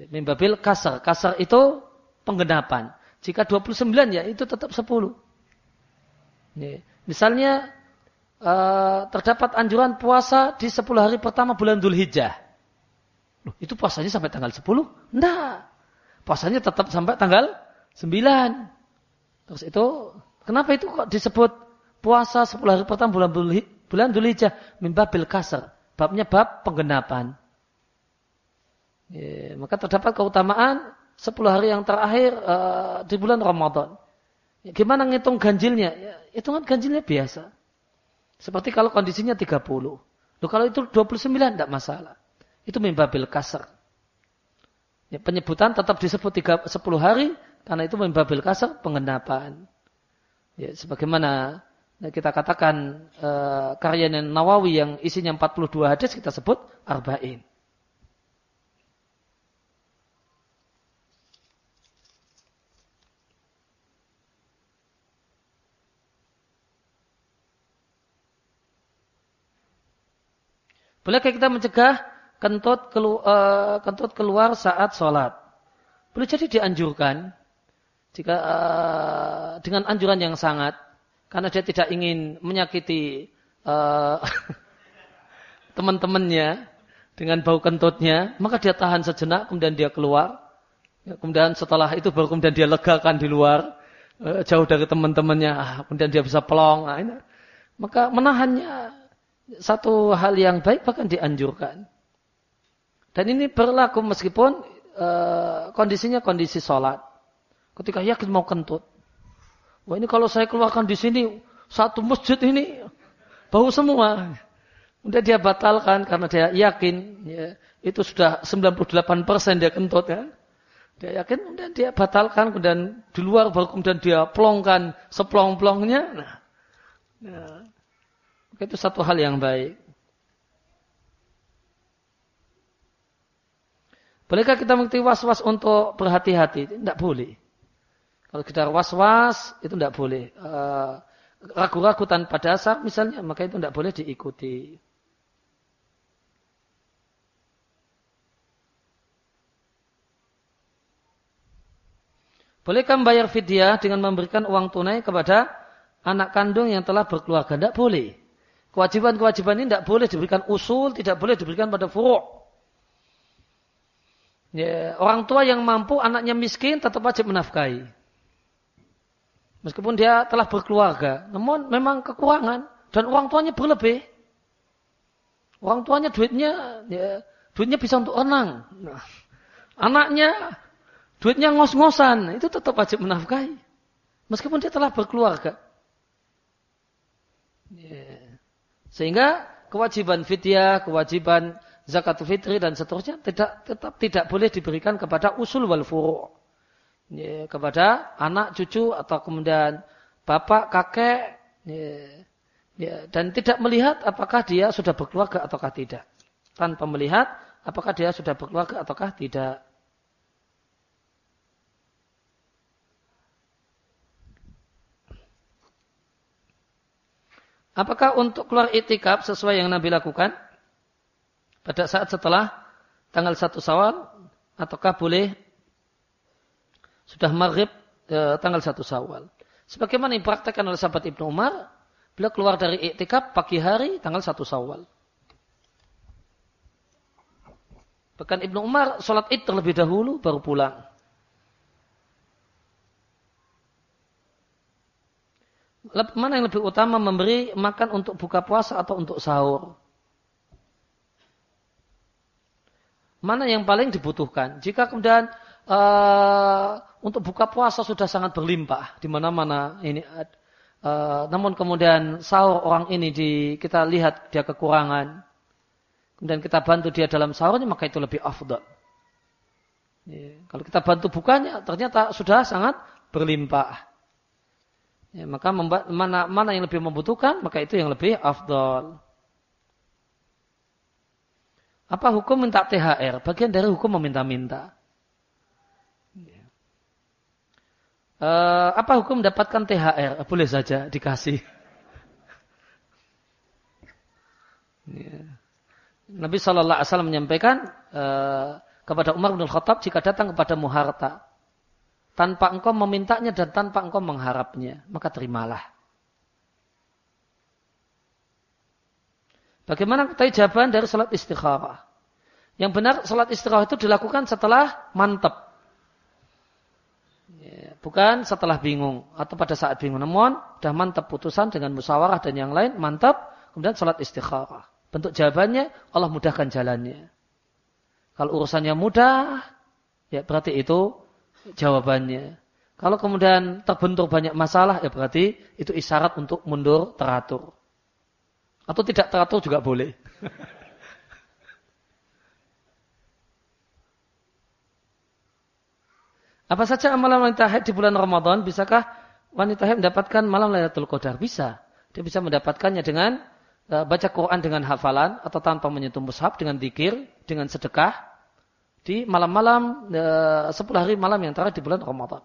Mimbabil kasar. Kasar itu penggenapan. Jika 29 ya itu tetap 10. Misalnya eh, terdapat anjuran puasa di 10 hari pertama bulan Dhul Hijjah. itu puasanya sampai tanggal 10? Enggak. Puasanya tetap sampai tanggal 9. Terus itu, kenapa itu kok disebut puasa 10 hari pertama bulan bulan Dzulhijjah mimbabil kasar. Babnya bab penggenapan. Ya, maka terdapat keutamaan 10 hari yang terakhir uh, di bulan Ramadan. Ya, gimana ngitung ganjilnya? Ya, hitungan ganjilnya biasa. Seperti kalau kondisinya 30. Loh, kalau itu 29 tidak masalah. Itu mimbabil kasar. Ya, penyebutan tetap disebut 3, 10 hari karena itu membabil kasar pengendapan. Ya, sebagaimana kita katakan e, karya Nawawi yang isinya 42 hadis kita sebut arba'in. Bolehkah kita mencegah kentut, kelu, uh, kentut keluar saat sholat. Boleh jadi dianjurkan jika uh, dengan anjuran yang sangat karena dia tidak ingin menyakiti uh, teman-temannya dengan bau kentutnya, maka dia tahan sejenak kemudian dia keluar. Ya, kemudian setelah itu baru kemudian dia legakan di luar uh, jauh dari teman-temannya, ah, kemudian dia bisa pelong. Nah. Maka menahannya satu hal yang baik bahkan dianjurkan. Dan ini berlaku meskipun uh, kondisinya kondisi sholat. Ketika yakin mau kentut. Wah ini kalau saya keluarkan di sini satu masjid ini bau semua. Kemudian dia batalkan karena dia yakin ya, itu sudah 98% dia kentut ya. Dia yakin kemudian dia batalkan kemudian di luar baru kemudian dia plongkan seplong-plongnya. Nah, nah, itu satu hal yang baik. Bolehkah kita mengerti was-was untuk berhati-hati? Tidak boleh. Kalau kita was-was, itu tidak boleh. Eh, ragu-ragu tanpa dasar misalnya, maka itu tidak boleh diikuti. Bolehkah membayar fidyah dengan memberikan uang tunai kepada anak kandung yang telah berkeluarga? Tidak boleh. Kewajiban-kewajiban ini tidak boleh diberikan usul, tidak boleh diberikan pada furuk. Ya, orang tua yang mampu anaknya miskin tetap wajib menafkahi. Meskipun dia telah berkeluarga, namun memang kekurangan dan orang tuanya berlebih. Orang tuanya duitnya ya, duitnya bisa untuk renang. Nah, anaknya duitnya ngos-ngosan, itu tetap wajib menafkahi. Meskipun dia telah berkeluarga. Ya. Sehingga kewajiban fidyah, kewajiban zakat fitri dan seterusnya tidak tetap tidak boleh diberikan kepada usul wal furu. Ya, kepada anak, cucu atau kemudian bapak, kakek ya, ya, dan tidak melihat apakah dia sudah berkeluarga ataukah tidak. Tanpa melihat apakah dia sudah berkeluarga ataukah tidak. Apakah untuk keluar itikaf sesuai yang Nabi lakukan? pada saat setelah tanggal satu Sawal ataukah boleh sudah maghrib e, tanggal satu Sawal. Sebagaimana dipraktekkan oleh sahabat Ibnu Umar, beliau keluar dari iktikaf pagi hari tanggal satu Sawal. Bahkan Ibnu Umar sholat id terlebih dahulu baru pulang. Mana yang lebih utama memberi makan untuk buka puasa atau untuk sahur? Mana yang paling dibutuhkan? Jika kemudian uh, untuk buka puasa sudah sangat berlimpah di mana-mana ini. Uh, namun kemudian sahur orang ini di kita lihat dia kekurangan, kemudian kita bantu dia dalam sahurnya maka itu lebih afdal. Ya, kalau kita bantu bukanya ternyata sudah sangat berlimpah. Ya, maka mana mana yang lebih membutuhkan maka itu yang lebih afdal. Apa hukum minta THR? Bagian dari hukum meminta-minta. Uh, apa hukum mendapatkan THR? Boleh saja dikasih. Ya. Nabi Shallallahu Alaihi Wasallam menyampaikan uh, kepada Umar bin Khattab jika datang kepada muharta tanpa engkau memintanya dan tanpa engkau mengharapnya maka terimalah. Bagaimana kita jawaban dari salat istikharah? Yang benar salat istikharah itu dilakukan setelah mantap bukan setelah bingung atau pada saat bingung. Namun sudah mantap putusan dengan musyawarah dan yang lain mantap, kemudian sholat istikharah. Bentuk jawabannya Allah mudahkan jalannya. Kalau urusannya mudah, ya berarti itu jawabannya. Kalau kemudian terbentur banyak masalah, ya berarti itu isyarat untuk mundur teratur. Atau tidak teratur juga boleh. Apa saja amalan wanita haid di bulan Ramadan? Bisakah wanita haid mendapatkan malam Lailatul Qadar? Bisa. Dia bisa mendapatkannya dengan uh, baca Quran dengan hafalan atau tanpa menyentuh mushaf dengan dikir, dengan sedekah di malam-malam uh, 10 hari malam yang terakhir di bulan Ramadan.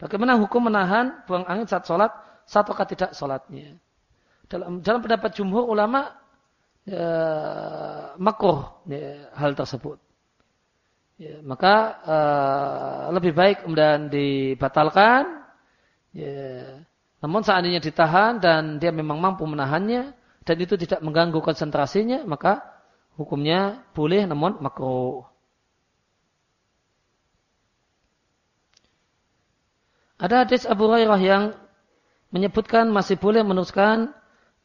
Bagaimana hukum menahan buang angin saat sholat, satu atau tidak sholatnya? Dalam, dalam pendapat jumhur ulama, uh, makruh ya, hal tersebut. Ya, maka uh, lebih baik kemudian dibatalkan. Ya. Namun seandainya ditahan dan dia memang mampu menahannya dan itu tidak mengganggu konsentrasinya, maka hukumnya boleh namun makruh. Ada hadis Abu Hurairah yang menyebutkan masih boleh meneruskan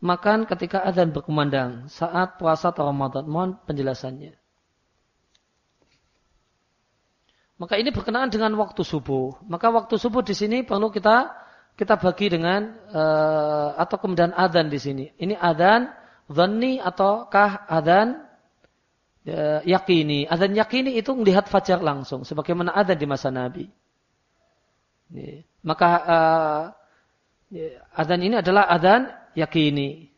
makan ketika azan berkumandang saat puasa atau Ramadan. Mohon penjelasannya. Maka ini berkenaan dengan waktu subuh. Maka waktu subuh di sini perlu kita kita bagi dengan uh, atau kemudian adzan di sini. Ini adzan dhanni ataukah adzan uh, yakini? Adzan yakini itu melihat fajar langsung sebagaimana adzan di masa Nabi. Maka uh, ini adalah adzan yakini.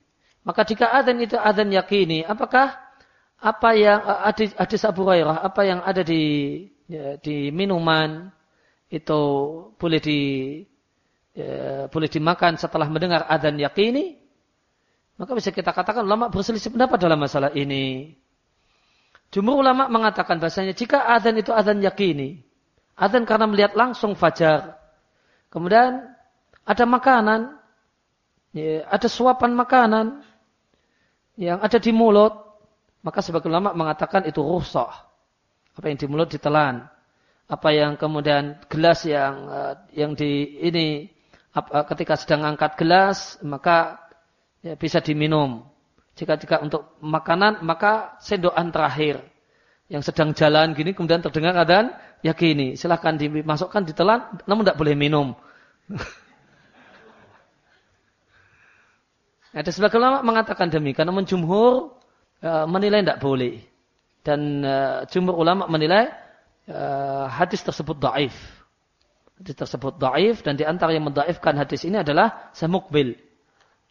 Maka jika adzan itu adzan yakini, apakah apa yang hadis, hadis Abu Hurairah, apa yang ada di ya, di minuman itu boleh di ya, boleh dimakan setelah mendengar adzan yakini, maka bisa kita katakan ulama berselisih pendapat dalam masalah ini. Jumhur ulama mengatakan bahasanya jika adzan itu adzan yakini, adzan karena melihat langsung fajar, kemudian ada makanan, ya, ada suapan makanan yang ada di mulut, maka sebagian ulama mengatakan itu rusak apa yang di mulut ditelan. Apa yang kemudian gelas yang eh, yang di ini ketika sedang angkat gelas maka ya, bisa diminum. Jika jika untuk makanan maka sendokan terakhir yang sedang jalan gini kemudian terdengar adzan ya gini silahkan dimasukkan ditelan namun tidak boleh minum. Ada sebagian ulama mengatakan demikian, namun jumhur uh, menilai tidak boleh dan uh, jumhur ulama menilai uh, hadis tersebut daif. Hadis tersebut daif dan di antara yang mendaifkan hadis ini adalah Samukbil.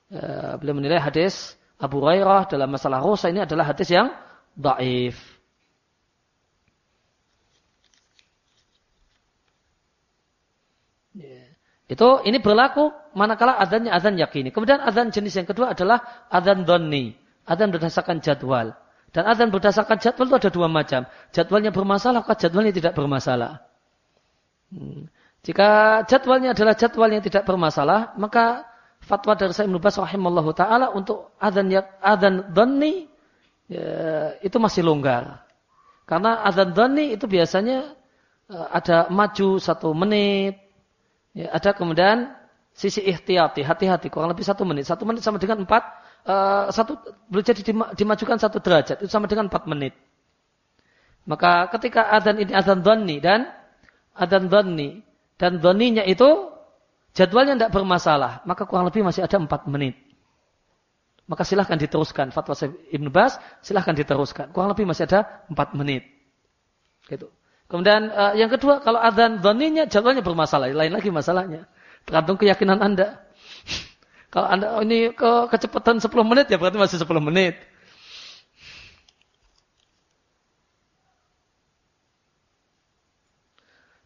Uh, beliau menilai hadis Abu Hurairah dalam masalah rusa ini adalah hadis yang daif. Itu ini berlaku manakala adzannya adzan yakini. Kemudian adzan jenis yang kedua adalah adzan donni. Adzan berdasarkan jadwal. Dan adzan berdasarkan jadwal itu ada dua macam. Jadwalnya bermasalah, atau jadwalnya tidak bermasalah. Hmm. Jika jadwalnya adalah jadwal yang tidak bermasalah, maka fatwa dari saya Ibnu Bas rahimallahu taala untuk adzan adzan dhanni ya, itu masih longgar. Karena adzan dhanni itu biasanya uh, ada maju satu menit, ya, ada kemudian sisi ihtiyati, hati-hati kurang lebih satu menit. Satu menit sama dengan empat uh, satu boleh jadi dimajukan satu derajat itu sama dengan empat menit. Maka ketika adzan ini adzan dhanni dan adzan dhanni dan dhaninya itu jadwalnya tidak bermasalah, maka kurang lebih masih ada empat menit. Maka silahkan diteruskan. Fatwa Ibn Bas silahkan diteruskan. Kurang lebih masih ada empat menit. Gitu. Kemudian uh, yang kedua, kalau adzan dhaninya jadwalnya bermasalah. Lain lagi masalahnya. Tergantung keyakinan Anda. kalau Anda oh, ini ke kecepatan 10 menit ya berarti masih 10 menit.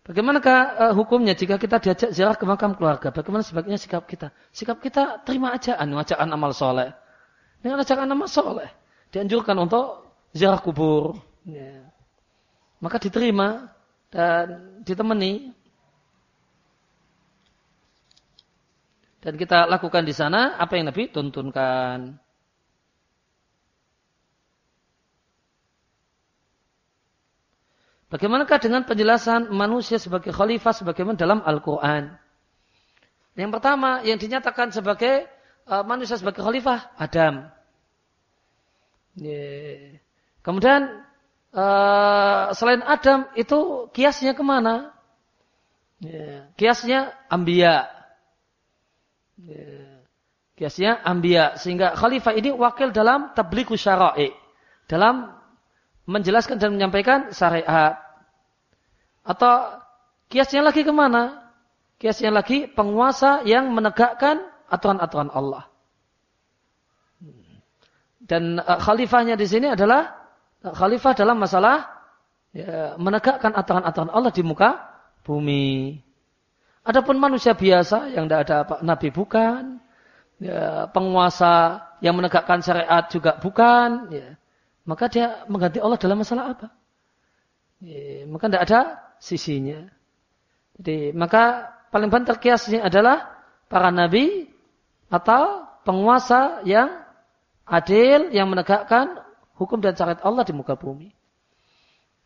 Bagaimanakah uh, hukumnya jika kita diajak ziarah ke makam keluarga? Bagaimana sebaiknya sikap kita? Sikap kita terima aja anu ajakan amal soleh. Dengan ajakan amal soleh. Dianjurkan untuk ziarah kubur. Ya. Maka diterima dan ditemani. Dan kita lakukan di sana apa yang Nabi tuntunkan. Bagaimanakah dengan penjelasan manusia sebagai khalifah sebagaimana dalam Al-Quran? Yang pertama, yang dinyatakan sebagai uh, manusia sebagai khalifah, Adam. Kemudian, uh, selain Adam, itu kiasnya ke mana? Yeah. Kiasnya Ambia. Yeah. Kiasnya Ambia. Sehingga khalifah ini wakil dalam tabliku syara'i. Dalam menjelaskan dan menyampaikan syariat. Atau kiasnya lagi ke mana? Kiasnya lagi penguasa yang menegakkan aturan-aturan Allah. Dan uh, khalifahnya di sini adalah khalifah dalam masalah ya, menegakkan aturan-aturan Allah di muka bumi. Adapun manusia biasa yang tidak ada apa, nabi bukan, ya, penguasa yang menegakkan syariat juga bukan, ya, maka dia mengganti Allah dalam masalah apa? Ya, maka tidak ada sisinya. Jadi maka paling banter kiasnya adalah para nabi atau penguasa yang adil yang menegakkan hukum dan syariat Allah di muka bumi.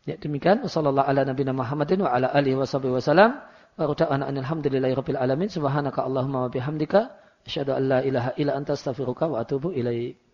Ya demikian sallallahu ala nabiyina Muhammadin wa ala alihi wasallam wa ruta'ana alhamdulillahi alamin subhanaka allahumma wa bihamdika asyhadu an la ilaha illa anta astaghfiruka wa atubu ilaik.